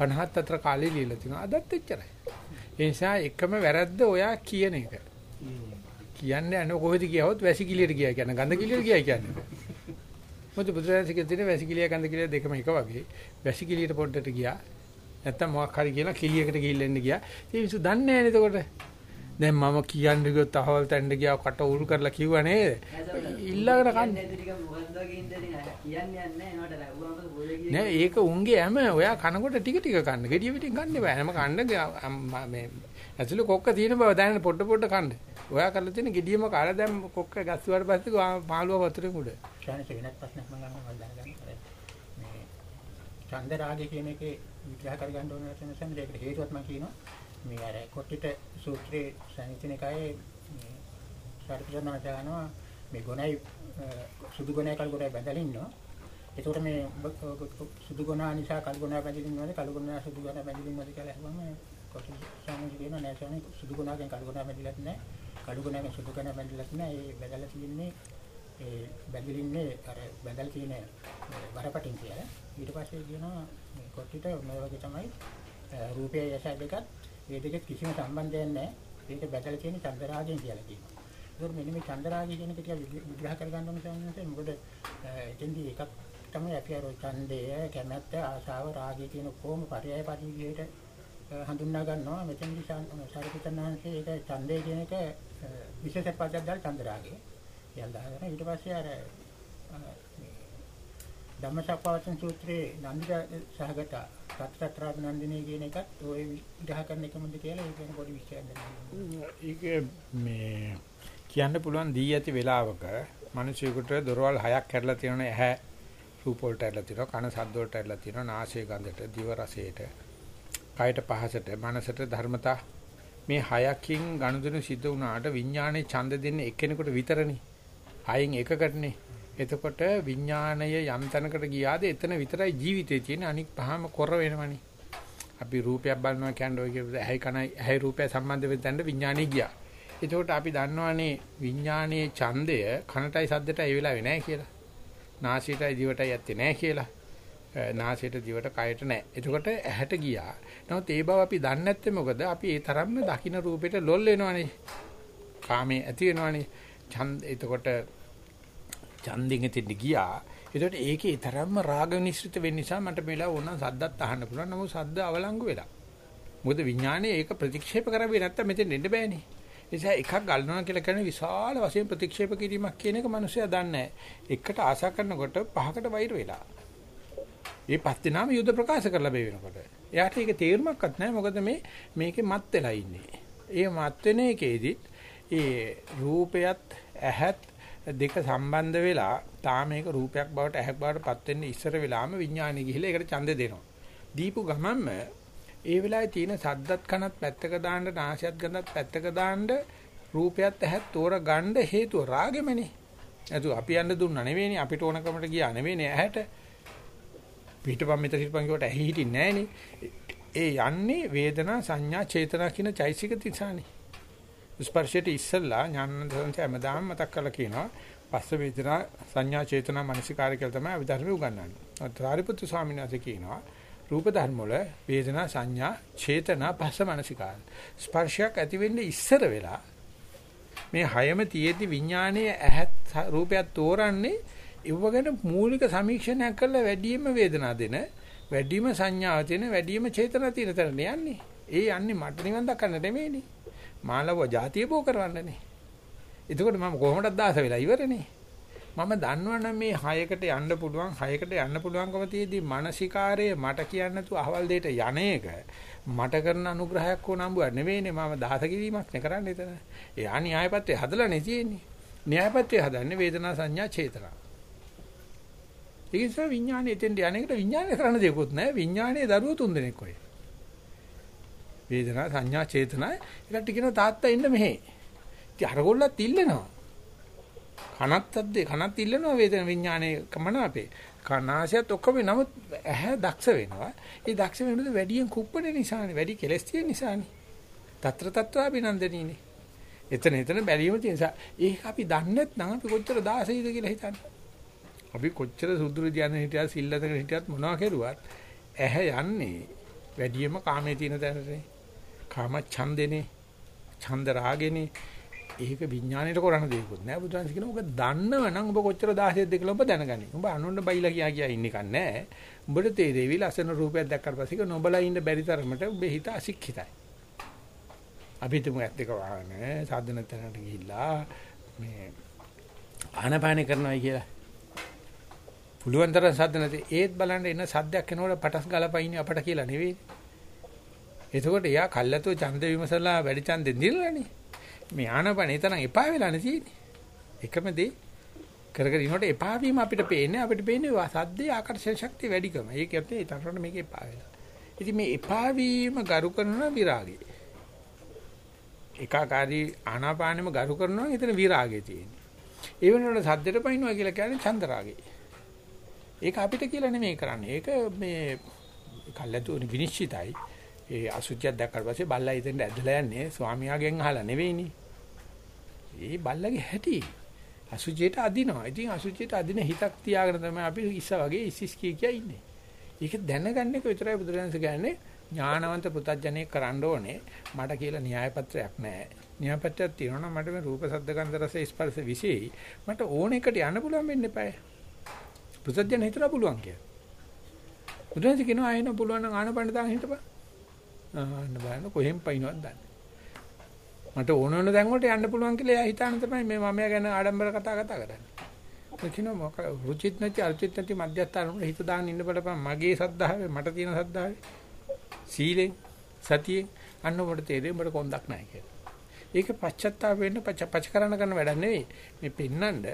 50 අතර කාලේ ලියලා තිනවා අදත් එච්චරයි ඒ නිසා එකම වැරද්ද ඔයා කියන එක. කියන්නේ අනේ කොහෙද ගියහොත් වැසිකිළියට ගියා කියන ගඳ කිළියට ගියා කියන්නේ. මොකද බුදුරජාණන්සේ කියන වැසිකිළිය ගඳ කිළිය දෙකම එක වගේ. වැසිකිළියට පොඩ්ඩට ගියා. නැත්තම් මොකක් හරි කියලා කිළියකට ගිහිල්ලා එන්න ගියා. ඒ මිනිස්සු දන්නේ නැහැ නේද එතකොට. දැන් මම කියන්නේ ගියොත් අහවල් තැන්න ගියා කට උරු කරලා කිව්වා නේද? ඊළඟට කන්නේ. ටික මොකද්ද වගේ ඉඳලා කියන්නේ නැහැ නේද නට උඹම පොලේ ගියේ නෑ ඒක උන්ගේ හැම ඔයා කනකොට ටික ටික කන්න. gediya පිටින් කන්න බෑ. හැම කන්න ග- අම්- මේ ඇතුළේ කොක්ක තියෙන බව දැනන පොඩ පොඩ කන්න. ඔයා කරලා තියෙන gediyම කාලා දැන් කොක්ක ගස්සුවාට පස්සේ ගා- මාළුව වතුරේ උඩ. ශානස වෙනත් ප්‍රශ්නයක් මම ගන්නවා මම දැනගන්න. අර මේ ඡන්ද රාගය කියන එකේ විග්‍රහ කරගන්න ඕන නැත්නම් සම්මත ඒකට හේතුවත් මම කියනවා. මේ අර කොට්ටිට සූත්‍රයේ සංහිතින එකයි මේ සාරිපුත්‍රයන් ගන්නවා මේ ගුණයි අ, සුදු ගුණයි කල් ගුණයි බැඳලා ඉන්නවා. ඒකට මේ ඔබ- සුදු ගුණ නිසා කල් ගුණ බැඳලා ඉන්නවද කල් ගුණ නිසා සුදු ගුණ බැඳලා ඉන්නවද කියලා අහුවම කොටි සාමි කියනවා නෑ සාමි සුදු ගුණයෙන් කල් ගුණ බැඳලාත් නෑ. කල් ගුණයෙන් සුදු ගුණ බැඳලාත් නෑ. ඒ බැඳලා තියෙන්නේ ඒ බැඳලින්නේ අර බැඳලා තියෙන වරපටින් කියලා. ඊට පස්සේ කියනවා මේ කොට්ටිට මේ වගේ තමයි අ, රූපයේ යස දෙකත් ඒ දෙක කිසිම සම්බන්ධයක් නැහැ. ඒක බැදලා තියෙන චන්දරාගයෙන් කියලා කියනවා. ඒකෝ මෙන්න මේ චන්දරාගය කියන එක ටික විග්‍රහ කරගන්න ඕන සම්මත මොකද එතෙන්දී එකක් තමයි අපි අර ඡන්දය, කැමැත්ත, ආශාව, රාගය කියන කොහොම පරයය පරිවියට හඳුන්වා ගන්නවා. මෙතෙන්දී සාරිපුත්‍රනාංශයේ ඒක ඡන්දය කියන එක විශේෂ පදයක් දාලා චන්දරාගය. කියලා දාගෙන ඊට පස්සේ අර ධම්මසප්පවත්තන සූත්‍රයේ නන්දිත සහගත සත්‍යත්‍රාත් නන්දිනේ කියන එකත් ඔය විග්‍රහ කරන එකමද කියලා ඒක ගැන පොඩි විස්තරයක් දෙන්න. ඒක මේ කියන්න පුළුවන් දී ඇති වෙලාවක මිනිසෙකුට දොරවල් හයක් කැඩලා තියෙන ඇහැ රූප වලට ඇදලා තියෙනවා කන ශබ්ද වලට ඇදලා තියෙනවා නාසය ගඳට දිව රසයට කයට පහසට මනසට ධර්මතා. මේ හයකින් ගනුදෙනු සිද්ධ වුණාට විඥානේ ඡන්ද දෙන්නේ එක්කෙනෙකුට විතරනේ. හයෙන් එකකටනේ. එතකොට විඥාණය යම් තැනකට ගියාද එතන විතරයි ජීවිතේ තියෙන අනික් පහම කොර වෙනවනේ. අපි රූපයක් බලනවා කියන්නේ ඔය කියපු ඇයි කනයි ඇයි රූපය සම්බන්ධ වෙන තැනට විඥාණය ගියා. එතකොට අපි දන්නවනේ විඥානයේ ඡන්දය කනටයි සද්දටයි ඒ වෙලාවේ නැහැ කියලා. නාසයටයි දිවටයි ඇත්තේ නැහැ කියලා. නාසයට දිවට කයට නැහැ. එතකොට ඇහැට ගියා. නමුත් ඒ බව අපි දන්නේ නැත්තේ මොකද? අපි ඒ තරම්ම දකින්න රූපෙට ලොල් වෙනවනේ. කාමේ ඇති වෙනවනේ. ඡන්ද එතකොට ඡන්දෙන් එතෙන්ට ගියා. ඒකට ඒකේ තරම්ම රාග නිශ්චිත වෙන්න නිසා මට මේලා ඕන සද්දත් අහන්න පුළුවන්. නමුත් සද්ද අවලංගු වෙලා. මොකද විඥානේ ඒක ප්‍රතික්ෂේප කරවෙන්නේ නැත්තම් මෙතෙන් එන්න බෑනේ. නිසා එකක් ගල්නවා කියලා කියන විශාල වශයෙන් ප්‍රතික්ෂේප කිරීමක් කියන එක මිනිස්සයා දන්නේ නැහැ. එකට ආශා කරනකොට පහකට වෛර වෙලා. මේ පස් දිනාම යුද්ධ ප්‍රකාශ කරලා බේ වෙනකොට. එයාට ඒක තේරුමක්වත් නැහැ. මොකද මේ මේකේ මත් වෙලා ඉන්නේ. ඒ මත් වෙන එකේදිත් ඒ රූපයත් ඇහත් දෙක සම්බන්ධ වෙලා තාම මේක රූපයක් බවට ඇහැක් බවට පත් වෙන්න ඉස්සර වෙලාම විඥානෙ ගිහිලා ඒකට ඡන්දෙ දෙනවා. දීපු ගමන්ම ඒ වෙලාවේ තියෙන සද්දත් කනත් පැත්තක දාන්න නාසයත් ගඳත් පැත්තක දාන්න රූපයත් ඇහත් තෝර ගන්න හේතුව රාගෙමනේ. එතු අපි යන්න දුන්නා නෙවෙයිනේ අපිට ඕනකමට ගියා නෙවෙයිනේ ඇහැට. පිටපම් මෙතන හිටපන් කියවට ඇහි හිටින්නේ නැහනේ. ඒ යන්නේ වේදනා සංඥා චේතනා කියන චෛසික තිසානේ. ස්පර්ශයට ඉස්සල්ලා ඥානන්තයන්ට හැමදාම මතක් කරලා කියනවා පස්ස වේදනා සංඥා චේතනා මනසිකාරය කියලා තමයි අවිධර්මයේ උගන්වන්නේ. ත්‍රිපුත්තු ස්වාමීන් වහන්සේ කියනවා රූප ධර්ම වල වේදනා සංඥා චේතනා පස්ස මනසිකාරය. ස්පර්ශයක් ඇති වෙන්නේ ඉස්සර වෙලා මේ හයම තියෙද්දි විඥානයේ ඇහත් රූපයක් තෝරන්නේ ඉවගෙන මූලික සමීක්ෂණයක් කරලා වැඩිම වේදනා දෙන වැඩිම සංඥාව තියෙන වැඩිම චේතනා තියෙන තැනට යන්නේ. ඒ යන්නේ මට නිවන් දක්වන්න නෙමෙයිනේ. මාළව જાතිය බෝ කරවන්නනේ. එතකොට මම කොහොමද දාස වෙලා ඉවරනේ. මම දන්නවනම් මේ හයකට යන්න පුළුවන් හයකට යන්න පුළුවන්කම තියේදී මානසිකාරයේ මට කියන්න නැතුව අහවල් දෙයට යන එක මට කරන අනුග්‍රහයක් ඕන නම්බුවක් නෙවෙයිනේ මම දහස කිරීමක් නේ කරන්නේ එතන. එයා න්‍යායපත්‍රය හදලා නේ තියෙන්නේ. න්‍යායපත්‍රය හදන්නේ වේදනා සංඥා චේතනා. ඒ නිසා විඥානේ එතෙන්ට යන්නේකට විඥානේ කරන්න දෙයක්වත් නැහැ. විඥානේ දරුවෝ තුන් දෙනෙක් ඔය. වේදනා සංඥා චේතනා ඒකට කියනවා තාත්තා එන්න මෙහෙ. ඉතින් අරගොල්ලත් ඉල්ලනවා. කනත් අද්දේ කනත් ඉල්ලනවා වේදන විඥානයේ කමන අපේ. කනාසයත් ඔක්කොම නමුත් ඇහැ දක්ෂ වෙනවා. ඒ දක්ෂ වෙනකොට වැඩියෙන් කුප්පණ නිසානේ වැඩි කෙලස් තියෙන නිසානේ. తත්‍ර తත්වාබිනන්දනීනේ. එතන එතන බැලීම තියෙන නිසා ඒක අපි දන්නේ නැත්නම් අපි කොච්චර දාසයිද කියලා හිතන්නේ. අපි කොච්චර සුදුරු ධානය හිටියත් සිල්ලතක හිටියත් මොනවා කෙරුවත් ඇහැ යන්නේ වැඩියම කාමයේ තියෙන තැනටනේ. කාම ඡන්දෙනේ ඡන්ද රාගෙනේ ඒක විඥාණයට කරන්න දෙයක්වත් නෑ බුදුන්ස කියන ඔබ දන්නවනම් ඔබ කොච්චර 16ද කියලා ඔබ දැනගනි. ඔබ අනුන්න බයිලා කියා කියා ඉන්න එක නෑ. උඹට තේරෙවි ලස්සන රූපයක් දැක්කට පස්සේ නොබලා ඉන්න බැරි තරමට ඔබේ හිත අසික්කිතයි. අපි තුමු ඇත්ත එක වහන සාධන තැනට ගිහිල්ලා මේ ආනපාන කරනවායි කියලා. පුළුවන් තරම් සද්ද නැති ඒත් බලන්න එන සද්දයක් එනකොට පටස් ගලපයින් අපට කියලා නෙවෙයි. එතකොට එයා කල්ලාතෝ ඡන්ද විමසලා වැඩි ඡන්දෙ දිනලානේ. මේ ආනපන එතන එපා වෙලා නැතිනේ. එකම දේ කර කර ඉන්නකොට එපා වීම අපිට පේන්නේ අපිට පේන්නේ සද්දේ ආකර්ෂණ ශක්තිය වැඩිකම. ඒක ඇත්තේ ඒ තරමට මේක එපා වෙලා. ඉතින් මේ එපා වීම ගරු කරන විරාගය. ඒකාකාරී ආනාපානෙම ගරු කරනවා එතන විරාගය තියෙන්නේ. ඒ වෙනකොට සද්දෙට පයින්නවා කියලා කියන්නේ චන්දරාගය. ඒක අපිට කියලා නෙමෙයි කරන්නේ. ඒක මේ කල්ලාතු විනිශ්චිතයි. ඒ අසුචියක් දැක්කට පස්සේ බල්ලා ඉතින් ඇදලා යන්නේ ස්වාමියාගෙන් අහලා නෙවෙයිනේ. ඒ බල්ලගේ හැටි. අසුචියට අදිනවා. ඉතින් අසුචියට අදින හිතක් තියාගෙන තමයි අපි ඉස්ස වගේ ඉසිස් කී කිය ඉන්නේ. ඒක දැනගන්න එක විතරයි බුදුරජාණන්සේ කියන්නේ ඥානවන්ත පුතඥයෙක් කරන්න ඕනේ මට කියලා න්‍යාය පත්‍රයක් නැහැ. න්‍යාය පත්‍රයක් තියෙනවා නම් මට මේ රූප ශබ්ද ගන්ධ රස ස්පර්ශ විශේෂයි. මට ඕන එකට යන්න පුළුවන් වෙන්න එපායි. පුතඥය හිතලා පුළුවන් කියලා. බුදුන්සේ කියනවා ආයෙන පුළුවන් නම් ආනපන දාන්න හිටපන්. ආන්න බලන්න කොහෙන් පයින්වද දන්නේ. මට ඕන ඕන දැන් වලට යන්න පුළුවන් කියලා එයා හිතාන තමයි මේ මම ගැන ආඩම්බර කතා කතා කරන්නේ. ඒ කියනවා මොක රුචිත් නැති අරුචිත් නැති මධ්‍යස්ථාන වල හිත දාන්න ඉන්න බලපන් මගේ සද්ධාවේ මට තියෙන සද්ධාවේ සීලෙන් සතියෙන් අන්න ඔබට තේරෙයි ඔබට කොන්දක් නැහැ කියලා. ඒක පශ්චත්තාප වෙන්න පච පච කරන කරන වැඩක් නෙවෙයි. මේ පෙන්නඳ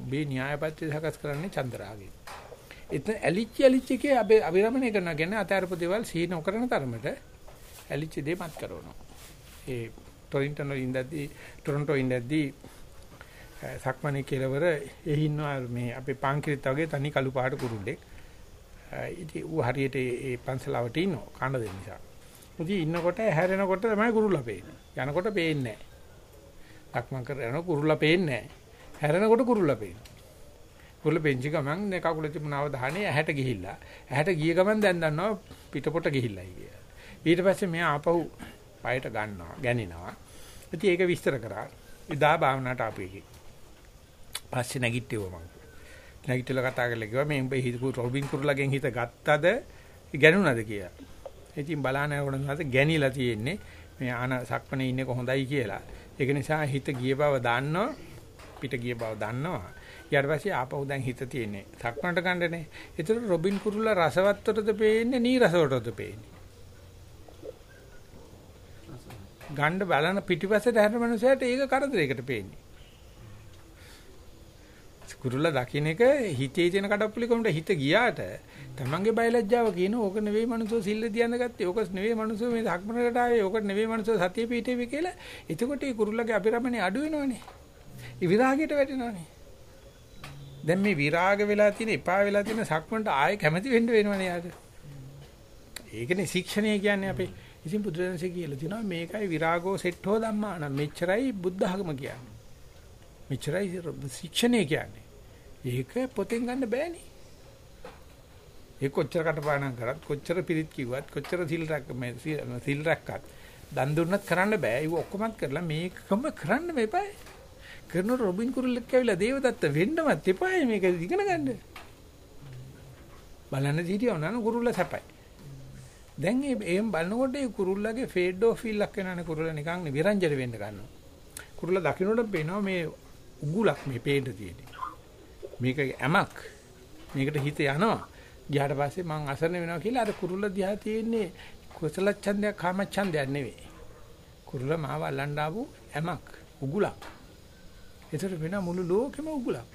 ඔබේ න්‍යායපත්‍ය සකස් කරන්නේ චන්ද්‍රාගෙන්. එතන ඇලිච්ච ඇලිච්ච එකේ අභිරමණය කරනවා කියන්නේ අතාරපු දේවල් සීන නොකරන තරමට ඇලිච්ච දේ මත් කරනවා. ඒ ටොරින්ටන් වල ඉඳද්දී ටොරන්ටෝ ඉඳද්දී සක්මණේ කෙලවර එහි ඉන්නවා මේ අපේ පාන්කිරිත් වගේ තනි කළු පාට කුරුල්ලෙක්. ඉතින් ඌ හරියට ඒ පන්සලාවට ඉන්නවා කන දෙන්න නිසා. ඉතින් ඉන්නකොට හැරෙනකොට තමයි කුරුල්ලා පේන්නේ. යනකොට පේන්නේ නැහැ. සක්මන් කරගෙන කුරුල්ලා පේන්නේ නැහැ. හැරෙනකොට කුරුල්ලා පේනවා. කුරුල්ලා පෙන්චි ගමන් නේ කකුල තිබුණාව දහනේ ඇහැට ගිහිල්ලා. ඇහැට ගිය ගමන් දැන් දන්නවා පිටපොට ගිහිල්ලායි කියලා. ඊට පස්සේ මෙයා ආපහු පයට ගන්නවා, ගැනිනවා. ඉතින් ඒක විස්තර කරා. ඉදා භාවනාවට ආපු එකේ. පස්සේ නැගිටිවම මම. නැගිටලා කතා කරලා කිව්වා මේ උඹ හිතපු රොබින් කුරුල්ලාගෙන් හිත ගත්තද ගැනුණාද කියලා. ඉතින් බලන්න යනකොට ගැනිලා තියෙන්නේ මේ ආන සක්මනේ ඉන්නේ කොහොඳයි කියලා. ඒක නිසා හිත ගිය බව දන්නවා පිට ගිය බව දන්නවා. ඊට පස්සේ ආපහු දැන් හිත තියෙන්නේ සක්මනට ගන්නනේ. ඒතර රොබින් කුරුල්ලා රසවත්වටද පේන්නේ නීරසවටද පේන්නේ. ගණ්ඩ බලන පිටිපස්සට හැරෙන මනුස්සයට ඒක කරදරයකට පේන්නේ. කුරුල්ලා දකින්න එක හිතේ තියෙන කඩප්පුලිකමට හිත ගියාට තමන්ගේ බයලජ්ජාව කියන ඕක නෙවෙයි මනුස්සෝ සිල්ල තියන්න ගත්තේ ඕක නෙවෙයි මනුස්සෝ මේ ධක්මනකට ආවේ ඕක නෙවෙයි මනුස්සෝ සතිය පිටේවි කියලා. එතකොට ඒ කුරුල්ලගේ අපිරමණේ අඩු වෙනවනේ. ඒ විරාගයට වැටෙනවනේ. දැන් මේ විරාග වෙලා තියෙන එපා වෙලා තියෙන සක්මන්ට ආයෙ කැමති වෙන්න වෙනවනේ යාට. ඒකනේ ශික්ෂණය කියන්නේ අපේ. ඉතින් බුදුරජාණන්සේ කියලා තිනවා මේකයි විරාගෝ සෙට්ඨෝ ධම්මාන මෙච්චරයි බුද්ධ ධර්ම කියන්නේ මෙච්චරයි ශික්ෂණය කියන්නේ ඒක පොතෙන් ගන්න බෑනේ. ඒ කොච්චර කටපාඩම් කරත් කොච්චර පිළිත් කිව්වත් කොච්චර සිල් රැක්ක මේ සිල් රැක්කත් දන් දුන්නත් කරන්න බෑ. ඒක ඔක්කොමත් කරලා මේකම කරන්න මේපයි. කරන රොබින් කුරුල්ලෙක් ඇවිල්ලා දේවදත්ත වෙන්නවත් එපායි මේක ඉගෙන ගන්න. බලන්න හිටියව නන කුරුල්ල සැපයි. දැන් මේ එහෙම බලනකොට මේ කුරුල්ලගේ ෆේඩ් ඔෆ් ෆීල් එකක් වෙනානේ කුරුල්ල නිකන් විරංජන වෙන්න ගන්නවා. කුරුල්ල දකින්නට පේනවා මේ උගුලක් මේ පේන්න තියෙන්නේ. මේක ඇමක්. මේකට හිත යනවා. ගියාට පස්සේ මං අසරණ වෙනවා කියලා අර කුරුල්ල දිහා තියෙන්නේ කුසල ඡන්දයක් කාම ඡන්දයක් නෙවෙයි. කුරුල්ල මාව අල්ලන්න ආපු ඇමක් උගුලක් ඒතර වෙන මුළු ලෝකෙම උගුලක්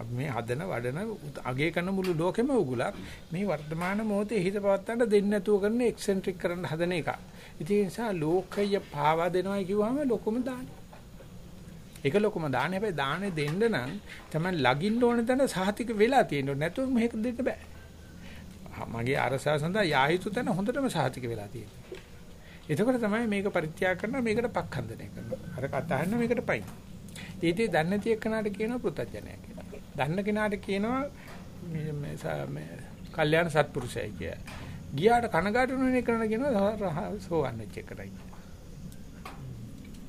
අපි මේ හදන වඩන අගේ කරන මුළු ලෝකෙම උගුලක් මේ වර්තමාන මොහොතේ හිත පවත්තන්න දෙන්නේ නැතුව කරන එක්සෙන්ට්‍රික් කරන්න හදන එක. ඉතින් ඒ නිසා ලෝකය පාවා දෙනවා කියුවාම ලොකුම දාන්නේ. ඒක ලොකුම දාන හැබැයි දානේ දෙන්න නම් තමයි ලගින්න ඕන තැන සහතික වෙලා තියෙන්න ඕනේ නැතුව මේක දෙන්න බෑ. මගේ අරසාව සඳහා යායුතු තැන හොඳටම සහතික වෙලා තියෙනවා. එතකොට තමයි මේක පරිත්‍යාග කරනවා මේකට පක්ඛන්දනය කරනවා. අර කතාහන්න මේකට පයින්. ඊටේ දන්නේ නැති එක්කනට කියනවා පෘතජනය කියලා. දන්න කෙනාට කියනවා මේ කල්යාණ සත්පුරුෂයයි කියලා. ගියාට කනගාටු වෙන එකනට කියනවා සෝවන් වෙච්ච එකටයි.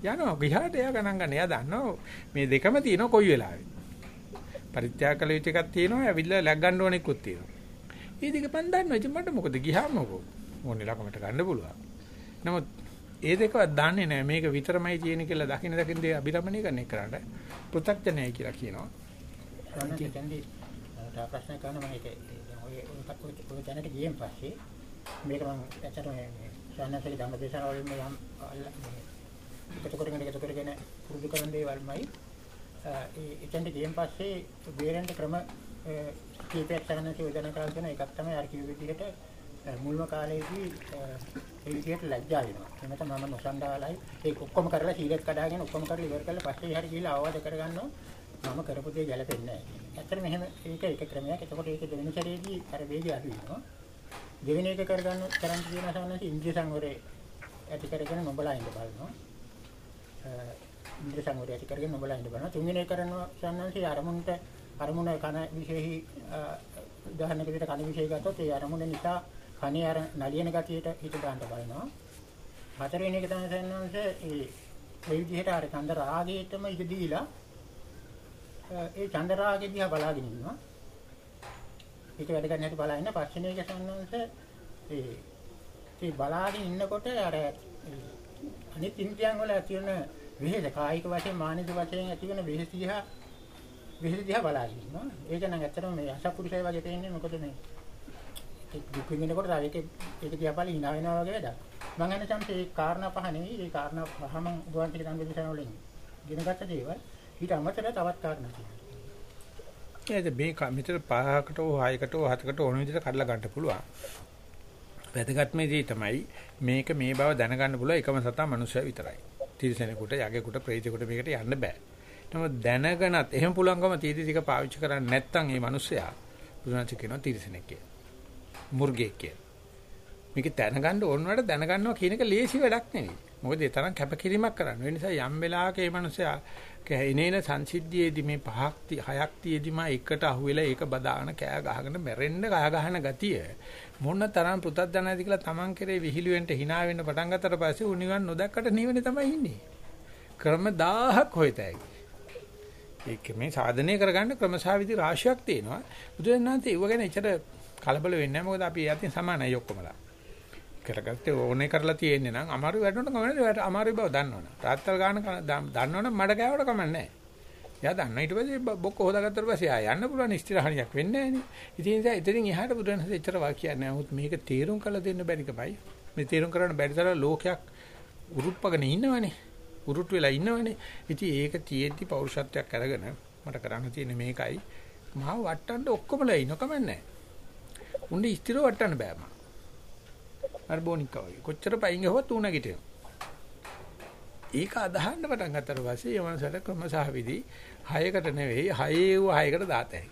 යනවා ගිහාට එයා ගණන් ගන්න. එයා දන්නවා මේ දෙකම තියෙනවා කොයි වෙලාවෙ. පරිත්‍යාග කළ යුතු එකක් තියෙනවා. ඇවිල්ලා läග් ගන්න ඕන එකකුත් තියෙනවා. මේ දෙක මන් දන්නවා. ඉතින් මට මොකද ගියාම මොකෝ. ඕනේ ලකමට ගන්න පුළුවන්. නමුත් ඒ දෙකවත් දන්නේ නැහැ. මේක විතරමයි තියෙන කියලා දකින්න දකින්න දේ අභිරමණය කරන එකට පෘථග්ජනයයි කියලා කියනවා. සම්මත කන්දි තා ප්‍රශ්න කරන මම ඒක ඔය ඔය දැනට ගියෙන් පස්සේ මේක මම ඇත්තටම මේ සන්නසලි ධම්මදේශන වලින් යම් එකතු කරගෙන එකතු කරගෙන පුරුදු කරන දේවල්මයි ඒ එතෙන්ට ගියන් පස්සේ වේරෙන්ට ක්‍රම කීපයක් කරන්න යෝජනා කරලා තියෙන එකක් තමයි අර කිව්ව විදිහට මුල්ම කාලේදී ඒ විදිහට ලැජ්ජා වෙනවා. එහෙම තමයි මම නොසන්ඩාලයි. ඒක ඔක්කොම කරලා සීලෙත් කඩාගෙන ඔක්කොම කරලා ඉවර කරලා පස්සේ හරි ගිහලා අවවාද කරගන්නවා මම කරපු දේ ගැලපෙන්නේ නැහැ. ඇත්තටම මෙහෙම ඒක එක ක්‍රමයක්. එතකොට ඒක දෙවෙනි සැරේදී අර වේගය අඩු වෙනවා. දෙවෙනි එක කරගන්න කරන් කියන සමනස ඉන්ද්‍රිය සංවරේ ඇති කරගෙන නොබලා ඉඳ බලනවා. ඉන්ද්‍ර සංවරය ඇති කරගෙන නොබලා ඉඳ බලනවා. තුන්වෙනි එක කරනවා සම්නන්සේ අරමුණට අරමුණ කන විශේෂයි උදාහරණයකට කන විශේෂය ගත්තොත් ඒ අරමුණ නිසා කණේ අර නලියන ගතියට හිත දාන්න බලනවා. හතරවෙනි එක තමයි සන්නංශ ඒ ඒ විදිහට අර චන්ද රාගයටම ඉඳ දීලා ඒ චන්ද රාගෙ දිහා බලාගෙන ඉන්නවා. ඒක වැඩ ගන්න හැටි බලන්න පස්වෙනි එක සන්නංශ ඒ ඒ බලාගෙන ඉන්නකොට අර ඒ අනිත් ඉන්ද්‍රියන් වල ඇති වෙන වෙහෙස කායික වශයෙන් මානසික වශයෙන් ඇති වෙන වෙහෙස දිහා වෙහෙස දිහා බලාගෙන ඉන්නවා. ඒක නම් ඇත්තටම මේ අසපුරුෂය වගේ තේන්නේ මොකද මේ ඒ දුක් විඳිනකොට තව ඒක ඒක දිහා බලලා hina වෙනවා වගේ වැඩක්. මම හිතන්නේ සම්පේ ඒ කාරණා පහ නෙවෙයි ඒ කාරණා පහ මම උදාහරණ ටික ගන්න විදිහට වලින් ගෙනගත්ත දේවල් ඊට අමතරව තවත් කාරණා තියෙනවා. ඒද මේ ක- මෙතන පහකට හෝ හයකට හෝ හතකට ඕන විදිහට කඩලා ගන්න පුළුවන්. වැදගත්ම දේ තමයි මේක මේ බව දැනගන්න පුළුවන් එකම සතා මනුස්සයා විතරයි. තිරිසනෙකුට, යකෙකුට, ප්‍රේතෙකුට මේකට යන්න බෑ. නමුත් දැනගනත් එහෙම පුළුවන්කම තීදි ටික පාවිච්චි කරන්නේ නැත්නම් මේ මනුස්සයා බුදුනාච කියනවා තිරිසනෙක් කියලා. මුර්ගෙක් කියලා. මේක දැනගන්න ඕන වලට දැනගන්නවා කියන එක ලේසි වැඩක් නෙවෙයි. මොකද ඒ තරම් කැපකිරීමක් කරන්න. ඒ නිසා යම් වෙලාවක මේ මනුස්සයා එනේන සංසිද්ධියේදී මේ පහක් ති- හයක් තියේදීම එකට අහුවෙලා ඒක බදාගෙන කෑ ගහගෙන මැරෙන්න කෑ ගහන ගතිය මොන තරම් පෘතජනයිද කියලා Taman කරේ විහිළුවෙන්ට hina වෙන්න පටන් ගත්තට පස්සේ උනිවන් නොදැක්කට නිවෙන්නේ තමයි ඉන්නේ. ක්‍රම 1000ක් හොයතයි. ඒක මේ සාධනය කරගන්න ක්‍රමසාවිදි රාශියක් තියෙනවා. බුදුරජාණන්සේ ඒව ගැන එච්චර කලබල වෙන්නේ නැහැ. මොකද අපි යතින් සමානයි ඔක්කොමලා. කරගත්තේ ඕනේ කරලා තියෙන්නේ නම් අමාරු වැඩනොට කමන්නේ වැඩ අමාරු බව දන්නවනේ. රාත්තල් ගාන දන්නවනම් මඩ කෑවට කමන්නේ නැහැ. එයා දන්නා ඊට පස්සේ බ- බොක්ක හොදාගත්තට පස්සේ ආ යන්න පුළුවන් ඉස්තිරහණියක් වෙන්නේ නැහැ නේ. ඉතින් ඒ නිසා එතනින් එහාට බුදුරජාණන්සේ එච්චර වාක්‍යයක් නැහැ. නමුත් මේක තීරුම් කළ දෙන්න බැරිකමයි. මේ තීරුම් කරන්න බැරි තරම් ලෝකයක් උරුප්පගෙන ඉන්නවනේ. උරුට් වෙලා ඉන්නවනේ. ඉතින් ඒක තියෙද්දි පෞරුෂත්වයක් අරගෙන මට කරන්න තියෙන්නේ මේකයි. මාව වට්ටන්න ඔක්කොමලා ඉන්න කමන්නේ. උන්නේ ස්ථිරව වට්ටන්න බෑ මම. අර බොනික්කා වගේ. කොච්චර පයින් ගහුවත් ඌ නැගිටිනවා. ඒක අදහන්න පටන් ගත්තට පස්සේ ඒ මනසට ක්‍රම සහ විදි 6කට නෙවෙයි 6 වූ 6කට දාතයි.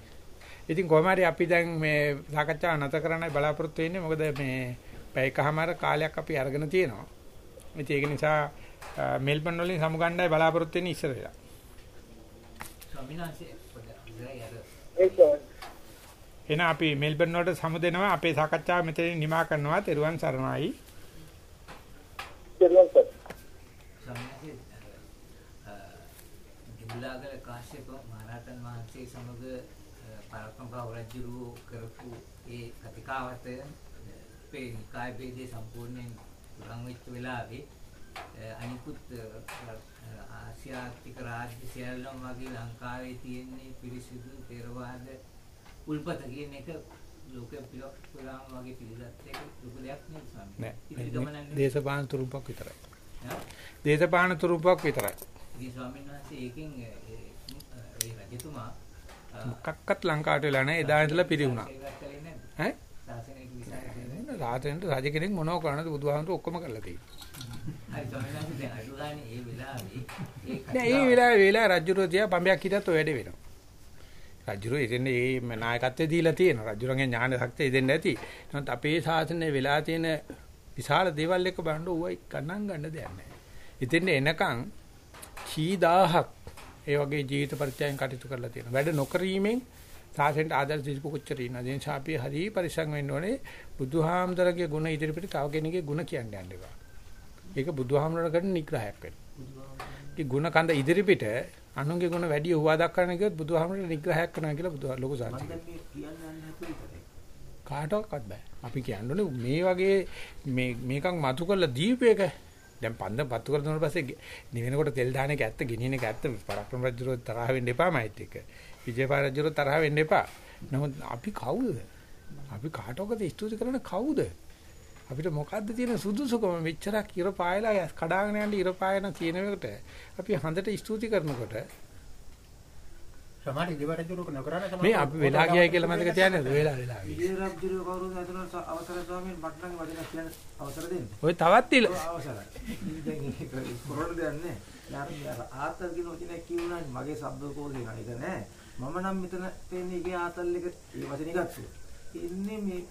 ඉතින් කොහොම හරි අපි දැන් මේ සාකච්ඡාව නැත කරන්නයි බලාපොරොත්තු වෙන්නේ මොකද මේ පැයකමාර කාලයක් අපි අරගෙන තියෙනවා. ඉතින් ඒක නිසා මෙල්බන් වලින් සමුගන්නයි බලාපොරොත්තු වෙන්නේ ඉස්සර වෙලා. ස්වාමීන් වහන්සේ පොඩ්ඩක් ඉස්සරහ යර ඒක එහෙනම් අපි මෙල්බන් වලට සමු දෙනවා අපේ සාකච්ඡාව මෙතනින් නිමා කරනවා. තෙරුවන් සරණයි. දෙවියන් සර්. ස්වාමීන් වහන්සේ කාශ්‍යප මහරහතන් වහන්සේ සමග පරක්කම්පා රජුරු කරපු ඒ කතිකාවත අපේ නිකාය ભેදේ සම්පූර්ණයෙන් උරන් වෙච්ච වෙලාවේ අනිකුත් ආසියාතික රාජ්‍ය සියල්ලම වගේ ලංකාවේ තියෙන පිරිසිදු තේරවාද උල්පත කියන එක ලෝකෙ පිළිවෙත් පුරාම වගේ පිළිගත් එක ලොකු දෙයක් නෙවෙයි ස්වාමීන් ගමනන්නේ දේශපාලන තුරුම්පක් විතරයි. දේශපාලන තුරුම්පක් විතරයි. ඉතින් ස්වාමීන් වහන්සේ ඒකෙන් ඒ- රජතුමා මොකක්වත් ලංකාවට වෙලා නැහැ. එදා ඉඳලා කළේ නැද්ද? ඈ? රාජෙන්ට රජ කෙනෙක් මොනව කරන්නද බුදුහාමුදුරු ඔක්කොම කරලා තියෙනවා. හරි ස්වාමීන් වහන්සේ දැන් අඩු ගානේ ඒ වෙලාවේ ඒ නෑ ඒ වෙලාවේ වෙලා රජුරෝ තියා බම්බයක් හිටත් ඔය වැඩ වෙනවා. රජුරෝ ඉතින් ඒ නායකත්වය දීලා තියෙනවා. රජුරන්ගේ ඥාන ශක්තිය දෙන්න ඇති. නමුත් අපේ ශාසනයේ වෙලා තියෙන විශාල දේවල් එක බලන්න ඌයි ගණන් ගන්න දෙයක් නෑ. ඉතින් එනකන් කී දහහක් ඒ වගේ ජීවිත පරිත්‍යාගයෙන් කටයුතු කරලා තියෙනවා. වැඩ නොකිරීමෙන් සාසෙන්ට ආදර්ශ දීපු කොච්චර ඉන්නවද? ඒ නිසා අපි හරි පරිස්සම් වෙන්න ඕනේ. බුදුහාමුදුරගේ ගුණ ඉදිරිපිට තව කෙනෙකුගේ ගුණ කියන්න යන්න එපා. ඒක බුදුහාමුදුරණ කරන නිග්‍රහයක් වෙනවා. ඒ ගුණ කඳ ඉදිරිපිට අනුන්ගේ ගුණ වැඩි හුවා දක්වන්න කිව්වොත් බුදුහාමුදුරණ නිග්‍රහයක් කරනවා කියලා බුදු ලොකු ඉතරයි. කාටවත් බෑ. අපි කියන්නේ මේ වගේ මේ මේකක් මතු කරලා දීපු එක දැන් පන්ද පත්තු කරලා දුන්නාට පස්සේ නිවෙනකොට තෙල් දාන එක ඇත්ත ගෙනියන එක ඇත්ත පරක්‍රම රජුරෝ තරහ වෙන්න එපා මයිත් එක. විජේපා රජුරෝ තරහ වෙන්න එපා. නමුත් අපි කවුද? අපි කාටවකද ස්තුති කරන කවුද? අපිට මොකද්ද තියෙන සුදුසුකම මෙච්චරක් ඉර පායලා කඩාගෙන යන්න ඉර පායන තියෙන එකට අපි හඳට ස්තුති කරනකොට සමහර ඉදිවරජුරුක නොකරන සමහර මේ අපි වෙලා ගියයි කියලා මතක තියාගන්න වෙලා වෙලා. විජේ රජුගේ කවුරුද ඇතුළත අවසර ස්වාමීන් මට නම් වදින කියන්න අවසර දෙන්න. ඔය තවත් ඔව්, අවසරයි. දැන් ඒක කරන්න දෙයක් නැහැ. ආතල් කියන වචනේ කියුණා මගේ શબ્දකෝෂේ නේද නෑ. මම නම් මෙතන තේන්නේ ඒකේ ආතල් එක ඒ වචනේ ගත්තා. ඉන්නේ මේ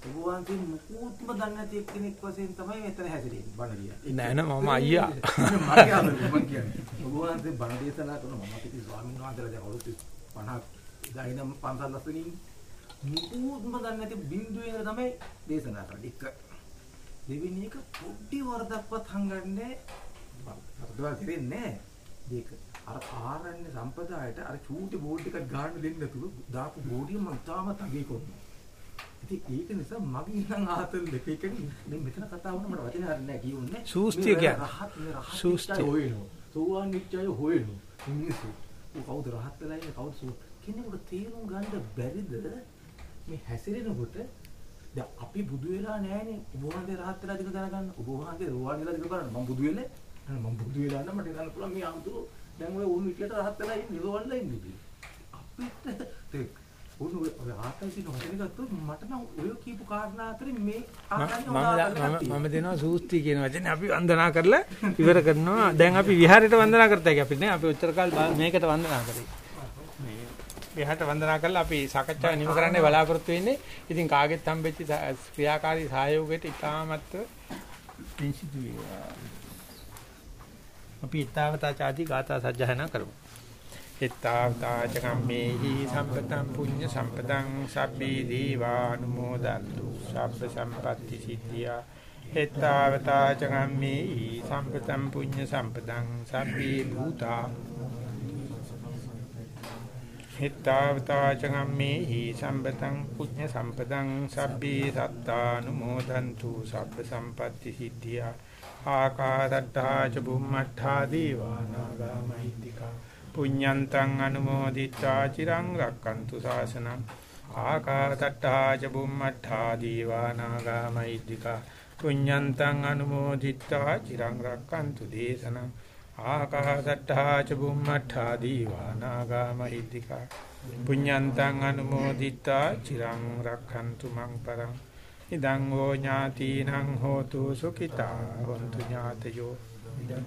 ඔබ වහන්සේ මුකුත්ම දන්නේ නැති එක්කෙනෙක් වශයෙන් තමයි මෙතන හැසිරෙන්නේ බණ කියන්නේ. නෑ නෑ මම අයියා. මම කියන්නේ. ඔබ වහන්සේ බණ දේශනා කරන මම පිටි ස්වාමීන් වහන්සේලා දැන් අවුරුදු 50 ගායිනම් පන්සල් ලස්සනින් මුකුත්ම දන්නේ නැති බින්දුවේ ඉඳලා තමයි දේශනා කරන්නේ. එක දෙවෙනි එක පොඩි වරදක්වත් හංගන්නේ වරදවා කරන්නේ දෙක අර ආරණ්‍ය සම්පදායට අර චූටි බෝඩ් එකක් ගන්න දෙන්න නැතුව දාපු බෝඩිය මම තාම තගේ කරනවා. ඉතින් ඒක නිසා මගේ ඉන්න ආතල් දෙක එක මේ මෙතන කතා වුණා මට වචන හරිය නැහැ කියුන්නේ. සූස්තිය කියන්නේ. රහත් මේ රහත් සූස්තිය. හොයනවා. සෝවාන් නිච්චය හොයනවා. මිනිස්සු. ඌ කවුද රහත් වෙලා ඉන්නේ කවුද සෝ කෙනෙකුට තේරුම් ගන්න බැරිද මේ හැසිරෙනකොට දැන් අපි බුදු වෙලා නැහැනේ ඔබ වහන්සේ රහත් වෙලා දින දැනගන්න ඔබ වහන්සේ රෝවාන් වෙලා දින බලන්න මම බුදු වෙන්නේ මම බුදු වෙලා නම් මට ගන්න පුළුවන් මේ අමුතුරු දැන් ඔය උන් විදියට රහත් වෙලා ඉන්නේ රෝවන්ලා ඉන්නේ අපිට ඔය ඔය ආතල් දින හොතේ ගත්තොත් මට නම් ඔය කියපු කාරණා අතරේ මේ ආතල් මම දෙනවා සූස්ති කියන වචනේ අපි වන්දනා කරලා ඉවර කරනවා. දැන් අපි විහාරයට වන්දනා කරත හැකි අපිට නේ. අපි ඔච්චර කාල මේකට වන්දනා කරේ. මේ විහාරයට වන්දනා කරලා අපි සාකච්ඡාව නිම කරන්න බලාපොරොත්තු වෙන්නේ. ඉතින් කාගෙත් හම්බෙච්ච ක්‍රියාකාරී සහයෝගයට ඉතාමත් පිංසිතු වේවා අපි ඊතාවතා ചാති ගාථා සජ්ජහනා කරමු ඊතාවතා චකම්මේහි සම්පතං පුඤ්ඤ සම්පතං සබ්බී දීවානුමෝදන්තු සබ්බ සම්පatti සිද්ධියා ඊතාවතා චකම්මේහි සම්පතං පුඤ්ඤ සම්පතං සබ්බී භූතා හිතාවතා චගම්මේහි සම්පතං පුඤ්ඤ සම්පතං සබ්බේ සත්තානුමෝදන්තු සබ්බ සම්පatti සිද්ධියා ආකාදත්තා ච බුම්මත්තා දීවානාගා මහිත්‍තිකා පුඤ්ඤන්තං අනුමෝදිත්වා චිරං රක්칸තු ශාසනං ආකාසට්ටා ච බුම්මට්ටා දීවානාගා මෛද්దికා පුඤ්ඤන්තං අනුමෝදිත්වා චිරං රක්칸තු දේශනං ආකාසට්ටා ච බුම්මට්ටා දීවානාගා මෛද්దికා පුඤ්ඤන්තං අනුමෝදිත්වා චිරං රක්칸තු මං පරං ඉදං ඕ ඥාතිනං හෝතු සුඛිතා හොන්තු ඥාතයෝ ඉදං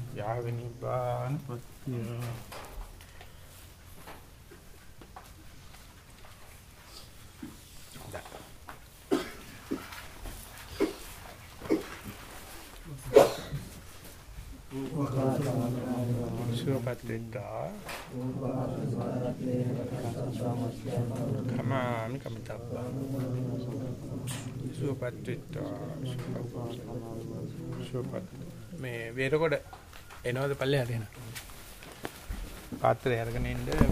යාව නිබ්බානපත්තිය සුවපත් වෙත්තා කමාමි කමිතබ්බා සුවපත් වෙත්තා සුවපත් මේ වේරකොඩ එනවද පල්ලෙහාට එන පාත්‍රය අරගෙන ඉන්න